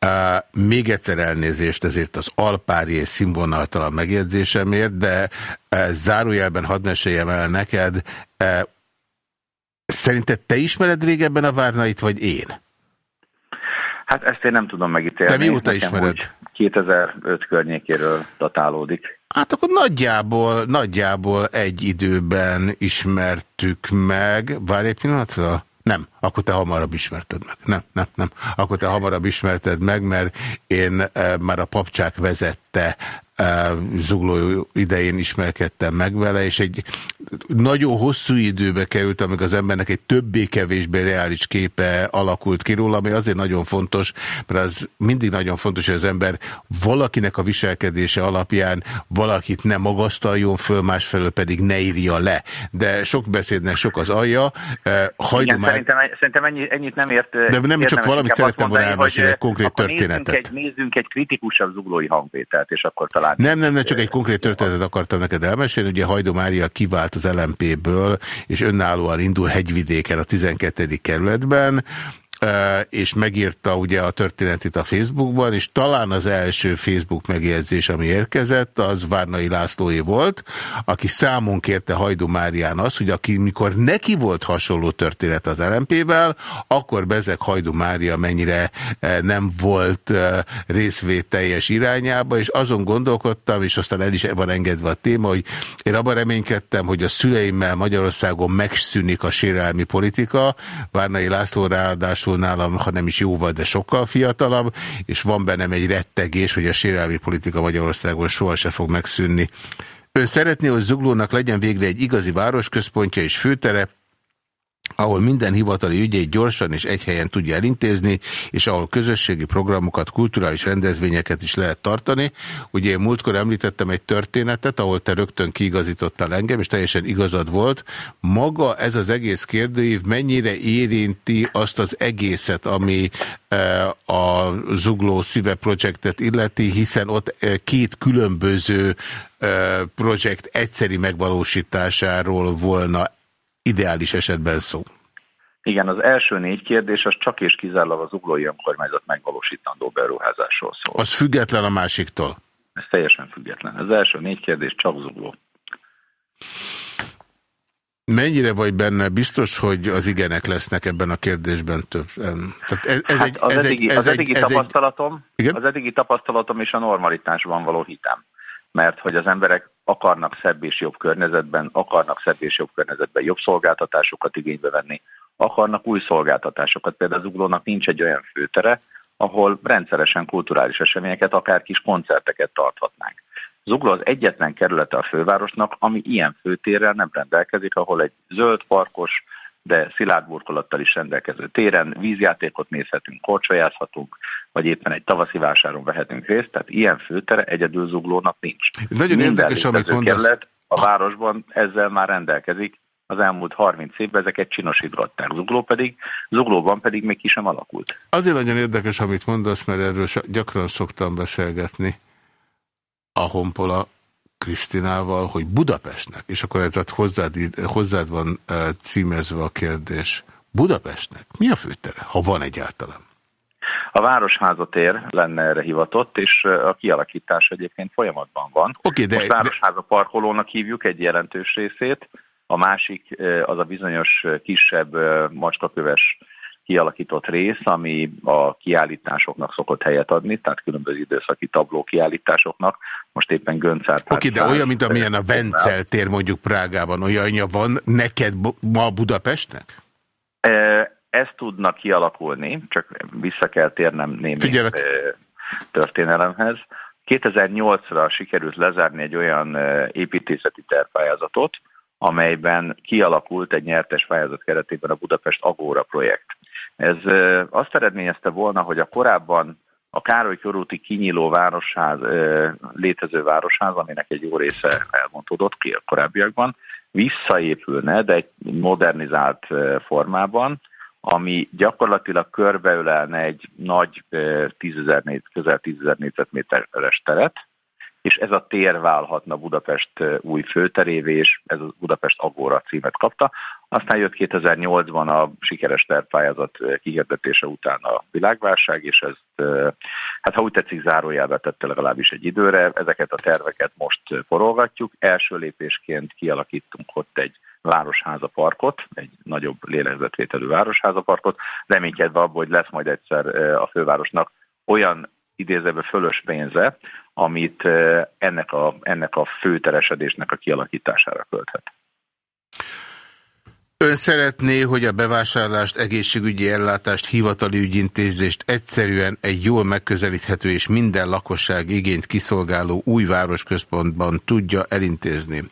Speaker 1: Uh, még egyszer elnézést ezért az alpári és színvonaltalan megjegyzésemért, de uh, zárójelben hadd meséljem el neked, uh, szerinted te ismered régebben a Várnait, vagy én?
Speaker 7: Hát ezt én nem tudom megítélni.
Speaker 1: Te mióta
Speaker 7: Nekem
Speaker 1: ismered?
Speaker 7: úgy 2005 környékéről datálódik.
Speaker 1: Hát akkor nagyjából, nagyjából egy időben ismertük meg. Várj egy pillanatra? Nem, akkor te hamarabb ismerted meg. Nem, nem, nem. Akkor te hamarabb ismerted meg, mert én e, már a papcsák vezette zugló idején ismerkedtem meg vele, és egy nagyon hosszú időbe került, amíg az embernek egy többé-kevésbé reális képe alakult ki róla, ami azért nagyon fontos, mert az mindig nagyon fontos, hogy az ember valakinek a viselkedése alapján valakit ne magasztaljon föl, másfelől pedig ne írja le. De sok beszédnek sok az alja. Hajdú
Speaker 7: Igen,
Speaker 1: már...
Speaker 7: szerintem, szerintem ennyi, ennyit nem ért.
Speaker 1: De nem, csak valamit szerettem volna elmesélni, egy konkrét történetet.
Speaker 7: Nézzünk egy, nézzünk egy kritikusabb zuglói hangvételt, és akkor talán...
Speaker 1: Nem, nem, nem, csak egy konkrét történetet akartam neked elmesélni. Ugye Hajdó Mária kivált az LMP-ből, és önállóan indul hegyvidéken a 12. kerületben, és megírta ugye a történetet a Facebookban, és talán az első Facebook megjegyzés, ami érkezett, az Várnai Lászlóé volt, aki számon kérte Hajdú Márián azt, hogy aki mikor neki volt hasonló történet az LMP-vel, akkor bezeg Hajdú Mária mennyire nem volt részvételjes irányába, és azon gondolkodtam, és aztán el is van engedve a téma, hogy én abban reménykedtem, hogy a szüleimmel Magyarországon megszűnik a sérelmi politika, Várnai László ráadásul nálam, ha nem is jóval, de sokkal fiatalabb, és van bennem egy rettegés, hogy a sérelmi politika Magyarországon soha se fog megszűnni. Ön szeretné, hogy Zuglónak legyen végre egy igazi városközpontja és főtere, ahol minden hivatali ügyét gyorsan és egy helyen tudja elintézni, és ahol közösségi programokat, kulturális rendezvényeket is lehet tartani. Ugye én múltkor említettem egy történetet, ahol te rögtön kiigazítottál engem, és teljesen igazad volt. Maga ez az egész kérdőív mennyire érinti azt az egészet, ami eh, a Zugló Szíve projektet illeti, hiszen ott eh, két különböző eh, projekt egyszeri megvalósításáról volna ideális esetben szó.
Speaker 7: Igen, az első négy kérdés az csak és kizárólag az uglói önkormányzat megvalósítandó beruházásról szól.
Speaker 1: Az független a másiktól.
Speaker 7: Ez teljesen független. Az első négy kérdés csak zugló.
Speaker 1: Mennyire vagy benne biztos, hogy az igenek lesznek ebben a kérdésben több? Tehát ez, ez
Speaker 7: Hát
Speaker 1: egy,
Speaker 7: az
Speaker 1: ez
Speaker 7: eddigi,
Speaker 1: egy, ez
Speaker 7: az eddigi
Speaker 1: egy, ez egy,
Speaker 7: tapasztalatom,
Speaker 1: Igen?
Speaker 7: az eddigi tapasztalatom és a normalitásban való hitem. Mert hogy az emberek akarnak szebb és jobb környezetben, akarnak szebb és jobb környezetben jobb szolgáltatásokat igénybe venni, akarnak új szolgáltatásokat. Például az uglónak nincs egy olyan főtere, ahol rendszeresen kulturális eseményeket, akár kis koncerteket tarthatnánk. Zugló az egyetlen kerülete a fővárosnak, ami ilyen főtérrel nem rendelkezik, ahol egy zöld, parkos, de szilárd burkolattal is rendelkező téren vízjátékot nézhetünk, korcsolyázhatunk, vagy éppen egy tavaszi vásáron vehetünk részt, tehát ilyen főtere egyedül zuglónak nincs.
Speaker 1: Nagyon
Speaker 7: Minden
Speaker 1: érdekes, amit mondasz.
Speaker 7: kerület a városban ezzel már rendelkezik, az elmúlt 30 évben ezeket csinosították. Zugló pedig, Zuglóban pedig még ki sem alakult.
Speaker 1: Azért nagyon érdekes, amit mondasz, mert erről gyakran szoktam beszélgetni a Honpola Krisztinával, hogy Budapestnek, és akkor ez hozzád, hozzád van címezve a kérdés, Budapestnek mi a főtere, ha van egyáltalán?
Speaker 7: A Városházatér lenne erre hivatott, és a kialakítás egyébként folyamatban van.
Speaker 1: Okay, de,
Speaker 7: Most Városháza parkolónak hívjuk egy jelentős részét, a másik az a bizonyos kisebb macskaköves kialakított rész, ami a kiállításoknak szokott helyet adni, tehát különböző időszaki tabló kiállításoknak. Most éppen Göncár.
Speaker 1: Oké, okay, de olyan, mint amilyen a Vencel tér mondjuk Prágában, olyanja van neked ma Budapestnek?
Speaker 7: Ez tudna kialakulni, csak vissza kell térnem némi
Speaker 1: Figyelek.
Speaker 7: történelemhez. 2008-ra sikerült lezárni egy olyan építészeti tervpályázatot, amelyben kialakult egy nyertes pályázat keretében a Budapest Agóra projekt. Ez azt eredményezte volna, hogy a korábban a Károly körúti kinyíló városház, létező városház, aminek egy jó része elmondódott ki a korábbiakban, visszaépülne, de egy modernizált formában, ami gyakorlatilag körbeölelne egy nagy 10 közel 10 négyzetméteres teret, és ez a tér válhatna Budapest új főterévé, és ez a Budapest Agóra címet kapta. Aztán jött 2008-ban a sikeres tervpályázat kihirdetése után a világválság, és ezt, hát ha úgy tetszik, zárójelbe tette legalábbis egy időre. Ezeket a terveket most forolgatjuk. Első lépésként kialakítunk ott egy városházaparkot, egy nagyobb lélegzetvételű városházaparkot, reménykedve abban, hogy lesz majd egyszer a fővárosnak olyan idézőbe fölös pénze, amit ennek a, ennek a főteresedésnek a kialakítására költhet.
Speaker 1: Ön szeretné, hogy a bevásárlást, egészségügyi ellátást, hivatali ügyintézést egyszerűen egy jól megközelíthető és minden lakosság igényt kiszolgáló új városközpontban tudja elintézni.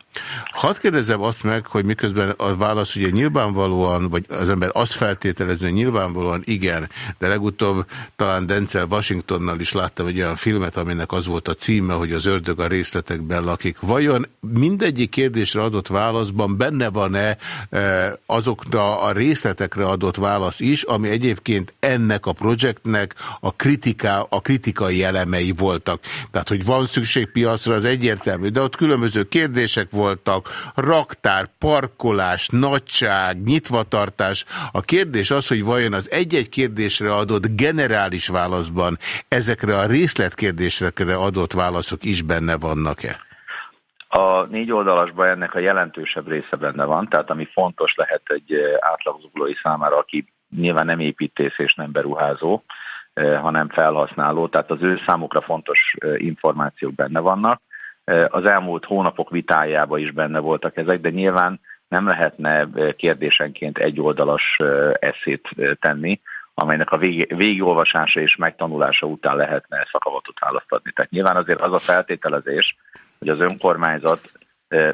Speaker 1: Hadd kérdezem azt meg, hogy miközben a válasz ugye nyilvánvalóan, vagy az ember azt feltételezni, nyilvánvalóan igen, de legutóbb talán Denzel Washingtonnal is láttam egy olyan filmet, aminek az volt a címe, hogy az ördög a részletekben lakik. Vajon mindegyik kérdésre adott válaszban benne van-e e, azokra a részletekre adott válasz is, ami egyébként ennek a projektnek a, kritiká, a kritikai elemei voltak. Tehát, hogy van szükség piacra, az egyértelmű, de ott különböző kérdések voltak, raktár, parkolás, nagyság, nyitvatartás. A kérdés az, hogy vajon az egy-egy kérdésre adott generális válaszban ezekre a részletkérdésekre adott válaszok is benne vannak-e?
Speaker 7: A négy oldalasban ennek a jelentősebb része benne van, tehát ami fontos lehet egy eh, átlagzuglói számára, aki nyilván nem építész és nem beruházó, eh, hanem felhasználó, tehát az ő számukra fontos eh, információk benne vannak. Az elmúlt hónapok vitájában is benne voltak ezek, de nyilván nem lehetne kérdésenként egy oldalas eszét tenni, amelynek a vég, végigolvasása és megtanulása után lehetne szakavatot választani. Tehát nyilván azért az a feltételezés, hogy az önkormányzat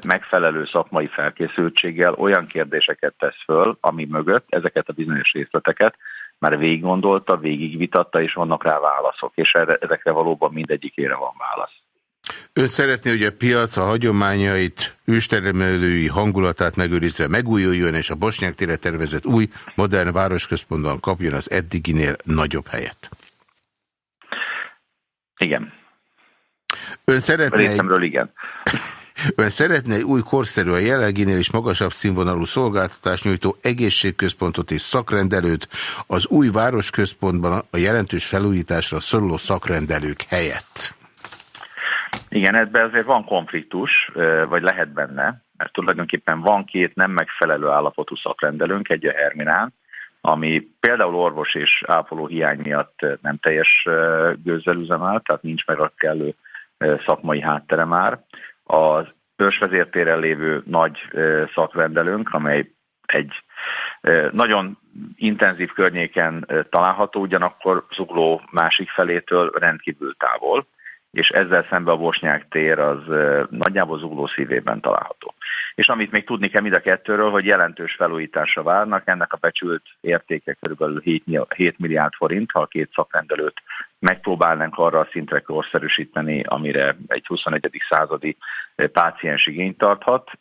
Speaker 7: megfelelő szakmai felkészültséggel olyan kérdéseket tesz föl, ami mögött ezeket a bizonyos részleteket már végig gondolta, végigvitatta, és vannak rá válaszok, és erre, ezekre valóban mindegyikére van válasz.
Speaker 1: Ön szeretné, hogy a piac a hagyományait, őstermelői hangulatát megőrizve megújuljon, és a Bosnyák tére tervezett új, modern városközpontban kapjon az eddiginél nagyobb helyet?
Speaker 7: Igen.
Speaker 1: Ön szeretné...
Speaker 7: Részemről igen.
Speaker 1: Ön szeretne egy új korszerű, a jelenleginél is magasabb színvonalú szolgáltatás nyújtó egészségközpontot és szakrendelőt az új városközpontban a jelentős felújításra szoruló szakrendelők helyett?
Speaker 7: Igen, ebben azért van konfliktus, vagy lehet benne, mert tulajdonképpen van két nem megfelelő állapotú szakrendelőnk, egy a Herminán, ami például orvos és ápoló hiány miatt nem teljes gőzzel üzemel, tehát nincs meg a kellő szakmai háttere már. Az ősvezértéren lévő nagy szakrendelőnk, amely egy nagyon intenzív környéken található, ugyanakkor zugló másik felétől rendkívül távol, és ezzel szemben a Bosnyák tér az nagyjából zugló szívében található. És amit még tudni kell mind a kettőről, hogy jelentős felújításra várnak, ennek a becsült értéke körülbelül 7 milliárd forint, ha a két szakrendelőt megpróbálnánk arra a szintre korszerűsíteni, amire egy 21. századi páciens igényt tarthat.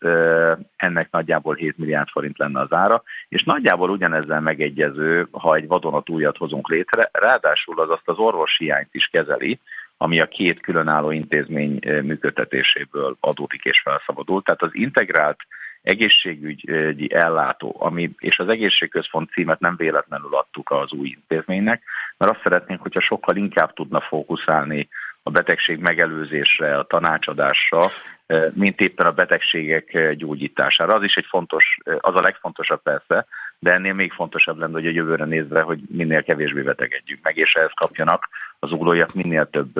Speaker 7: Ennek nagyjából 7 milliárd forint lenne az ára, és nagyjából ugyanezzel megegyező, ha egy vadonatújat hozunk létre, ráadásul az azt az orvos hiányt is kezeli, ami a két különálló intézmény működtetéséből adódik és felszabadult. Tehát az integrált egészségügyi ellátó, ami, és az egészségközpont címet nem véletlenül adtuk az új intézménynek, mert azt szeretnénk, hogyha sokkal inkább tudna fókuszálni a betegség megelőzésre, a tanácsadásra, mint éppen a betegségek gyógyítására. Az is egy fontos, az a legfontosabb persze, de ennél még fontosabb lenne, hogy a jövőre nézve, hogy minél kevésbé betegedjünk meg, és ehhez kapjanak az uglóiak minél több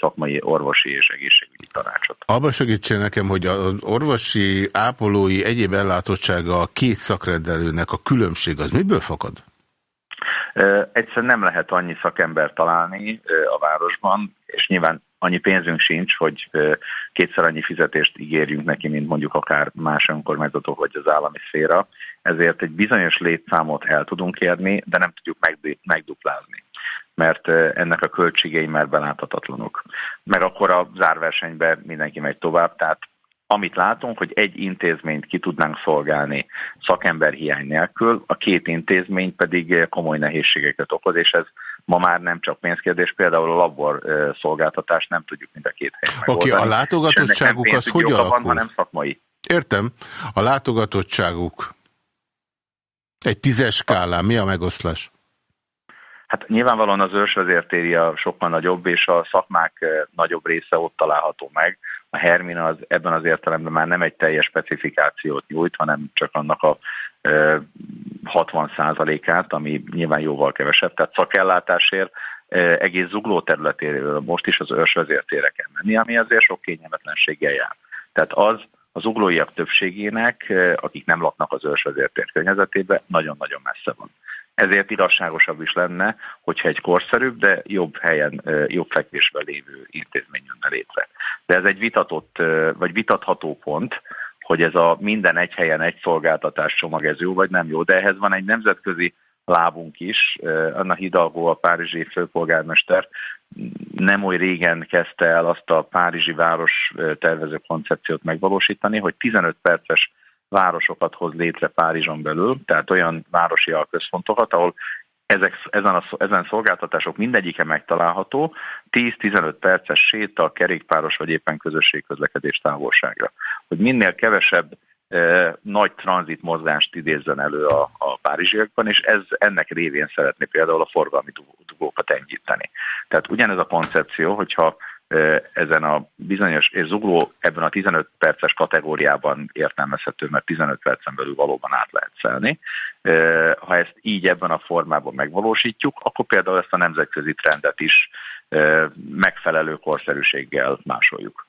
Speaker 7: szakmai, orvosi és egészségügyi tanácsot.
Speaker 1: Abba segítsen nekem, hogy az orvosi, ápolói, egyéb ellátottsága a két szakrendelőnek a különbség az miből fakad?
Speaker 7: Egyszerűen nem lehet annyi szakember találni a városban, és nyilván annyi pénzünk sincs, hogy kétszer annyi fizetést ígérjünk neki, mint mondjuk akár más önkormányzatok vagy az állami szféra. Ezért egy bizonyos létszámot el tudunk érni, de nem tudjuk megduplázni mert ennek a költségei már beláthatatlanok. Meg akkor a zárversenybe mindenki megy tovább, tehát amit látunk, hogy egy intézményt ki tudnánk szolgálni szakemberhiány nélkül, a két intézmény pedig komoly nehézségeket okoz, és ez ma már nem csak pénzkérdés, például a labor szolgáltatást nem tudjuk mind a két helyen
Speaker 1: Oké, okay, a látogatottságuk az hogy alakul? Van,
Speaker 7: hanem szakmai.
Speaker 1: Értem. A látogatottságuk egy tízes skálán mi a megoszlás?
Speaker 7: Hát nyilvánvalóan az ősvezértéria sokkal nagyobb, és a szakmák nagyobb része ott található meg. A Hermin az ebben az értelemben már nem egy teljes specifikációt nyújt, hanem csak annak a 60%-át, ami nyilván jóval kevesebb. Tehát szakellátásért egész zugló területéről most is az ősvezértére kell menni, ami azért sok kényelmetlenséggel jár. Tehát az az uglóiak többségének, akik nem laknak az ősvezértér környezetében, nagyon-nagyon messze van. Ezért igazságosabb is lenne, hogyha egy korszerűbb, de jobb helyen, jobb fekvésben lévő intézmény jönne létre. De ez egy vitatott, vagy vitatható pont, hogy ez a minden egy helyen egy szolgáltatás csomag ez jó vagy nem jó, de ehhez van egy nemzetközi lábunk is. Anna Hidalgo, a párizsi főpolgármester nem oly régen kezdte el azt a párizsi város tervező koncepciót megvalósítani, hogy 15 perces városokat hoz létre Párizson belül, tehát olyan városi alközpontokat, ahol ezek, ezen, a, ezen szolgáltatások mindegyike megtalálható 10-15 perces séta, kerékpáros vagy éppen közösségközlekedés távolságra. Hogy minél kevesebb e, nagy tranzit mozgást idézzen elő a, a párizsiakban, és ez ennek révén szeretné például a forgalmi dugókat enyhíteni. Tehát ugyanez a koncepció, hogyha ezen a bizonyos, és zugló ebben a 15 perces kategóriában értelmezhető, mert 15 percen belül valóban át lehet szelni. Ha ezt így ebben a formában megvalósítjuk, akkor például ezt a nemzetközi trendet is megfelelő korszerűséggel másoljuk.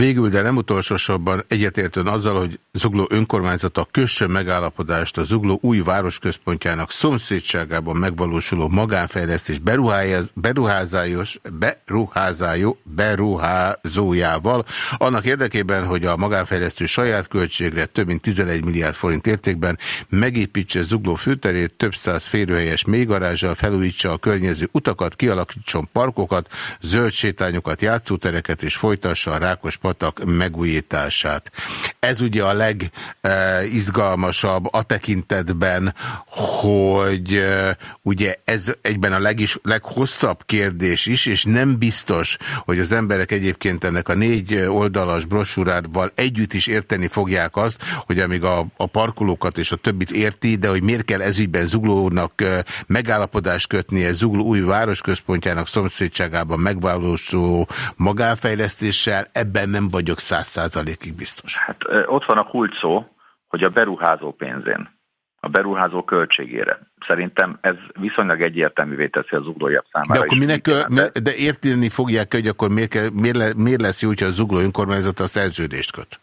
Speaker 1: Végül, de nem utolsósorban egyetértően azzal, hogy Zugló önkormányzata kössön megállapodást a Zugló új városközpontjának szomszédságában megvalósuló magánfejlesztés beruházájos, beruházájó, beruházójával, annak érdekében, hogy a magánfejlesztő saját költségre több mint 11 milliárd forint értékben megépítse Zugló főterét, több száz férőhelyes mélygarázsal, felújítsa a környező utakat, kialakítson parkokat, zöld sétányokat, játszótereket és folytassa a Rákos patak megújítását. Ez ugye a legizgalmasabb a tekintetben, hogy ugye ez egyben a legis, leghosszabb kérdés is, és nem biztos, hogy az emberek egyébként ennek a négy oldalas brosúrával együtt is érteni fogják azt, hogy amíg a, a parkolókat és a többit érti, de hogy miért kell ezügyben Zuglónak megállapodást kötnie Zugló új városközpontjának szomszédságában megvalósuló magánfejlesztéssel, ebben nem vagyok száz százalékig biztos.
Speaker 7: Hát ott van a kulcs szó, hogy a beruházó pénzén, a beruházó költségére. Szerintem ez viszonylag egyértelművé teszi az zuglóiak számára.
Speaker 1: De akkor minek, de érteni fogják, hogy akkor miért, kell, miért, miért lesz jó, hogyha a zugló önkormányzat a szerződést köt?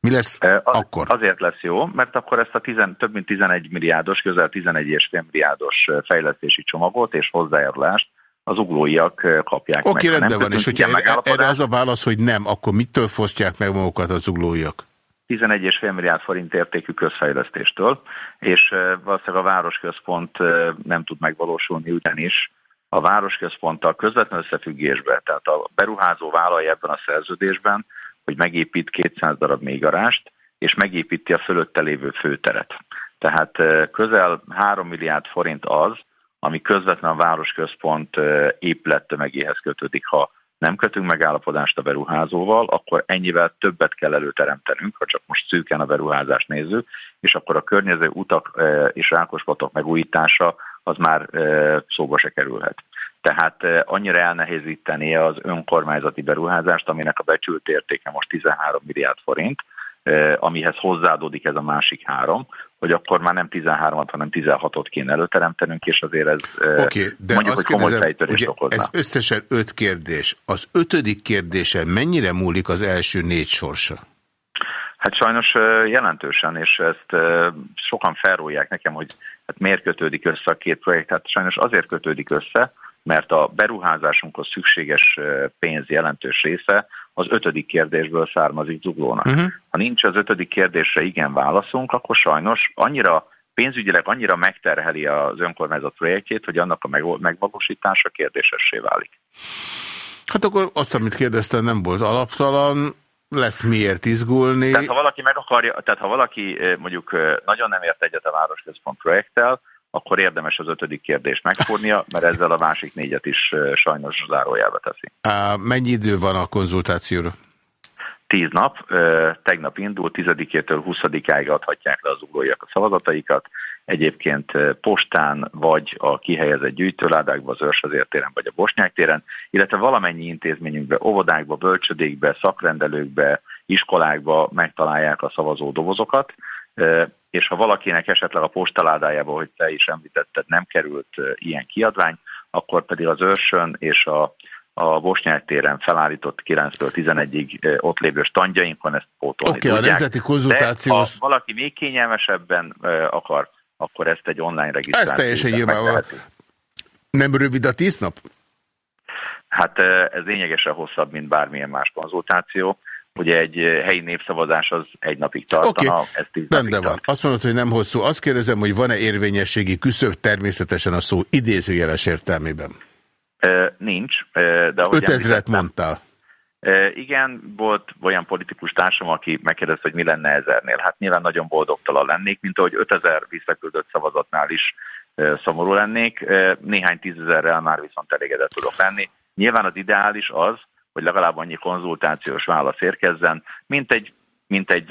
Speaker 1: Mi lesz az, akkor?
Speaker 7: Azért lesz jó, mert akkor ezt a tizen, több mint 11 milliárdos, közel 11,5 milliárdos fejlesztési csomagot és hozzájárulást az uglóiak kapják
Speaker 1: Oké, okay, rendben van, és hogyha erre, erre az a válasz, hogy nem, akkor mitől fosztják meg magukat az uglóiak?
Speaker 7: 11,5 milliárd forint értékű közfejlesztéstől, és valószínűleg a városközpont nem tud megvalósulni, ugyanis a városközponttal közvetlen összefüggésben, tehát a beruházó vállalja ebben a szerződésben, hogy megépít 200 darab mélygarást, és megépíti a fölötte lévő főteret. Tehát közel 3 milliárd forint az, ami közvetlen városközpont épülettömegéhez kötődik, ha nem kötünk megállapodást a beruházóval, akkor ennyivel többet kell előteremtenünk, ha csak most szűken a beruházást nézzük, és akkor a környező utak és rákospatok megújítása az már szóba se kerülhet. Tehát annyira elnehézíteni az önkormányzati beruházást, aminek a becsült értéke most 13 milliárd forint, amihez hozzáadódik ez a másik három, hogy akkor már nem 13-at, hanem 16-ot kéne előteremtenünk, és azért ez
Speaker 1: okay, de mondjuk, hogy komoly fejtörést okozna. Ez összesen öt kérdés. Az ötödik kérdése mennyire múlik az első négy sorsa?
Speaker 7: Hát sajnos jelentősen, és ezt sokan felrólják nekem, hogy hát miért kötődik össze a két projekt. Hát sajnos azért kötődik össze, mert a beruházásunkhoz szükséges pénz jelentős része az ötödik kérdésből származik zuglónak. Uh-huh. Ha nincs az ötödik kérdésre igen válaszunk, akkor sajnos annyira pénzügyileg annyira megterheli az önkormányzat projektjét, hogy annak a megvalósítása kérdésessé válik.
Speaker 1: Hát akkor azt, amit kérdeztem, nem volt alaptalan, lesz miért izgulni.
Speaker 7: Tehát ha valaki meg akarja, tehát ha valaki mondjuk nagyon nem ért egyet a Városközpont projekttel, akkor érdemes az ötödik kérdést megfordnia, mert ezzel a másik négyet is sajnos zárójelbe teszi.
Speaker 1: Mennyi idő van a konzultációra?
Speaker 7: Tíz nap, tegnap indul, 10-től 20-áig adhatják le az ugróiak a szavazataikat, egyébként postán, vagy a kihelyezett gyűjtőládákba, az Őrsazért téren, vagy a Bosnyák téren, illetve valamennyi intézményünkbe, óvodákba, bölcsödékbe, szakrendelőkbe, iskolákba megtalálják a szavazó dobozokat, és ha valakinek esetleg a postaládájába, hogy te is említetted, nem került ilyen kiadvány, akkor pedig az őrsön és a, a Bosnyák téren felállított 9-től 11-ig ott lévő standjainkon ezt pótolni
Speaker 1: Oké, okay, a nemzeti konzultáció...
Speaker 7: ha valaki még kényelmesebben akar, akkor ezt egy online regisztrációt.
Speaker 1: Ez teljesen nyilvánvaló. Nem rövid a tíz nap?
Speaker 7: Hát ez lényegesen hosszabb, mint bármilyen más konzultáció. Ugye egy eh, helyi népszavazás az egy napig tartana, okay. ez tíz
Speaker 1: napig van. Tart. Azt mondod, hogy nem hosszú. Azt kérdezem, hogy van-e érvényességi küszöb természetesen a szó idézőjeles értelmében?
Speaker 7: E, nincs.
Speaker 1: De 5000-et mondtál.
Speaker 7: E, igen, volt olyan politikus társam, aki megkérdezte, hogy mi lenne ezernél. Hát nyilván nagyon boldogtalan lennék, mint ahogy 5000 visszaküldött szavazatnál is e, szomorú lennék. E, néhány tízezerrel már viszont elégedett tudok lenni. Nyilván az ideális az, hogy legalább annyi konzultációs válasz érkezzen, mint egy mint egy,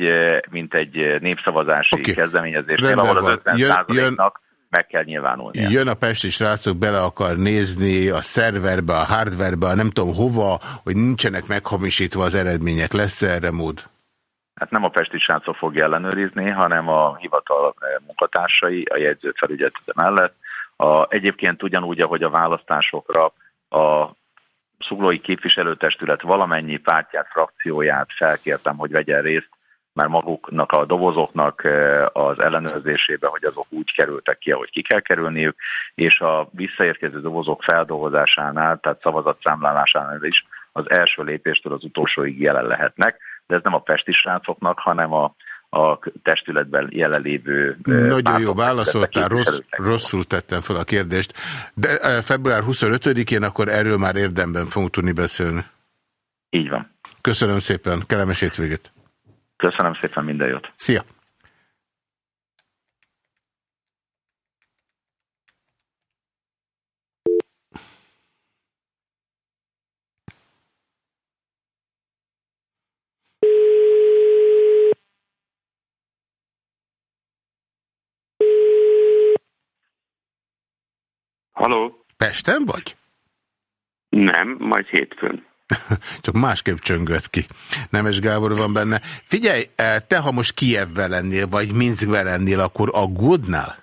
Speaker 7: mint egy népszavazási okay. kezdeményezésnél, ahol az 50 nak meg kell nyilvánulni.
Speaker 1: Jön a pesti srácok, bele akar nézni a szerverbe, a hardverbe, a nem tudom hova, hogy nincsenek meghamisítva az eredmények. Lesz -e erre mód?
Speaker 7: Hát nem a pesti srácok fogja ellenőrizni, hanem a hivatal munkatársai a jegyzőfelügyelete mellett. A, egyébként ugyanúgy, ahogy a választásokra a szuglói képviselőtestület valamennyi pártját, frakcióját felkértem, hogy vegyen részt már maguknak a dobozoknak az ellenőrzésébe, hogy azok úgy kerültek ki, ahogy ki kell kerülniük, és a visszaérkező dobozok feldolgozásánál, tehát szavazatszámlálásánál is az első lépéstől az utolsóig jelen lehetnek, de ez nem a pesti srácoknak, hanem a a testületben jelenlévő...
Speaker 1: Nagyon jó válaszoltál, rossz, rosszul tettem fel a kérdést. De február 25-én akkor erről már érdemben fogunk tudni beszélni.
Speaker 7: Így van.
Speaker 1: Köszönöm szépen, kellemes hétvégét.
Speaker 7: Köszönöm szépen, minden jót.
Speaker 1: Szia!
Speaker 8: Haló?
Speaker 1: Pesten vagy?
Speaker 8: Nem, majd hétfőn.
Speaker 1: Csak másképp csöngött ki. Nemes Gábor van benne. Figyelj, eh, te ha most Kievben lennél, vagy Minskben lennél, akkor aggódnál?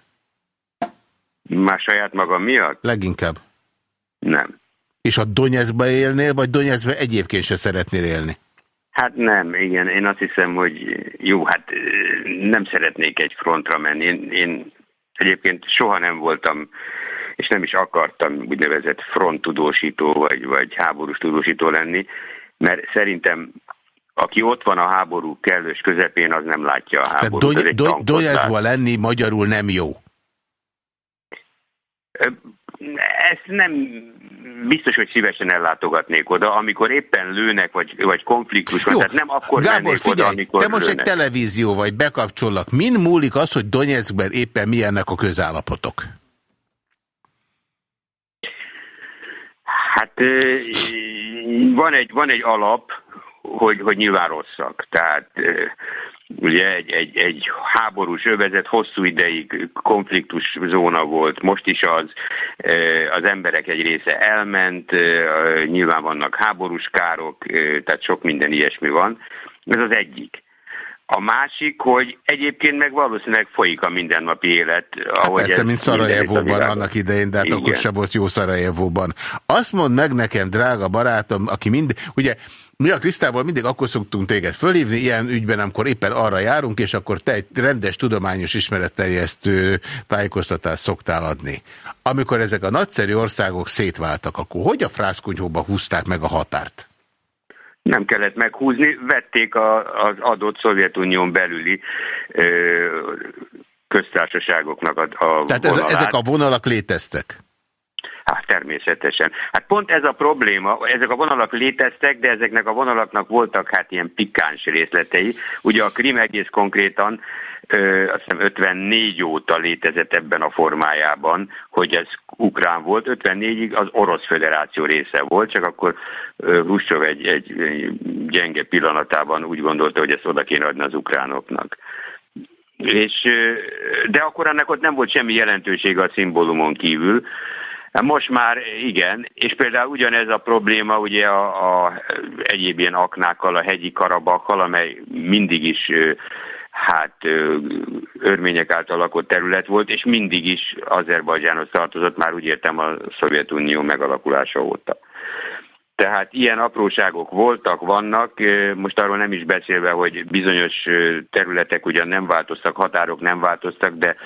Speaker 8: Már saját magam miatt?
Speaker 1: Leginkább.
Speaker 8: Nem.
Speaker 1: És a Donetskbe élnél, vagy Donetskbe egyébként se szeretnél élni?
Speaker 8: Hát nem, igen. Én azt hiszem, hogy jó, hát nem szeretnék egy frontra menni. Én, én egyébként soha nem voltam és nem is akartam úgynevezett fronttudósító vagy, vagy háborús tudósító lenni, mert szerintem aki ott van a háború kellős közepén, az nem látja a háborút.
Speaker 1: Tehát do, do, lenni magyarul nem jó?
Speaker 8: Ezt nem biztos, hogy szívesen ellátogatnék oda, amikor éppen lőnek, vagy, vagy konfliktus van, Jó. tehát nem akkor
Speaker 1: Gábor, figyelj,
Speaker 8: oda, amikor
Speaker 1: te most
Speaker 8: lőnek.
Speaker 1: egy televízió vagy, bekapcsollak. Min múlik az, hogy Donetskben éppen milyennek a közállapotok?
Speaker 8: Hát van egy, van egy alap, hogy, hogy nyilván rosszak. Tehát ugye egy, egy, egy háborús övezet hosszú ideig konfliktus zóna volt, most is az, az emberek egy része elment, nyilván vannak háborús károk, tehát sok minden ilyesmi van. Ez az egyik. A másik, hogy egyébként meg valószínűleg folyik a mindennapi élet.
Speaker 1: Hát ahogy persze, mint Szarajevóban annak idején, de hát Igen. akkor sem volt jó Szarajevóban. Azt mond meg nekem, drága barátom, aki mind, ugye mi a Krisztával mindig akkor szoktunk téged fölhívni, ilyen ügyben, amikor éppen arra járunk, és akkor te egy rendes tudományos ismeretterjesztő tájékoztatást szoktál adni. Amikor ezek a nagyszerű országok szétváltak, akkor hogy a frászkunyhóba húzták meg a határt?
Speaker 8: Nem kellett meghúzni, vették a, az adott Szovjetunión belüli ö, köztársaságoknak a, a
Speaker 1: Tehát ez, ezek a vonalak léteztek?
Speaker 8: Hát természetesen. Hát pont ez a probléma, ezek a vonalak léteztek, de ezeknek a vonalaknak voltak hát ilyen pikáns részletei. Ugye a Krim egész konkrétan azt hiszem 54 óta létezett ebben a formájában, hogy ez ukrán volt. 54-ig az Orosz Föderáció része volt, csak akkor Hruscsov egy, egy gyenge pillanatában úgy gondolta, hogy ezt oda kéne adni az ukránoknak. És, de akkor ennek ott nem volt semmi jelentősége a szimbólumon kívül. Most már igen, és például ugyanez a probléma ugye a, a egyéb ilyen aknákkal, a hegyi karabakkal, amely mindig is hát örmények által lakott terület volt, és mindig is Azerbajdzsánhoz tartozott, már úgy értem a Szovjetunió megalakulása óta. Tehát ilyen apróságok voltak, vannak, most arról nem is beszélve, hogy bizonyos területek ugyan nem változtak, határok nem változtak, de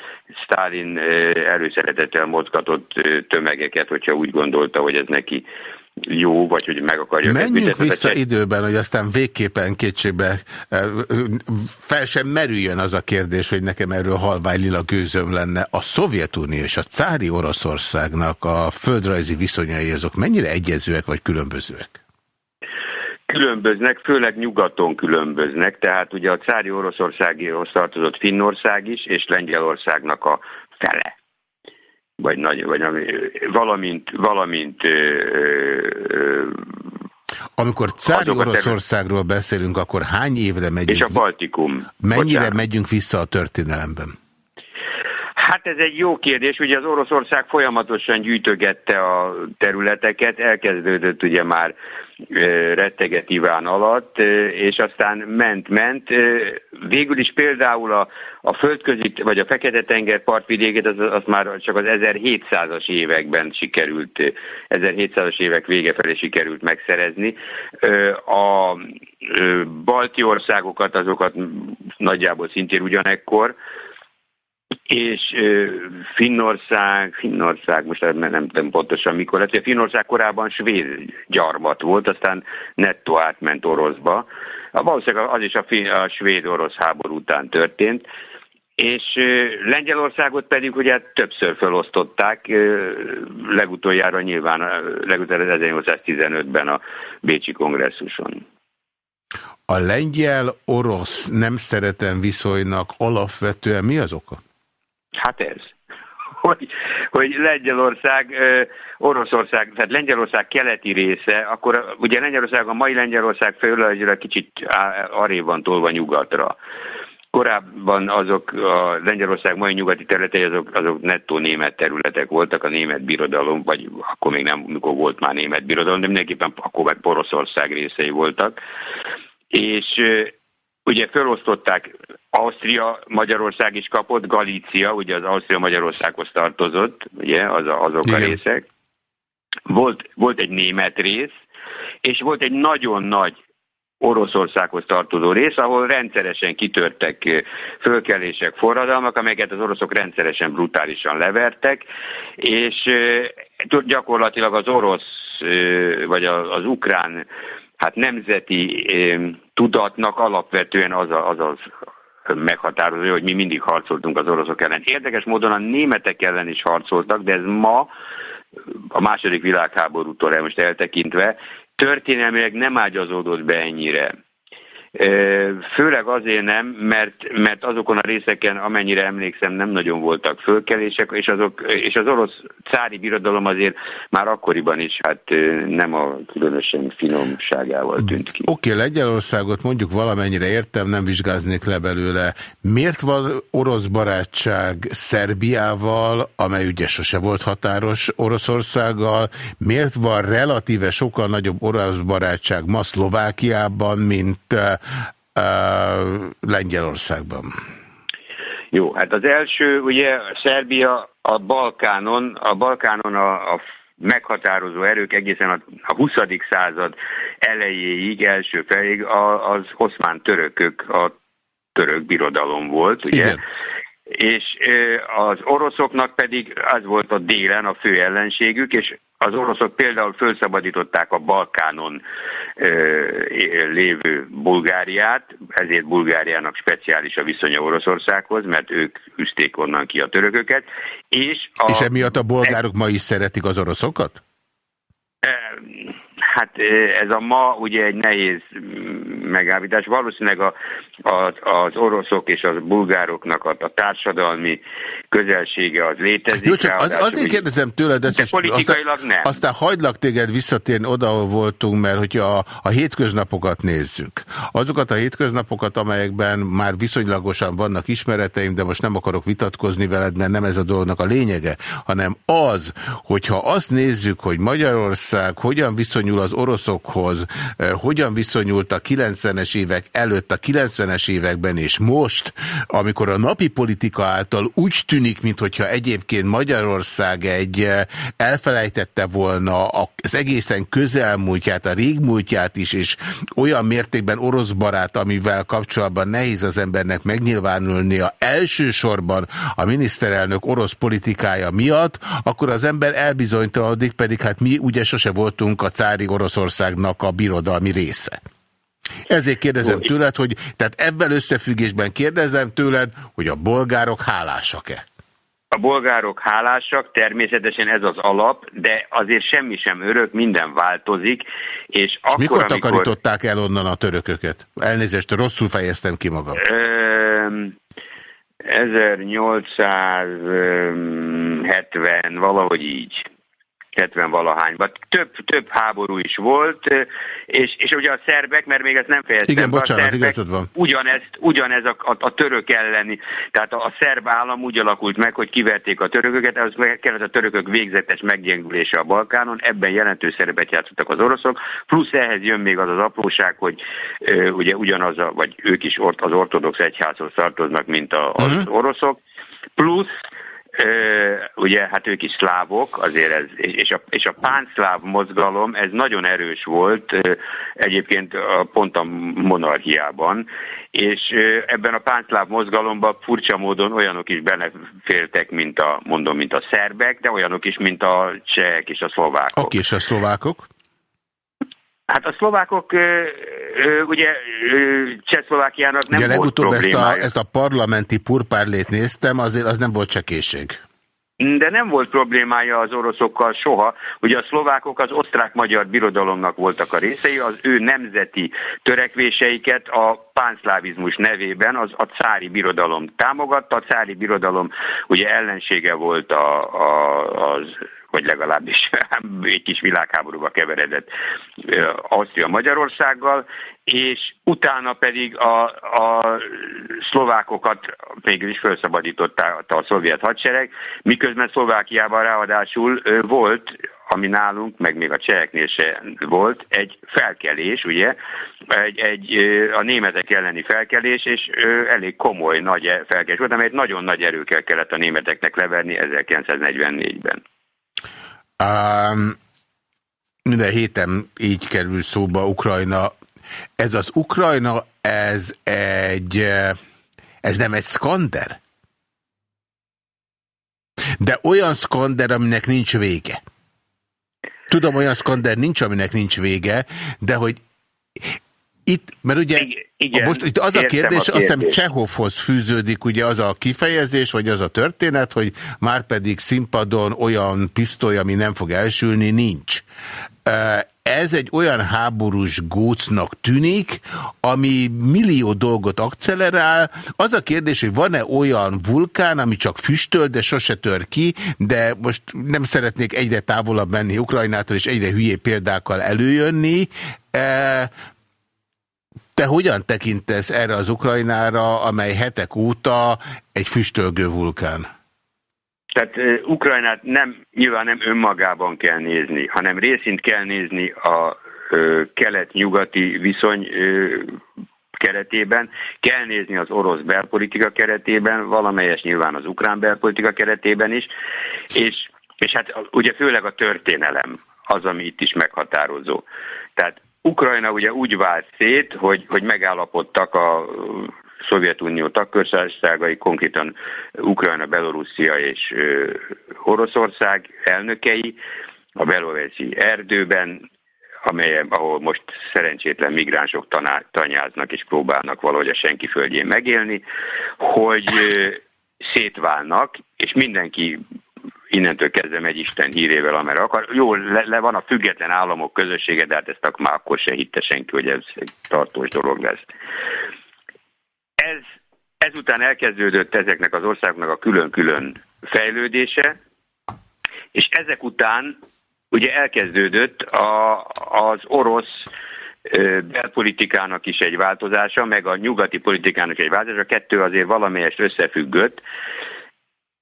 Speaker 8: Stalin előszeretettel mozgatott tömegeket, hogyha úgy gondolta, hogy ez neki jó, vagy hogy meg akarja...
Speaker 1: Menjünk vissza időben, hogy aztán végképpen kétségbe fel sem merüljön az a kérdés, hogy nekem erről halvány lila gőzöm lenne. A Szovjetunió és a cári Oroszországnak a földrajzi viszonyai azok mennyire egyezőek vagy különbözőek?
Speaker 8: Különböznek, főleg nyugaton különböznek, tehát ugye a cári Oroszországhoz tartozott Finnország is, és Lengyelországnak a fele vagy, nagy, vagy valamint, valamint
Speaker 1: amikor cári Oroszországról beszélünk, akkor hány évre megyünk?
Speaker 8: És a Baltikum.
Speaker 1: Mennyire bocsánat. megyünk vissza a történelemben?
Speaker 8: Hát ez egy jó kérdés, ugye az Oroszország folyamatosan gyűjtögette a területeket, elkezdődött ugye már retteget Iván alatt, és aztán ment-ment. Végül is például a, a földközi, vagy a Fekete-tenger partvidékét az, az már csak az 1700-as években sikerült, 1700-as évek vége felé sikerült megszerezni. A balti országokat, azokat nagyjából szintén ugyanekkor, és Finnország, Finnország, most nem, nem tudom pontosan mikor lett, Finnország korábban svéd gyarmat volt, aztán nettó átment oroszba. A valószínűleg az is a, a svéd-orosz háború után történt, és Lengyelországot pedig ugye többször felosztották, legutoljára nyilván, legutoljára 1815-ben a Bécsi kongresszuson.
Speaker 1: A lengyel-orosz nem szeretem viszonynak alapvetően mi az oka?
Speaker 8: Hát ez. Hogy, hogy Lengyelország, Oroszország, tehát Lengyelország keleti része, akkor ugye Lengyelország, a mai Lengyelország fölöldjére kicsit arrébb van tolva nyugatra. Korábban azok a Lengyelország mai nyugati területei azok, azok nettó német területek voltak, a német birodalom, vagy akkor még nem, mikor volt már német birodalom, de mindenképpen akkor meg Poroszország részei voltak. És ugye felosztották, Ausztria, Magyarország is kapott, Galícia, ugye az Ausztria-Magyarországhoz tartozott, ugye, az a, azok Igen. a részek. Volt, volt egy német rész, és volt egy nagyon nagy Oroszországhoz tartozó rész, ahol rendszeresen kitörtek fölkelések, forradalmak, amelyeket az oroszok rendszeresen brutálisan levertek, és gyakorlatilag az orosz vagy az ukrán hát nemzeti tudatnak alapvetően az a, az, az meghatározó, hogy mi mindig harcoltunk az oroszok ellen. Érdekes módon a németek ellen is harcoltak, de ez ma, a második világháborútól most eltekintve, történelmileg nem ágyazódott be ennyire. Főleg azért nem, mert, mert azokon a részeken, amennyire emlékszem, nem nagyon voltak fölkelések, és, azok, és az orosz cári birodalom azért már akkoriban is hát nem a különösen finomságával tűnt ki.
Speaker 1: Oké, okay, Lengyelországot mondjuk valamennyire értem, nem vizsgáznék le belőle. Miért van orosz barátság Szerbiával, amely ugye sose volt határos Oroszországgal? Miért van relatíve sokkal nagyobb orosz barátság ma Szlovákiában, mint Lengyelországban?
Speaker 8: Jó, hát az első, ugye Szerbia a Balkánon, a Balkánon a, a meghatározó erők egészen a, a 20. század elejéig, első feléig az oszmán törökök, a török birodalom volt, ugye? Igen. És az oroszoknak pedig az volt a délen a fő ellenségük, és az oroszok például felszabadították a Balkánon lévő Bulgáriát, ezért Bulgáriának speciális a viszonya Oroszországhoz, mert ők üzték onnan ki a törököket. És, a,
Speaker 1: és emiatt a bolgárok ma is szeretik az oroszokat?
Speaker 8: Hát ez a ma ugye egy nehéz megállítás. Valószínűleg a, a, az oroszok és a bulgároknak a, a társadalmi közelsége az létezik.
Speaker 1: Jó, csak az, azért kérdezem tőled,
Speaker 8: de politikailag
Speaker 1: aztán,
Speaker 8: nem.
Speaker 1: Aztán hagylak téged visszatérni oda, ahol voltunk, mert hogyha a, a hétköznapokat nézzük, azokat a hétköznapokat, amelyekben már viszonylagosan vannak ismereteim, de most nem akarok vitatkozni veled, mert nem ez a dolognak a lényege, hanem az, hogyha azt nézzük, hogy Magyarország hogyan viszonyul az oroszokhoz, hogyan viszonyult a 90-es évek előtt, a 90-es években és most, amikor a napi politika által úgy tűnik, mintha egyébként Magyarország egy elfelejtette volna az egészen közelmúltját, a régmúltját is, és olyan mértékben orosz barát, amivel kapcsolatban nehéz az embernek megnyilvánulnia elsősorban a miniszterelnök orosz politikája miatt, akkor az ember elbizonytalanodik, pedig hát mi ugye sose voltunk a cári Oroszországnak a birodalmi része. Ezért kérdezem tőled, hogy, tehát ebben összefüggésben kérdezem tőled, hogy a bolgárok hálásak-e?
Speaker 8: A bolgárok hálásak, természetesen ez az alap, de azért semmi sem örök, minden változik. És, és akkor,
Speaker 1: mikor takarították amikor... el onnan a törököket? Elnézést, rosszul fejeztem ki magam.
Speaker 8: Ö... 1870, valahogy így. 70 valahányban. Több, több háború is volt, és, és ugye a szerbek, mert még ezt nem fejeztem
Speaker 1: Igen, bocsánat,
Speaker 8: a szerbek
Speaker 1: van.
Speaker 8: Ugyanezt, ugyanez a, a, a török elleni, tehát a, a szerb állam úgy alakult meg, hogy kiverték a törököket, az kellett a törökök végzetes meggyengülése a Balkánon, ebben jelentős szerepet játszottak az oroszok, plusz ehhez jön még az az apróság, hogy ö, ugye ugyanaz, a, vagy ők is ort, az ortodox egyházhoz tartoznak, mint a, az uh mhm. -huh. oroszok, plusz ugye hát ők is szlávok, azért ez, és a, és a pánszláv mozgalom, ez nagyon erős volt egyébként pont a monarchiában, és ebben a pánszláv mozgalomban furcsa módon olyanok is belefértek, mint a, mondom, mint a szerbek, de olyanok is, mint a csehek és a szlovákok.
Speaker 1: Oké, és a szlovákok?
Speaker 8: Hát a szlovákok ugye Csehszlovákiának nem ugye, volt problémája.
Speaker 1: Ezt a, ezt a parlamenti purpárlét néztem, azért az nem volt csekéség.
Speaker 8: De nem volt problémája az oroszokkal soha. Ugye a szlovákok az osztrák-magyar birodalomnak voltak a részei, az ő nemzeti törekvéseiket a pánszlávizmus nevében az a cári birodalom támogatta. A cári birodalom ugye ellensége volt a, a, az vagy legalábbis egy kis világháborúba keveredett Ausztria Magyarországgal, és utána pedig a, a szlovákokat is felszabadította a szovjet hadsereg, miközben Szlovákiában ráadásul volt ami nálunk, meg még a cseheknél se volt, egy felkelés, ugye, egy, egy, a németek elleni felkelés, és elég komoly, nagy felkelés volt, amelyet nagyon nagy erőkkel kellett a németeknek leverni 1944-ben.
Speaker 1: Um, minden héten így kerül szóba Ukrajna. Ez az Ukrajna, ez egy, ez nem egy skander? De olyan skander, aminek nincs vége. Tudom, olyan skander nincs, aminek nincs vége, de hogy itt, mert ugye igen, most itt az a kérdés, a azt hiszem Csehovhoz fűződik ugye az a kifejezés, vagy az a történet, hogy már pedig színpadon olyan pisztoly, ami nem fog elsülni, nincs. ez egy olyan háborús gócnak tűnik, ami millió dolgot akcelerál. Az a kérdés, hogy van-e olyan vulkán, ami csak füstöl, de sose tör ki, de most nem szeretnék egyre távolabb menni Ukrajnától, és egyre hülyé példákkal előjönni. Te hogyan tekintesz erre az Ukrajnára, amely hetek óta egy füstölgő vulkán?
Speaker 8: Tehát Ukrajnát nem, nyilván nem önmagában kell nézni, hanem részint kell nézni a kelet-nyugati viszony uh, keretében, kell nézni az orosz belpolitika keretében, valamelyes nyilván az ukrán belpolitika keretében is, és, és hát ugye főleg a történelem az, ami itt is meghatározó. Tehát Ukrajna ugye úgy vált szét, hogy, hogy megállapodtak a Szovjetunió tagköztársaságai, konkrétan Ukrajna, Belorusszia és Oroszország elnökei a Beloveszi erdőben, amely, ahol most szerencsétlen migránsok taná, tanyáznak és próbálnak valahogy a senki földjén megélni, hogy szétválnak, és mindenki innentől kezdve megy Isten hírével, amerre akar. Jó, le, le van a független államok közössége, de hát ezt már akkor se hitte senki, hogy ez egy tartós dolog lesz. Ez, ezután elkezdődött ezeknek az országoknak a külön-külön fejlődése, és ezek után ugye elkezdődött a, az orosz belpolitikának is egy változása, meg a nyugati politikának egy változása, a kettő azért valamelyest összefüggött.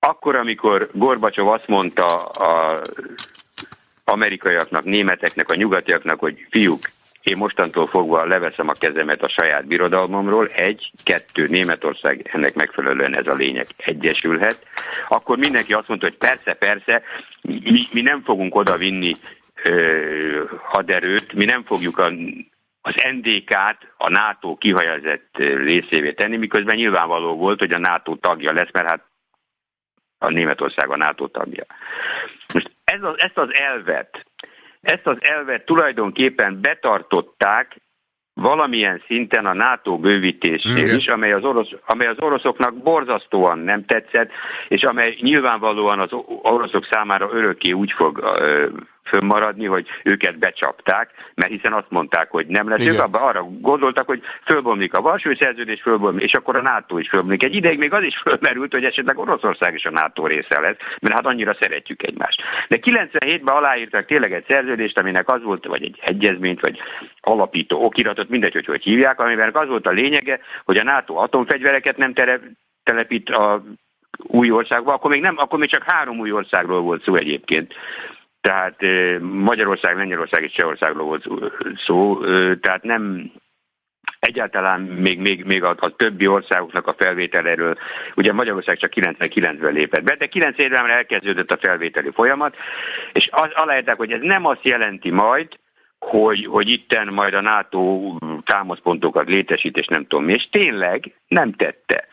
Speaker 8: Akkor, amikor Gorbacsov azt mondta a amerikaiaknak, németeknek, a nyugatiaknak, hogy fiúk, én mostantól fogva leveszem a kezemet a saját birodalmamról, egy, kettő, Németország ennek megfelelően ez a lényeg egyesülhet, akkor mindenki azt mondta, hogy persze, persze, mi, mi nem fogunk oda vinni ö, haderőt, mi nem fogjuk a, az NDK-t a NATO kihajezett részévé tenni, miközben nyilvánvaló volt, hogy a NATO tagja lesz, mert hát a Németország a NATO tagja. Most ez az, ezt az elvet, ezt az elvet tulajdonképpen betartották valamilyen szinten a NATO bővítésnél is, amely az, orosz, amely az oroszoknak borzasztóan nem tetszett, és amely nyilvánvalóan az oroszok számára örökké úgy fog fönnmaradni, hogy őket becsapták, mert hiszen azt mondták, hogy nem lesz. Igen. Ők abban arra gondoltak, hogy fölbomlik a Varsói Szerződés, fölbomlik, és akkor a NATO is fölbomlik. Egy ideig még az is fölmerült, hogy esetleg Oroszország is a NATO része lesz, mert hát annyira szeretjük egymást. De 97-ben aláírtak tényleg egy szerződést, aminek az volt, vagy egy egyezményt, vagy alapító okiratot, mindegy, hogy hogy hívják, amiben az volt a lényege, hogy a NATO atomfegyvereket nem telepít a új országba, akkor még nem, akkor még csak három új országról volt szó egyébként. Tehát Magyarország, Lengyelország és Csehországról volt szó, tehát nem egyáltalán még, még, még a, a többi országoknak a felvételéről, ugye Magyarország csak 99-ben lépett be, de 9 évben elkezdődött a felvételi folyamat, és az aláírták, hogy ez nem azt jelenti majd, hogy, hogy itten majd a NATO támaszpontokat létesít, és nem tudom mi, és tényleg nem tette.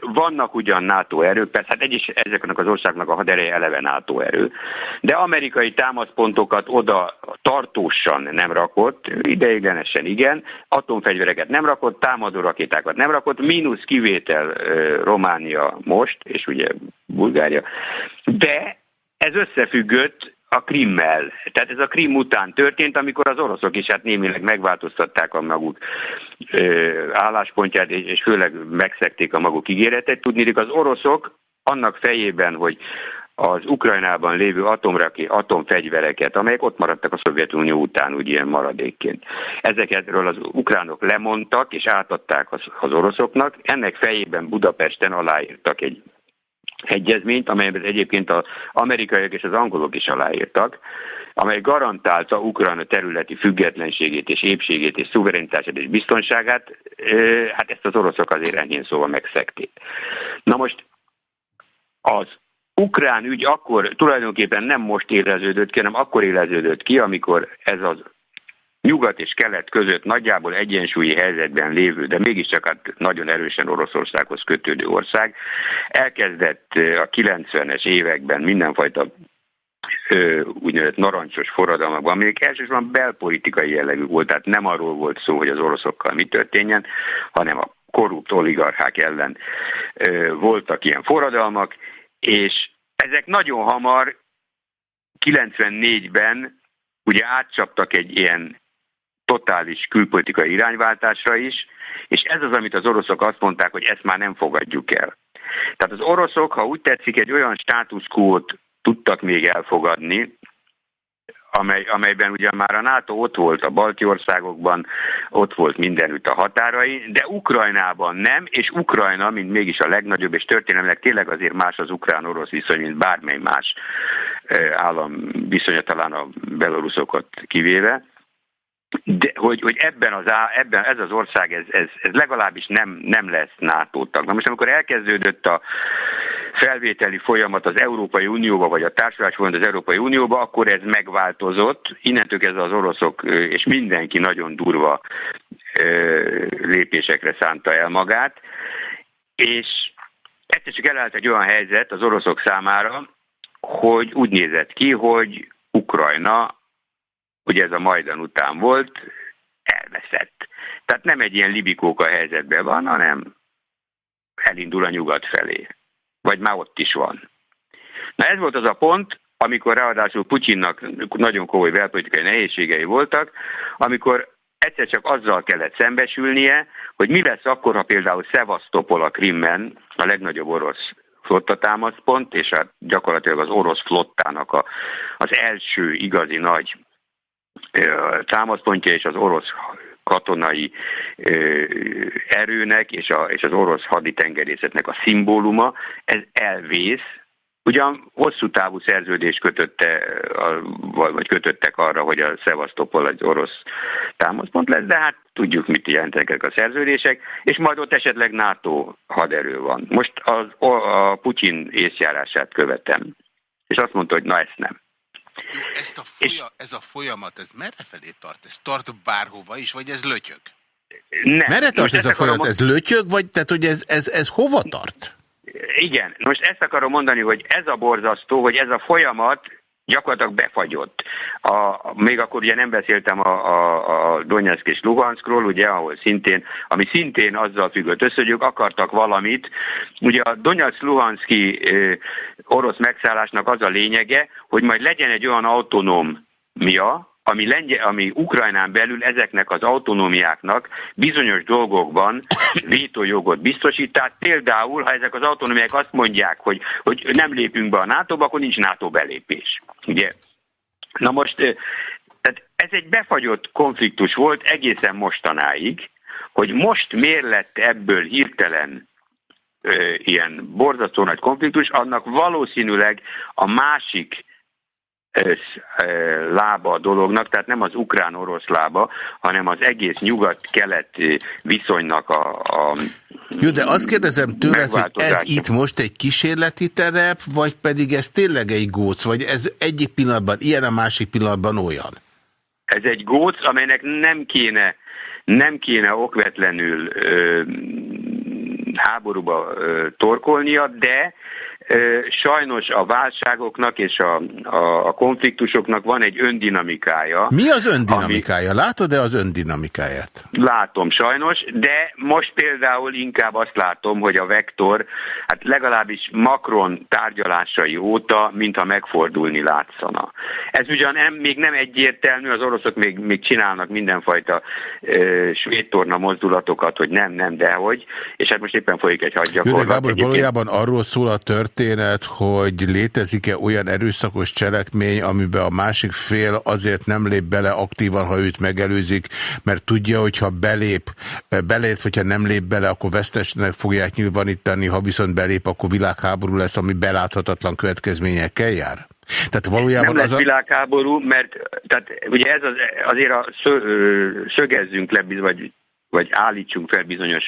Speaker 8: Vannak ugyan NATO erők, persze hát egy is ezeknek az országnak a hadereje eleve NATO erő, de amerikai támaszpontokat oda tartósan nem rakott, ideiglenesen igen, atomfegyvereket nem rakott, támadó rakétákat nem rakott, mínusz kivétel Románia most, és ugye Bulgária, de ez összefüggött a Krimmel. Tehát ez a Krim után történt, amikor az oroszok is hát némileg megváltoztatták a maguk ö, álláspontját, és főleg megszekték a maguk ígéretet. Tudnék, az oroszok annak fejében, hogy az Ukrajnában lévő atomraki, atomfegyvereket, amelyek ott maradtak a Szovjetunió után, úgy ilyen maradékként. Ezeketről az ukránok lemondtak és átadták az, az oroszoknak. Ennek fejében Budapesten aláírtak egy egyezményt, amelyet egyébként az amerikaiak és az angolok is aláírtak, amely garantálta Ukrajna területi függetlenségét és épségét és szuverenitását és biztonságát, hát ezt az oroszok azért enyhén szóval megszekték. Na most az ukrán ügy akkor tulajdonképpen nem most éleződött ki, hanem akkor éleződött ki, amikor ez az nyugat és kelet között nagyjából egyensúlyi helyzetben lévő, de mégiscsak hát nagyon erősen Oroszországhoz kötődő ország, elkezdett a 90-es években mindenfajta úgynevezett narancsos forradalmakban, amelyek elsősorban belpolitikai jellegű volt, tehát nem arról volt szó, hogy az oroszokkal mi történjen, hanem a korrupt oligarchák ellen voltak ilyen forradalmak, és ezek nagyon hamar 94-ben ugye átcsaptak egy ilyen totális külpolitikai irányváltásra is, és ez az, amit az oroszok azt mondták, hogy ezt már nem fogadjuk el. Tehát az oroszok, ha úgy tetszik, egy olyan státuszkót tudtak még elfogadni, amely, amelyben ugye már a NATO ott volt a balti országokban, ott volt mindenütt a határai, de Ukrajnában nem, és Ukrajna, mint mégis a legnagyobb, és történelmileg tényleg azért más az ukrán-orosz viszony, mint bármely más állam viszonya, talán a beloruszokat kivéve, de hogy, hogy ebben, az, ebben ez az ország, ez, ez, ez legalábbis nem, nem lesz NATO tag. Na most amikor elkezdődött a felvételi folyamat az Európai Unióba, vagy a társulás folyamat az Európai Unióba, akkor ez megváltozott. Innentől ez az oroszok és mindenki nagyon durva lépésekre szánta el magát, és egyszer csak elállt egy olyan helyzet az oroszok számára, hogy úgy nézett ki, hogy Ukrajna ugye ez a Majdan után volt, elveszett. Tehát nem egy ilyen libikóka helyzetben van, hanem elindul a nyugat felé. Vagy már ott is van. Na ez volt az a pont, amikor ráadásul Putyinnak nagyon komoly belpolitikai nehézségei voltak, amikor egyszer csak azzal kellett szembesülnie, hogy mi lesz akkor, ha például Szevasztopol a Krimmen, a legnagyobb orosz flottatámaszpont, és hát gyakorlatilag az orosz flottának a, az első igazi nagy támaszpontja és az orosz katonai erőnek és, és az orosz haditengerészetnek a szimbóluma, ez elvész, Ugyan hosszú távú szerződés kötötte, vagy kötöttek arra, hogy a Szevasztopol egy orosz támaszpont lesz, de hát tudjuk, mit jelentenek a szerződések, és majd ott esetleg NATO haderő van. Most az, a Putyin észjárását követem, és azt mondta, hogy na ezt nem.
Speaker 1: Jó, ezt a folya, ez a folyamat, ez merre felé tart? Ez tart bárhova is, vagy ez lötyög?
Speaker 8: Nem.
Speaker 1: Merre tart ez a folyamat? Ez lötyög, vagy tehát, hogy ez, ez, ez hova tart?
Speaker 8: Igen, most ezt akarom mondani, hogy ez a borzasztó, hogy ez a folyamat gyakorlatilag befagyott. A, még akkor ugye nem beszéltem a, a, a Donetsk és Luganskról, ugye, ahol szintén, ami szintén azzal függött össze, hogy ők akartak valamit. Ugye a Donetsk-Luhanszki orosz megszállásnak az a lényege, hogy majd legyen egy olyan autonóm mia, ami, Lengyel, ami Ukrajnán belül ezeknek az autonómiáknak bizonyos dolgokban vétójogot biztosít. Tehát például, ha ezek az autonómiák azt mondják, hogy, hogy nem lépünk be a NATO-ba, akkor nincs NATO belépés. Ugye? Na most, tehát ez egy befagyott konfliktus volt egészen mostanáig, hogy most miért lett ebből hirtelen ilyen borzasztó nagy konfliktus, annak valószínűleg a másik lába a dolognak, tehát nem az ukrán-orosz lába, hanem az egész nyugat-kelet viszonynak a, a
Speaker 1: Jó, de azt kérdezem tőled, hogy ez itt most egy kísérleti terep, vagy pedig ez tényleg egy góc, vagy ez egyik pillanatban ilyen, a másik pillanatban olyan?
Speaker 8: Ez egy góc, amelynek nem kéne, nem kéne okvetlenül ö, háborúba ö, torkolnia, de Sajnos a válságoknak és a, a, a konfliktusoknak van egy öndinamikája.
Speaker 1: Mi az öndinamikája? Ami... Látod-e az öndinamikáját?
Speaker 8: Látom sajnos, de most például inkább azt látom, hogy a vektor, hát legalábbis Macron tárgyalásai óta, mintha megfordulni látszana. Ez ugyan nem, még nem egyértelmű, az oroszok még, még csinálnak mindenfajta ö, svédtorna mozdulatokat, hogy nem, nem, dehogy, és hát most éppen folyik egy hadgyakorlat.
Speaker 1: Gábor, valójában arról szól a történet, történet, hogy létezik-e olyan erőszakos cselekmény, amiben a másik fél azért nem lép bele aktívan, ha őt megelőzik, mert tudja, hogy ha belép, belép, hogyha nem lép bele, akkor vesztesnek fogják nyilvánítani, ha viszont belép, akkor világháború lesz, ami beláthatatlan következményekkel jár? Tehát valójában
Speaker 8: nem lesz
Speaker 1: az a...
Speaker 8: világháború, mert tehát ugye ez az, azért a szö, szögezzünk le, vagy vagy állítsunk fel bizonyos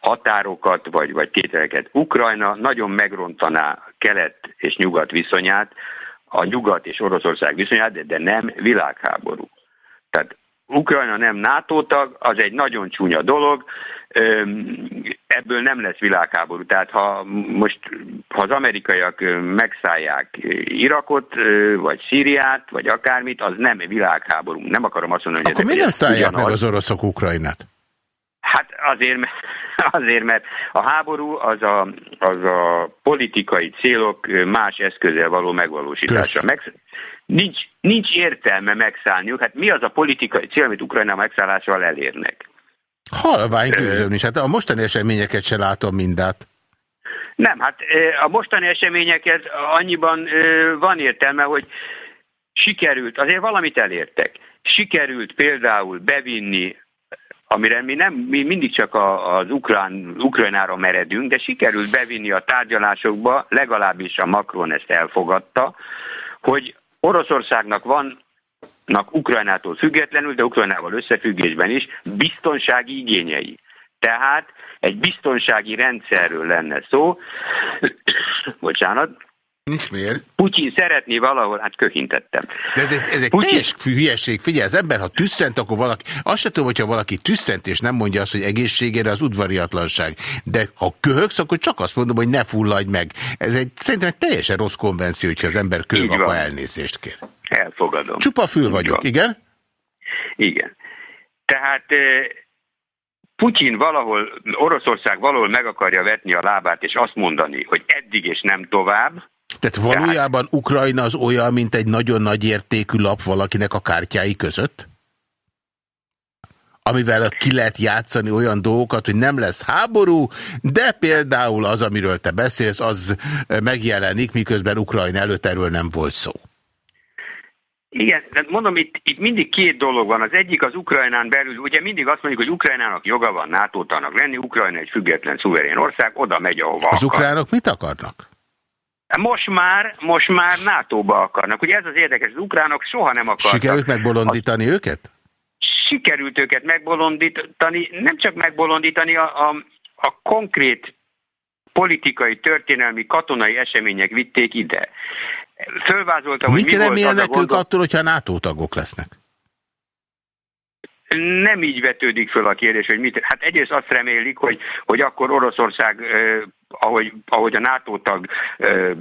Speaker 8: határokat, vagy, vagy tételeket. Ukrajna nagyon megrontaná kelet és nyugat viszonyát, a nyugat és Oroszország viszonyát, de, de nem világháború. Tehát Ukrajna nem NATO tag, az egy nagyon csúnya dolog, ebből nem lesz világháború. Tehát ha most ha az amerikaiak megszállják Irakot, vagy Szíriát, vagy akármit, az nem világháború. Nem akarom azt mondani, hogy
Speaker 1: Akkor miért nem szállják meg az oroszok Ukrajnát?
Speaker 8: Hát azért, Azért, mert a háború az a, az a politikai célok más eszközzel való megvalósítása. Meg, nincs, nincs értelme megszállniuk. Hát mi az a politikai cél, amit Ukrajna megszállásával elérnek?
Speaker 1: Halvány gőzöm is. Hát a mostani eseményeket se látom mindát.
Speaker 8: Nem, hát a mostani eseményeket annyiban van értelme, hogy sikerült, azért valamit elértek. Sikerült például bevinni amire mi, nem, mi mindig csak a, az ukrán, Ukrajnára meredünk, de sikerült bevinni a tárgyalásokba, legalábbis a Macron ezt elfogadta, hogy Oroszországnak vannak Ukrajnától függetlenül, de Ukrajnával összefüggésben is biztonsági igényei. Tehát egy biztonsági rendszerről lenne szó, bocsánat,
Speaker 1: Nincs miért.
Speaker 8: Putyin szeretné valahol, hát köhintettem.
Speaker 1: De ez egy, ez egy
Speaker 8: Putyin-
Speaker 1: teljes hülyeség. Figyelj, az ember, ha tüsszent, akkor valaki... Azt sem tudom, hogyha valaki tüsszent, és nem mondja azt, hogy egészségére az udvariatlanság. De ha köhögsz, akkor csak azt mondom, hogy ne fulladj meg. Ez egy szerintem egy teljesen rossz konvenció, hogyha az ember köhög, akkor elnézést kér.
Speaker 8: Elfogadom.
Speaker 1: Csupa fül
Speaker 8: Így
Speaker 1: vagyok,
Speaker 8: van.
Speaker 1: igen?
Speaker 8: Igen. Tehát eh, Putyin valahol, Oroszország valahol meg akarja vetni a lábát, és azt mondani, hogy eddig és nem tovább,
Speaker 1: Tehát valójában Ukrajna az olyan, mint egy nagyon nagy értékű lap valakinek a kártyái között? Amivel ki lehet játszani olyan dolgokat, hogy nem lesz háború, de például az, amiről te beszélsz, az megjelenik, miközben Ukrajna előtt erről nem volt szó.
Speaker 8: Igen, de mondom, itt, itt mindig két dolog van. Az egyik az Ukrajnán belül, ugye mindig azt mondjuk, hogy Ukrajnának joga van nato lenni, Ukrajna egy független, szuverén ország, oda megy, ahova
Speaker 1: Az
Speaker 8: akar.
Speaker 1: ukránok mit akarnak?
Speaker 8: Most már, most már NATO-ba akarnak. Ugye ez az érdekes, az ukránok soha nem akartak.
Speaker 1: Sikerült megbolondítani őket?
Speaker 8: sikerült őket megbolondítani, nem csak megbolondítani, a, a, a konkrét politikai, történelmi, katonai események vitték ide. Fölvázoltam, hogy
Speaker 1: Mit
Speaker 8: mi volt az
Speaker 1: remélnek
Speaker 8: a
Speaker 1: ők attól, hogyha NATO tagok lesznek?
Speaker 8: Nem így vetődik föl a kérdés, hogy mit... Hát egyrészt azt remélik, hogy, hogy akkor Oroszország, ahogy, ahogy a NATO tag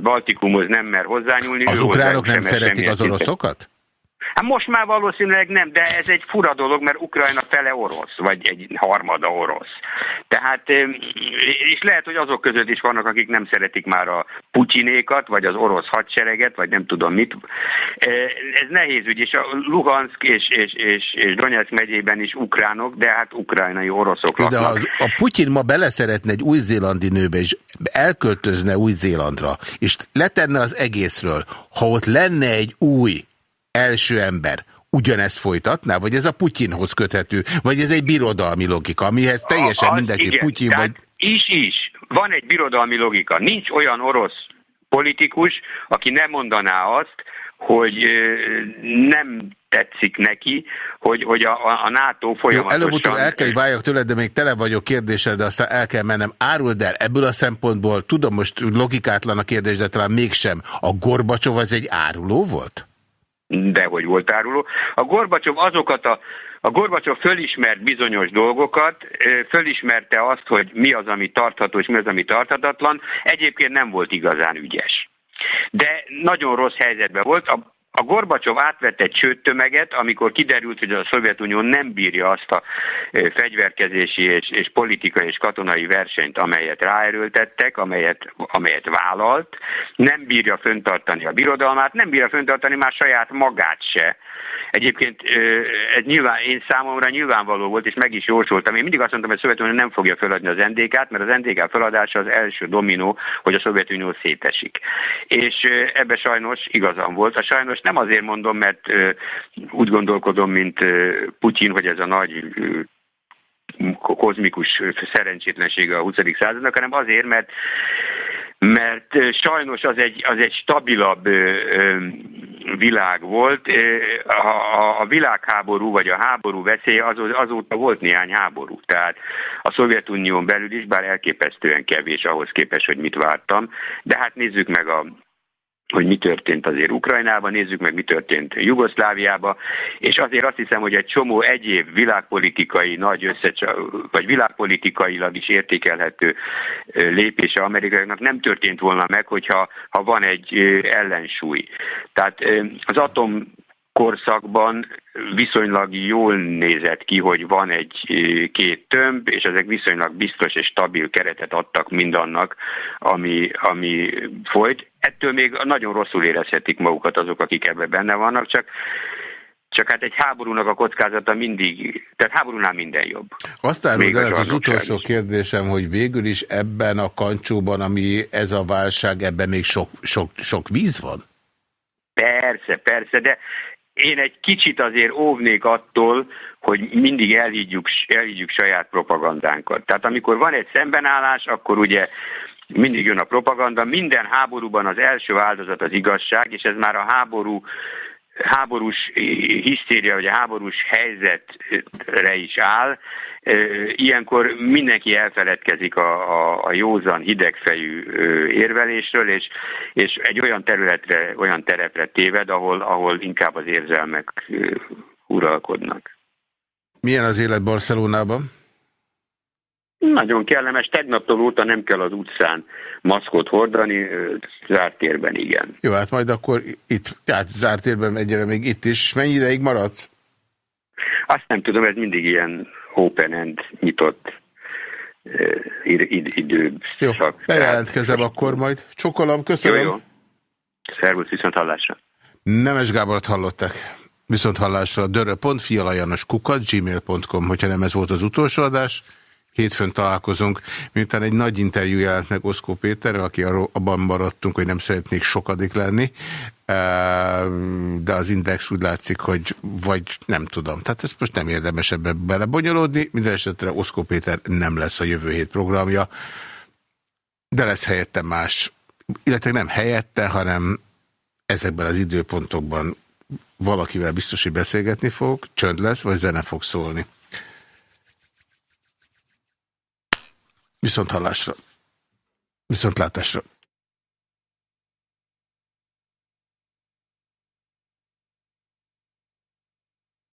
Speaker 8: Baltikumhoz nem mer hozzányúlni.
Speaker 1: Az ukránok nem szeretik az oroszokat?
Speaker 8: Hát most már valószínűleg nem, de ez egy fura dolog, mert Ukrajna fele orosz, vagy egy harmada orosz. Tehát, és lehet, hogy azok között is vannak, akik nem szeretik már a putyinékat, vagy az orosz hadsereget, vagy nem tudom mit. E, Ez nehéz ügy, és a Luhansk és, és, és, és Donetsk megyében is ukránok, de hát ukrajnai oroszok
Speaker 1: De
Speaker 8: laknak.
Speaker 1: az, a Putyin ma beleszeretne egy új-zélandi nőbe, és elköltözne Új-Zélandra, és letenne az egészről, ha ott lenne egy új első ember, ugyanezt folytatná? Vagy ez a Putyinhoz köthető? Vagy ez egy birodalmi logika, amihez teljesen
Speaker 8: Az-
Speaker 1: mindenki
Speaker 8: igen,
Speaker 1: Putyin vagy...
Speaker 8: Is, is. Van egy birodalmi logika. Nincs olyan orosz politikus, aki nem mondaná azt, hogy nem tetszik neki, hogy, hogy a, a- a NATO folyamatosan...
Speaker 1: előbb-utóbb el kell, hogy váljak tőled, de még tele vagyok kérdéssel, de aztán el kell mennem. Áruld el, ebből a szempontból, tudom, most logikátlan a kérdés, de talán mégsem. A Gorbacsov az egy áruló volt?
Speaker 8: De hogy volt áruló. A Gorbacsov azokat a a Gorbacsov fölismert bizonyos dolgokat, fölismerte azt, hogy mi az, ami tartható, és mi az, ami tarthatatlan. Egyébként nem volt igazán ügyes. De nagyon rossz helyzetben volt. A, a Gorbacsov átvett egy csőttömeget, amikor kiderült, hogy a Szovjetunió nem bírja azt a fegyverkezési és, és politikai és katonai versenyt, amelyet ráerőltettek, amelyet, amelyet vállalt, nem bírja föntartani a birodalmát, nem bírja föntartani már saját magát se. Egyébként ez nyilván, én számomra nyilvánvaló volt, és meg is jósoltam. Én mindig azt mondtam, hogy a Szovjetunió nem fogja feladni az NDK-t, mert az NDK feladása az első dominó, hogy a Szovjetunió szétesik. És ebbe sajnos igazam volt. A sajnos nem azért mondom, mert úgy gondolkodom, mint Putyin, hogy ez a nagy kozmikus szerencsétlensége a 20. századnak, hanem azért, mert mert sajnos az egy, az egy stabilabb világ volt. A, a világháború vagy a háború veszélye az, azóta volt néhány háború. Tehát a Szovjetunión belül is, bár elképesztően kevés ahhoz képest, hogy mit vártam, de hát nézzük meg a hogy mi történt azért Ukrajnában, nézzük meg, mi történt Jugoszláviában, és azért azt hiszem, hogy egy csomó egyéb világpolitikai nagy összecsa, vagy világpolitikailag is értékelhető lépése amerikaiaknak nem történt volna meg, hogyha ha van egy ellensúly. Tehát az atom korszakban viszonylag jól nézett ki, hogy van egy-két tömb, és ezek viszonylag biztos és stabil keretet adtak mindannak, ami, ami folyt. Ettől még nagyon rosszul érezhetik magukat azok, akik ebben benne vannak, csak csak hát egy háborúnak a kockázata mindig, tehát háborúnál minden jobb.
Speaker 1: Azt áruld el, az utolsó is. kérdésem, hogy végül is ebben a kancsóban, ami ez a válság, ebben még sok, sok, sok víz van?
Speaker 8: Persze, persze, de én egy kicsit azért óvnék attól, hogy mindig elhiggyük, elhiggyük saját propagandánkat. Tehát amikor van egy szembenállás, akkor ugye mindig jön a propaganda. Minden háborúban az első áldozat az igazság, és ez már a háború háborús hisztéria, vagy a háborús helyzetre is áll. Ilyenkor mindenki elfeledkezik a, a, a józan, hidegfejű érvelésről, és, és egy olyan területre, olyan terepre téved, ahol, ahol inkább az érzelmek uralkodnak.
Speaker 1: Milyen az élet Barcelonában?
Speaker 8: Nagyon kellemes. Tegnaptól óta nem kell az utcán maszkot hordani, zárt térben igen.
Speaker 1: Jó, hát majd akkor itt, hát zárt térben egyre még itt is. Mennyi ideig maradsz?
Speaker 8: Azt nem tudom, ez mindig ilyen open-end nyitott id idő.
Speaker 1: Jó, bejelentkezem akkor majd. Csokolom, köszönöm. Jó, jó.
Speaker 8: Szervusz, viszont hallásra.
Speaker 1: Nemes Gábort hallottak. Viszont hallásra kukat gmail.com, hogyha nem ez volt az utolsó adás. Hétfőn találkozunk, miután egy nagy interjú jelent meg Oszkó Péterrel, aki abban maradtunk, hogy nem szeretnék sokadik lenni, de az Index úgy látszik, hogy vagy nem tudom. Tehát ezt most nem érdemes ebbe belebonyolódni. Minden esetre Oszkó Péter nem lesz a jövő hét programja, de lesz helyette más, illetve nem helyette, hanem ezekben az időpontokban valakivel biztos, hogy beszélgetni fog, csönd lesz, vagy zene fog szólni. Viszont hallásra. Viszont látásra.